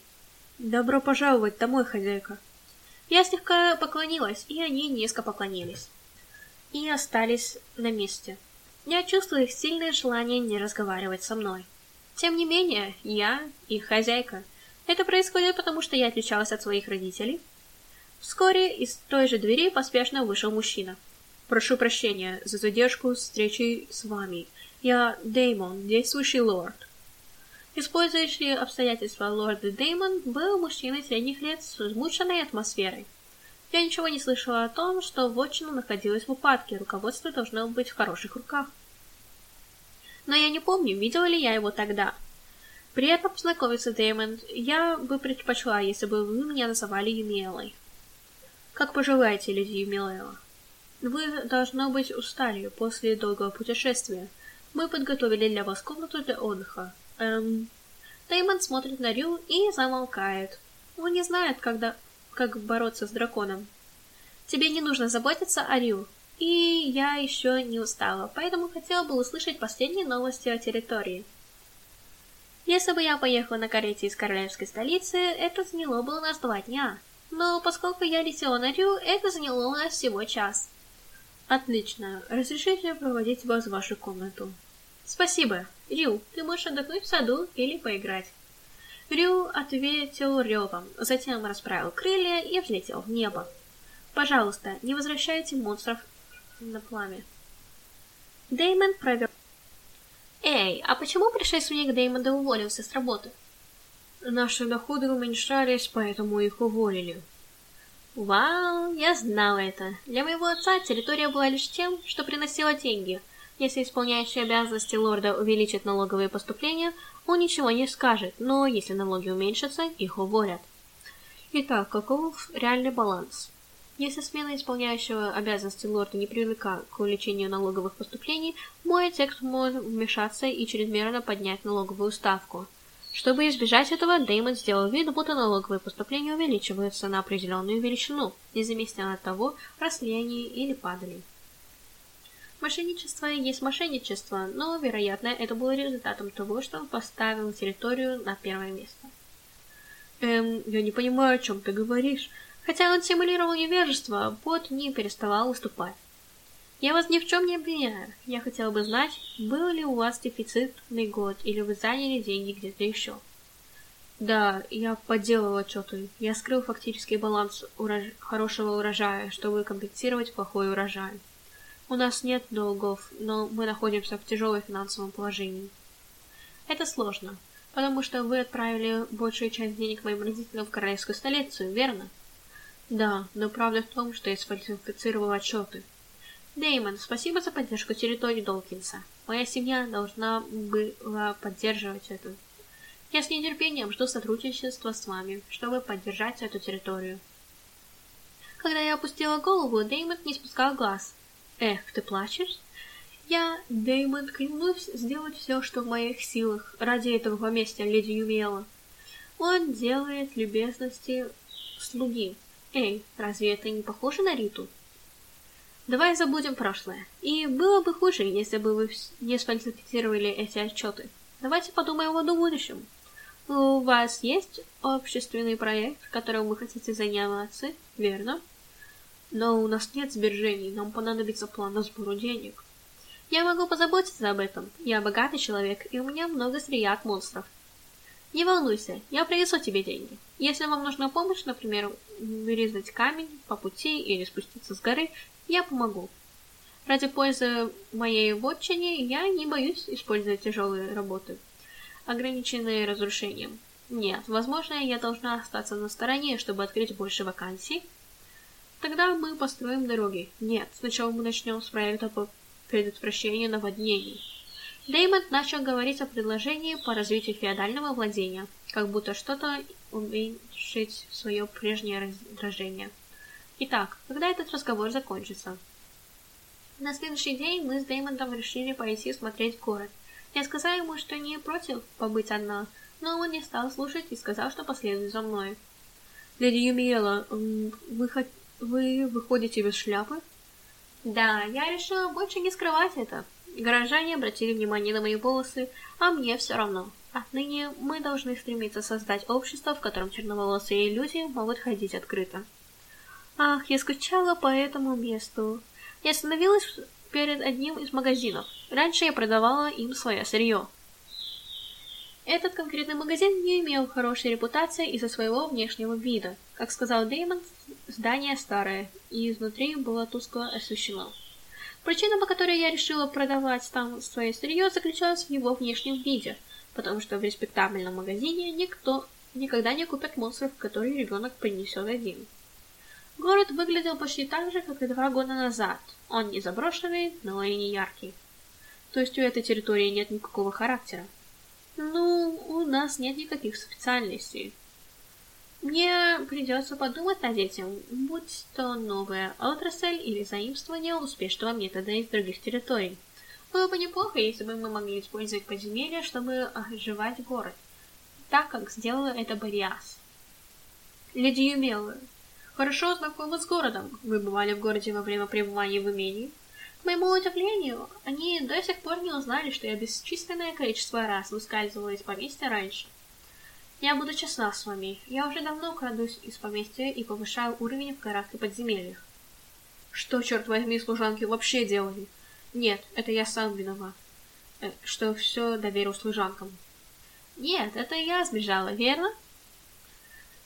«Добро пожаловать домой, хозяйка!» Я слегка поклонилась, и они низко поклонились. И остались на месте. Я чувствую их сильное желание не разговаривать со мной. Тем не менее, я их хозяйка. Это происходит потому, что я отличалась от своих родителей. Вскоре из той же двери поспешно вышел мужчина. Прошу прощения за задержку с встречей с вами. Я Деймон, действующий лорд. Использующий обстоятельства лорд Деймон был мужчиной средних лет с измученной атмосферой. Я ничего не слышала о том, что вотчина находилась в упадке, руководство должно быть в хороших руках. Но я не помню, видела ли я его тогда. Приятно познакомиться, Дэймон. Я бы предпочла, если бы вы меня называли Юмелой. Как пожелаете, леди Юмелела. Вы, должно быть, устали после долгого путешествия. Мы подготовили для вас комнату для отдыха. Эм... Дэймон смотрит на Рю и замолкает. Он не знает, когда как бороться с драконом. Тебе не нужно заботиться о Рю. И я еще не устала, поэтому хотела бы услышать последние новости о территории. Если бы я поехала на карете из королевской столицы, это заняло бы у нас два дня. Но поскольку я летела на Рю, это заняло у нас всего час. Отлично. Разрешите проводить вас в вашу комнату. Спасибо. Рю, ты можешь отдохнуть в саду или поиграть. Рю ответил ревом, затем расправил крылья и взлетел в небо. Пожалуйста, не возвращайте монстров на пламя. Деймон провел... Эй, а почему предшественник Деймонда уволился с работы? Наши доходы уменьшались, поэтому их уволили. Вау, я знала это. Для моего отца территория была лишь тем, что приносила деньги. Если исполняющий обязанности лорда увеличит налоговые поступления, он ничего не скажет, но если налоги уменьшатся, их уволят. Итак, каков реальный баланс? Если смена исполняющего обязанности лорда не привлекла к увеличению налоговых поступлений, мой отец может вмешаться и чрезмерно поднять налоговую ставку. Чтобы избежать этого, Дэймон сделал вид, будто налоговые поступления увеличиваются на определенную величину, независимо от того, росли они или падали. Мошенничество есть мошенничество, но, вероятно, это было результатом того, что он поставил территорию на первое место. Эм, я не понимаю, о чем ты говоришь. Хотя он симулировал невежество, бот не переставал выступать. Я вас ни в чем не обвиняю. Я хотела бы знать, был ли у вас дефицитный год, или вы заняли деньги где-то еще. Да, я подделал отчеты. Я скрыл фактический баланс урож... хорошего урожая, чтобы компенсировать плохой урожай. У нас нет долгов, но мы находимся в тяжелом финансовом положении. Это сложно, потому что вы отправили большую часть денег моим родителям в королевскую столицу, верно? Да, но правда в том, что я сфальсифицировал отчеты. Деймон, спасибо за поддержку территории Долкинса. Моя семья должна была поддерживать это. Я с нетерпением жду сотрудничества с вами, чтобы поддержать эту территорию. Когда я опустила голову, Деймон не спускал глаз. Эх, ты плачешь? Я, Дэймон, клянусь сделать все, что в моих силах, ради этого поместья леди Юмела. Он делает любезности слуги. Эй, разве это не похоже на Риту? Давай забудем прошлое. И было бы хуже, если бы вы не сфальсифицировали эти отчеты. Давайте подумаем о будущем. У вас есть общественный проект, которым вы хотите заняться, верно? Но у нас нет сбережений, нам понадобится план на сбору денег. Я могу позаботиться об этом. Я богатый человек, и у меня много сырья от монстров. Не волнуйся, я принесу тебе деньги. Если вам нужна помощь, например, вырезать камень по пути или спуститься с горы, я помогу. Ради пользы моей вотчине я не боюсь использовать тяжелые работы, ограниченные разрушением. Нет, возможно, я должна остаться на стороне, чтобы открыть больше вакансий, Тогда мы построим дороги. Нет, сначала мы начнем с проекта по предотвращению наводнений. Дэймонд начал говорить о предложении по развитию феодального владения, как будто что-то уменьшить свое прежнее раздражение. Итак, когда этот разговор закончится? На следующий день мы с Дэймондом решили пойти смотреть город. Я сказала ему, что не против побыть одна, но он не стал слушать и сказал, что последует за мной. Леди Юмиела, вы, вы выходите без шляпы? Да, я решила больше не скрывать это. Горожане обратили внимание на мои волосы, а мне все равно. Отныне мы должны стремиться создать общество, в котором черноволосые люди могут ходить открыто. Ах, я скучала по этому месту. Я остановилась перед одним из магазинов. Раньше я продавала им свое сырье. Этот конкретный магазин не имел хорошей репутации из-за своего внешнего вида. Как сказал Дэймон, здание старое, и изнутри было тускло освещено. Причина, по которой я решила продавать там свое сырье, заключалась в его внешнем виде, потому что в респектабельном магазине никто никогда не купит монстров, которые ребенок принесет один. Город выглядел почти так же, как и два года назад. Он не заброшенный, но и не яркий. То есть у этой территории нет никакого характера. Ну, у нас нет никаких специальностей. Мне придется подумать над этим, будь то новая отрасль или заимствование успешного метода из других территорий. Было бы неплохо, если бы мы могли использовать подземелья, чтобы оживать город, так как сделала это Бориас. Леди Юмела, хорошо знакомы с городом. Вы бывали в городе во время пребывания в имении? К моему удивлению, они до сих пор не узнали, что я бесчисленное количество раз выскальзывала из поместья раньше. Я буду честна с вами. Я уже давно крадусь из поместья и повышаю уровень в горах и подземельях. Что, черт возьми, служанки вообще делали? Нет, это я сам виноват. Э, что все доверил служанкам. Нет, это я сбежала, верно?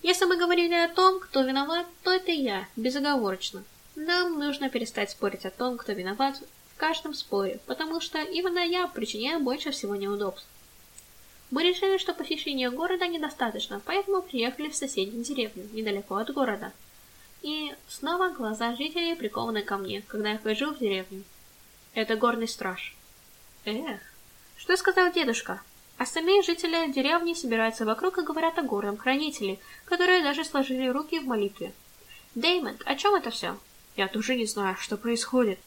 Если мы говорили о том, кто виноват, то это я, безоговорочно. Нам нужно перестать спорить о том, кто виноват в каждом споре, потому что именно я причиняю больше всего неудобств. Мы решили, что посещения города недостаточно, поэтому приехали в соседнюю деревню, недалеко от города. И снова глаза жителей прикованы ко мне, когда я хожу в деревню. Это горный страж. Эх, что сказал дедушка? Остальные жители деревни собираются вокруг и говорят о горном хранителе, которые даже сложили руки в молитве. Дэймонд, о чем это все? Я тоже не знаю, что происходит.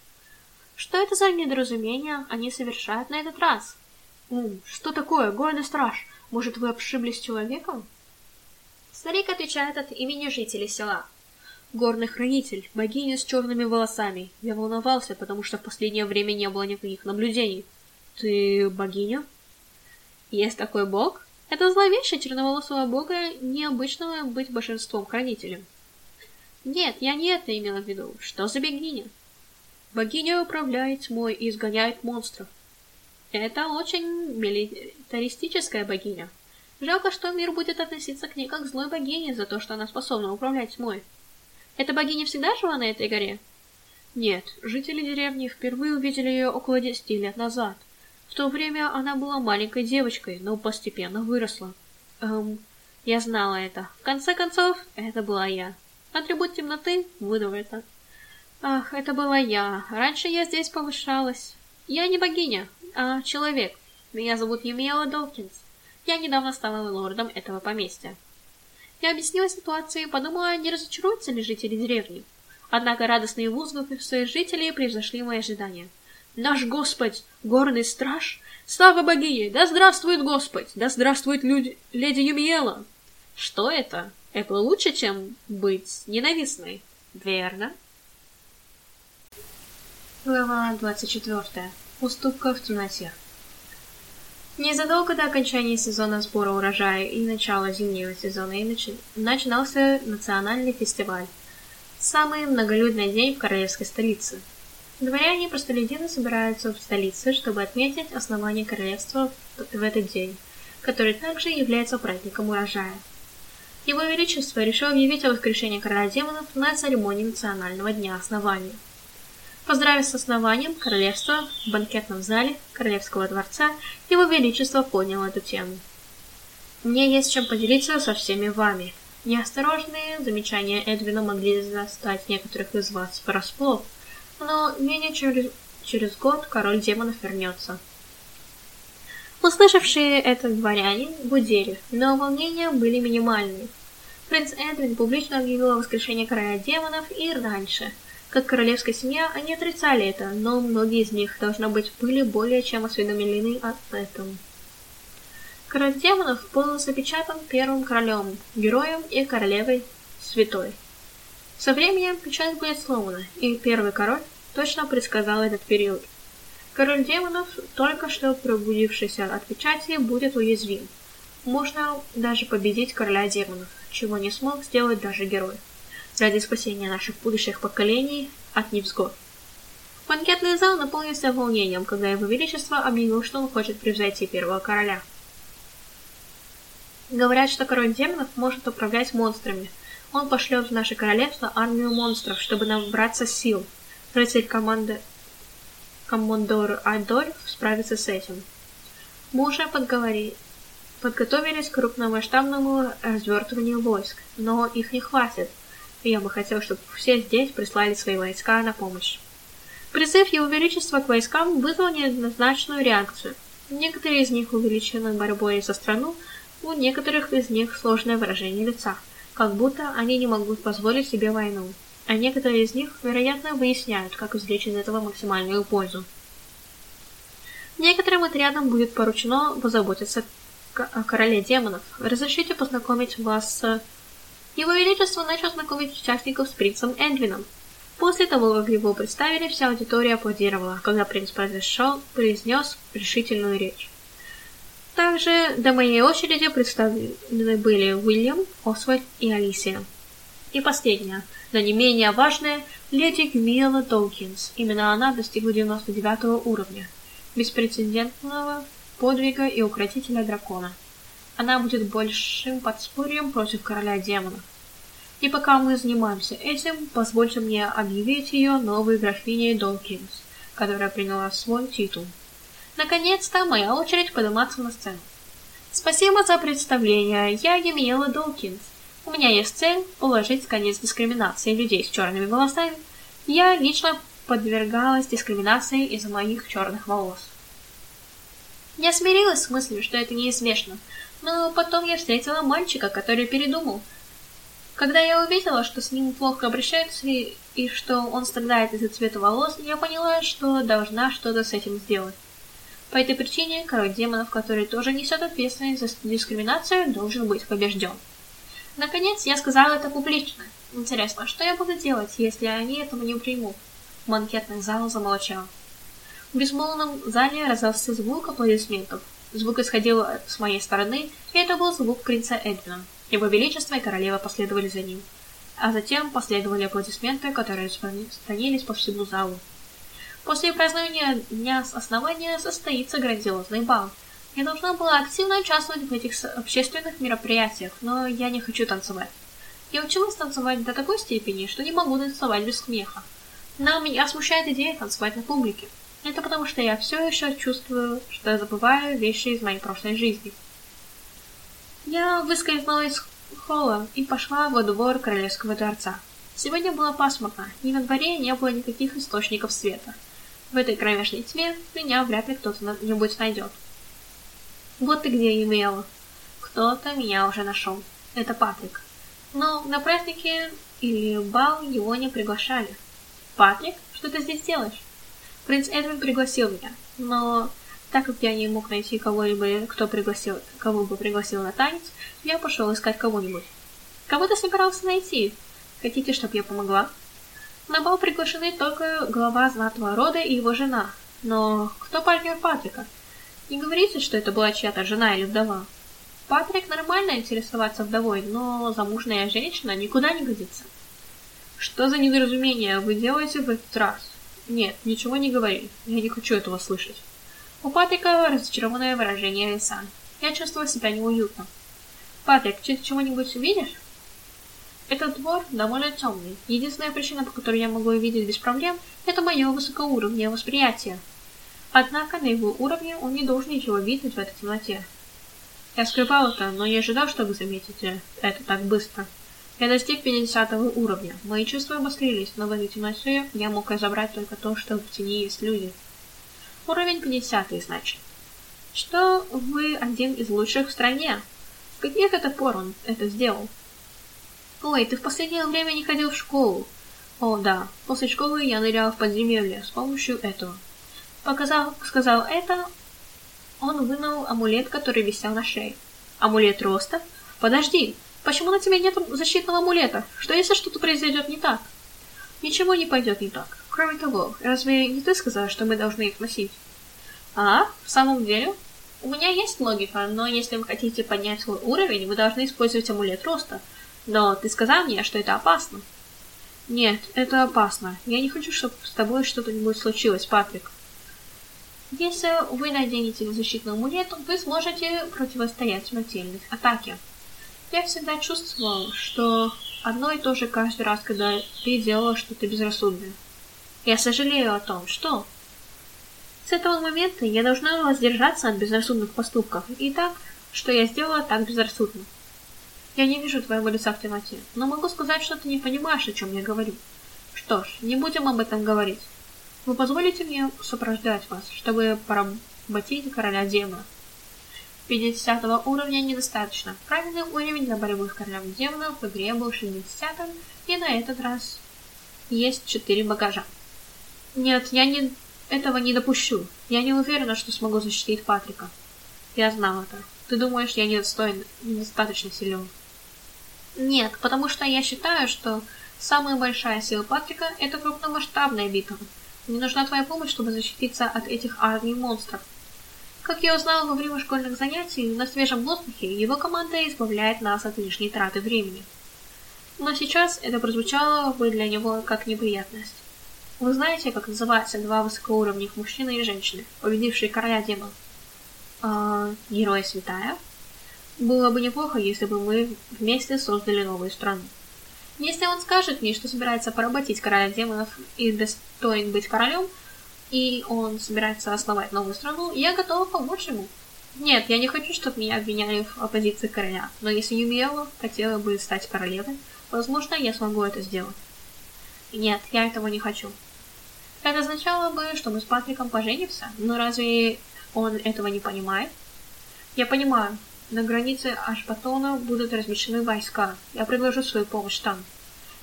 Что это за недоразумение они совершают на этот раз? Ум, что такое, горный страж? Может, вы обшиблись человеком? Старик отвечает от имени жителей села. Горный хранитель, богиня с черными волосами. Я волновался, потому что в последнее время не было никаких наблюдений. Ты богиня? Есть такой бог? Это зловещее черноволосого бога, необычного быть божеством-хранителем. Нет, я не это имела в виду. Что за богиня? Богиня управляет тьмой и изгоняет монстров. Это очень милитаристическая богиня. Жалко, что мир будет относиться к ней как к злой богине за то, что она способна управлять тьмой. Эта богиня всегда жила на этой горе? Нет, жители деревни впервые увидели ее около десяти лет назад. В то время она была маленькой девочкой, но постепенно выросла. Эм, я знала это. В конце концов, это была я. Атрибут темноты выдал это. Ах, это была я. Раньше я здесь повышалась. Я не богиня, а человек. Меня зовут Юмиэла Долкинс. Я недавно стала лордом этого поместья. Я объяснила ситуацию и подумала, не разочаруются ли жители деревни. Однако радостные возгласы жителей превзошли мои ожидания. Наш Господь, горный страж, слава богине, да здравствует Господь, да здравствует люди, леди Юмиела. Что это? Это лучше, чем быть ненавистной, верно? Глава 24. Уступка в темноте. Незадолго до окончания сезона сбора урожая и начала зимнего сезона и нач... начинался национальный фестиваль. Самый многолюдный день в королевской столице. Дворяне и простолюдины собираются в столице, чтобы отметить основание королевства в этот день, который также является праздником урожая. Его Величество решил объявить о воскрешении короля демонов на церемонии национального дня основания. Поздравив с основанием королевства в банкетном зале Королевского дворца, его величество поднял эту тему. Мне есть чем поделиться со всеми вами. Неосторожные замечания Эдвина могли застать некоторых из вас врасплох, но менее через, через год король демонов вернется. Услышавшие это дворяне гудели, но волнения были минимальны. Принц Эдвин публично объявил о воскрешении короля демонов и раньше. Как королевская семья, они отрицали это, но многие из них, должно быть, были более чем осведомлены об этом. Король демонов был запечатан первым королем, героем и королевой святой. Со временем печать будет сломана, и первый король точно предсказал этот период. Король демонов, только что пробудившийся от печати, будет уязвим. Можно даже победить короля демонов чего не смог сделать даже герой, ради спасения наших будущих поколений от невзгод. Банкетный зал наполнился волнением, когда его величество объявил, что он хочет превзойти первого короля. Говорят, что король демонов может управлять монстрами. Он пошлет в наше королевство армию монстров, чтобы набраться сил. Рыцарь команды Коммандор Адольф справится с этим. Мы уже подговорили, подготовились к крупномасштабному развертыванию войск, но их не хватит, и я бы хотел, чтобы все здесь прислали свои войска на помощь. Призыв Его Величества к войскам вызвал неоднозначную реакцию. Некоторые из них увеличены борьбой за страну, у некоторых из них сложное выражение лица, как будто они не могут позволить себе войну, а некоторые из них, вероятно, выясняют, как извлечь из этого максимальную пользу. Некоторым отрядам будет поручено позаботиться короле демонов, разрешите познакомить вас с... Его Величество начал знакомить участников с принцем Эдвином. После того, как его представили, вся аудитория аплодировала, когда принц произошел, произнес решительную речь. Также до моей очереди представлены были Уильям, Освальд и Алисия. И последняя, но не менее важная, леди Гмила Долкинс. Именно она достигла 99 уровня, беспрецедентного подвига и укротителя дракона. Она будет большим подспорьем против короля демонов. И пока мы занимаемся этим, позвольте мне объявить ее новой графиней Долкинс, которая приняла свой титул. Наконец-то моя очередь подниматься на сцену. Спасибо за представление, я Емиела Долкинс. У меня есть цель положить конец дискриминации людей с черными волосами. Я лично подвергалась дискриминации из-за моих черных волос. Я смирилась с мыслью, что это неизбежно, но потом я встретила мальчика, который передумал. Когда я увидела, что с ним плохо обращаются и, и что он страдает из-за цвета волос, я поняла, что должна что-то с этим сделать. По этой причине король демонов, который тоже несет ответственность за дискриминацию, должен быть побежден. Наконец, я сказала это публично. Интересно, что я буду делать, если они этого не примут? Банкетный зал замолчал. В безмолвном зале раздался звук аплодисментов. Звук исходил с моей стороны, и это был звук принца Эдвина. Его Величество и королева последовали за ним. А затем последовали аплодисменты, которые распространились по всему залу. После празднования Дня Основания состоится грандиозный бал. Я должна была активно участвовать в этих общественных мероприятиях, но я не хочу танцевать. Я училась танцевать до такой степени, что не могу танцевать без смеха. Но меня смущает идея танцевать на публике. Это потому, что я все еще чувствую, что я забываю вещи из моей прошлой жизни. Я выскользнула из холла и пошла во двор королевского дворца. Сегодня было пасмурно, и на дворе не было никаких источников света. В этой кромешной тьме меня вряд ли кто-то-нибудь найдет. Вот ты где, Емела. Кто-то меня уже нашел. Это Патрик. Но на празднике или бал его не приглашали. Патрик, что ты здесь делаешь? Принц Эдвин пригласил меня, но так как я не мог найти кого-либо, кто пригласил, кого бы пригласил на танец, я пошел искать кого-нибудь. Кого ты собирался найти? Хотите, чтобы я помогла? На бал приглашены только глава знатного рода и его жена. Но кто партнер Патрика? Не говорите, что это была чья-то жена или вдова. Патрик нормально интересоваться вдовой, но замужняя женщина никуда не годится. Что за недоразумение вы делаете в этот раз? Нет, ничего не говори. Я не хочу этого слышать. У Патрика разочарованное выражение лица. Я чувствовала себя неуютно. Патрик, ты чего-нибудь увидишь? Этот двор довольно темный. Единственная причина, по которой я могу увидеть без проблем, это мое высокоуровневое восприятие. Однако на его уровне он не должен ничего видеть в этой темноте. Я скрывал это, но не ожидал, что вы заметите это так быстро. Я достиг 50 уровня. Мои чувства обострились, но в этой темноте я мог разобрать только то, что в тени есть люди. Уровень 50, значит. что вы один из лучших в стране. С каких это пор он это сделал? Ой, ты в последнее время не ходил в школу. О, да, после школы я нырял в подземелье с помощью этого. Показав, сказал это, он вынул амулет, который висел на шее. Амулет роста? Подожди, почему на тебе нет защитного амулета? Что если что-то произойдет не так? Ничего не пойдет не так. Кроме того, разве не ты сказала, что мы должны их носить? А, в самом деле? У меня есть логика, но если вы хотите поднять свой уровень, вы должны использовать амулет роста. Но ты сказал мне, что это опасно. Нет, это опасно. Я не хочу, чтобы с тобой что-то-нибудь случилось, Патрик. Если вы наденете защитный амулет, вы сможете противостоять смертельной атаке. Я всегда чувствовал, что одно и то же каждый раз, когда ты делала что-то безрассудное. Я сожалею о том, что... С этого момента я должна воздержаться от безрассудных поступков, и так, что я сделала так безрассудно. Я не вижу твоего лица в темноте, но могу сказать, что ты не понимаешь, о чем я говорю. Что ж, не будем об этом говорить. Вы позволите мне сопровождать вас, чтобы поработить короля демона? 50 уровня недостаточно. Правильный уровень для борьбы с королем демонов в игре был 60 и на этот раз есть 4 багажа. Нет, я не... этого не допущу. Я не уверена, что смогу защитить Патрика. Я знал это. Ты думаешь, я недостоин, недостаточно силен? Нет, потому что я считаю, что самая большая сила Патрика — это крупномасштабная битва. Мне нужна твоя помощь, чтобы защититься от этих армий монстров. Как я узнала во время школьных занятий, на свежем воздухе его команда избавляет нас от лишней траты времени. Но сейчас это прозвучало бы для него как неприятность. Вы знаете, как называются два высокоуровневых мужчины и женщины, победившие короля демонов? А, героя святая? Было бы неплохо, если бы мы вместе создали новую страну. Если он скажет мне, что собирается поработить короля демонов и достоин быть королем, и он собирается основать новую страну, я готова помочь ему. Нет, я не хочу, чтобы меня обвиняли в оппозиции короля, но если Юмиэла хотела бы стать королевой, возможно, я смогу это сделать. Нет, я этого не хочу. Это означало бы, что мы с Патриком поженимся, но разве он этого не понимает? Я понимаю, на границе Ашбатона будут размещены войска. Я предложу свою помощь там.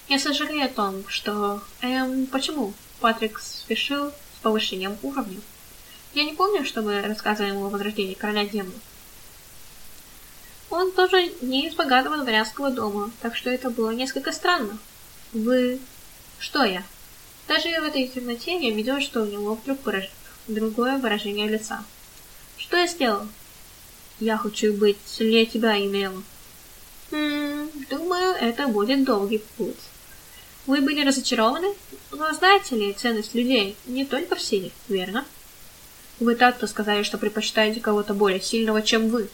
Я сожалею о том, что... Эм, почему? Патрик спешил повышением уровня. Я не помню, что мы рассказывали ему о возрождении короля демонов. Он тоже не из богатого дворянского дома, так что это было несколько странно. Вы... Что я? Даже в этой темноте я видел, что у него вдруг выраж... другое выражение лица. Что я сделал? Я хочу быть сильнее тебя, Имела. Хм, думаю, это будет долгий путь. Вы были разочарованы? Но знаете ли, ценность людей не только в силе, верно? Вы так-то сказали, что предпочитаете кого-то более сильного, чем вы.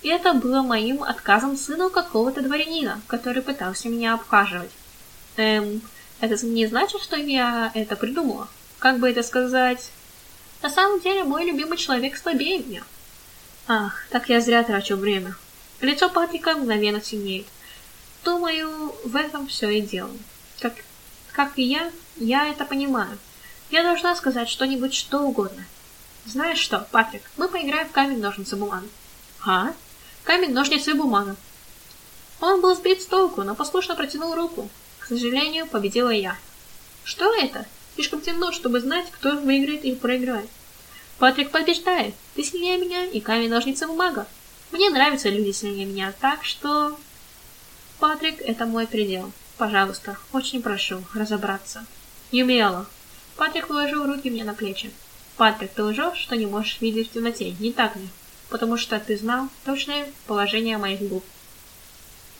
И это было моим отказом сыну какого-то дворянина, который пытался меня обхаживать. Эм, это не значит, что я это придумала. Как бы это сказать? На самом деле, мой любимый человек слабее меня. Ах, так я зря трачу время. Лицо Патрика мгновенно синеет. Думаю, в этом все и дело. Как, и я, я это понимаю. Я должна сказать что-нибудь, что угодно. Знаешь что, Патрик, мы поиграем в камень, ножницы, бумагу. А? Камень, ножницы, бумага. Он был сбит с толку, но послушно протянул руку. К сожалению, победила я. Что это? Слишком темно, чтобы знать, кто выиграет или проиграет. Патрик побеждает. Ты сильнее меня и камень, ножницы, бумага. Мне нравятся люди сильнее меня, так что... Патрик, это мой предел. Пожалуйста, очень прошу разобраться. Юмиэла. Патрик положил руки мне на плечи. Патрик, ты лжешь, что не можешь видеть в темноте, не так ли? Потому что ты знал точное положение моих губ.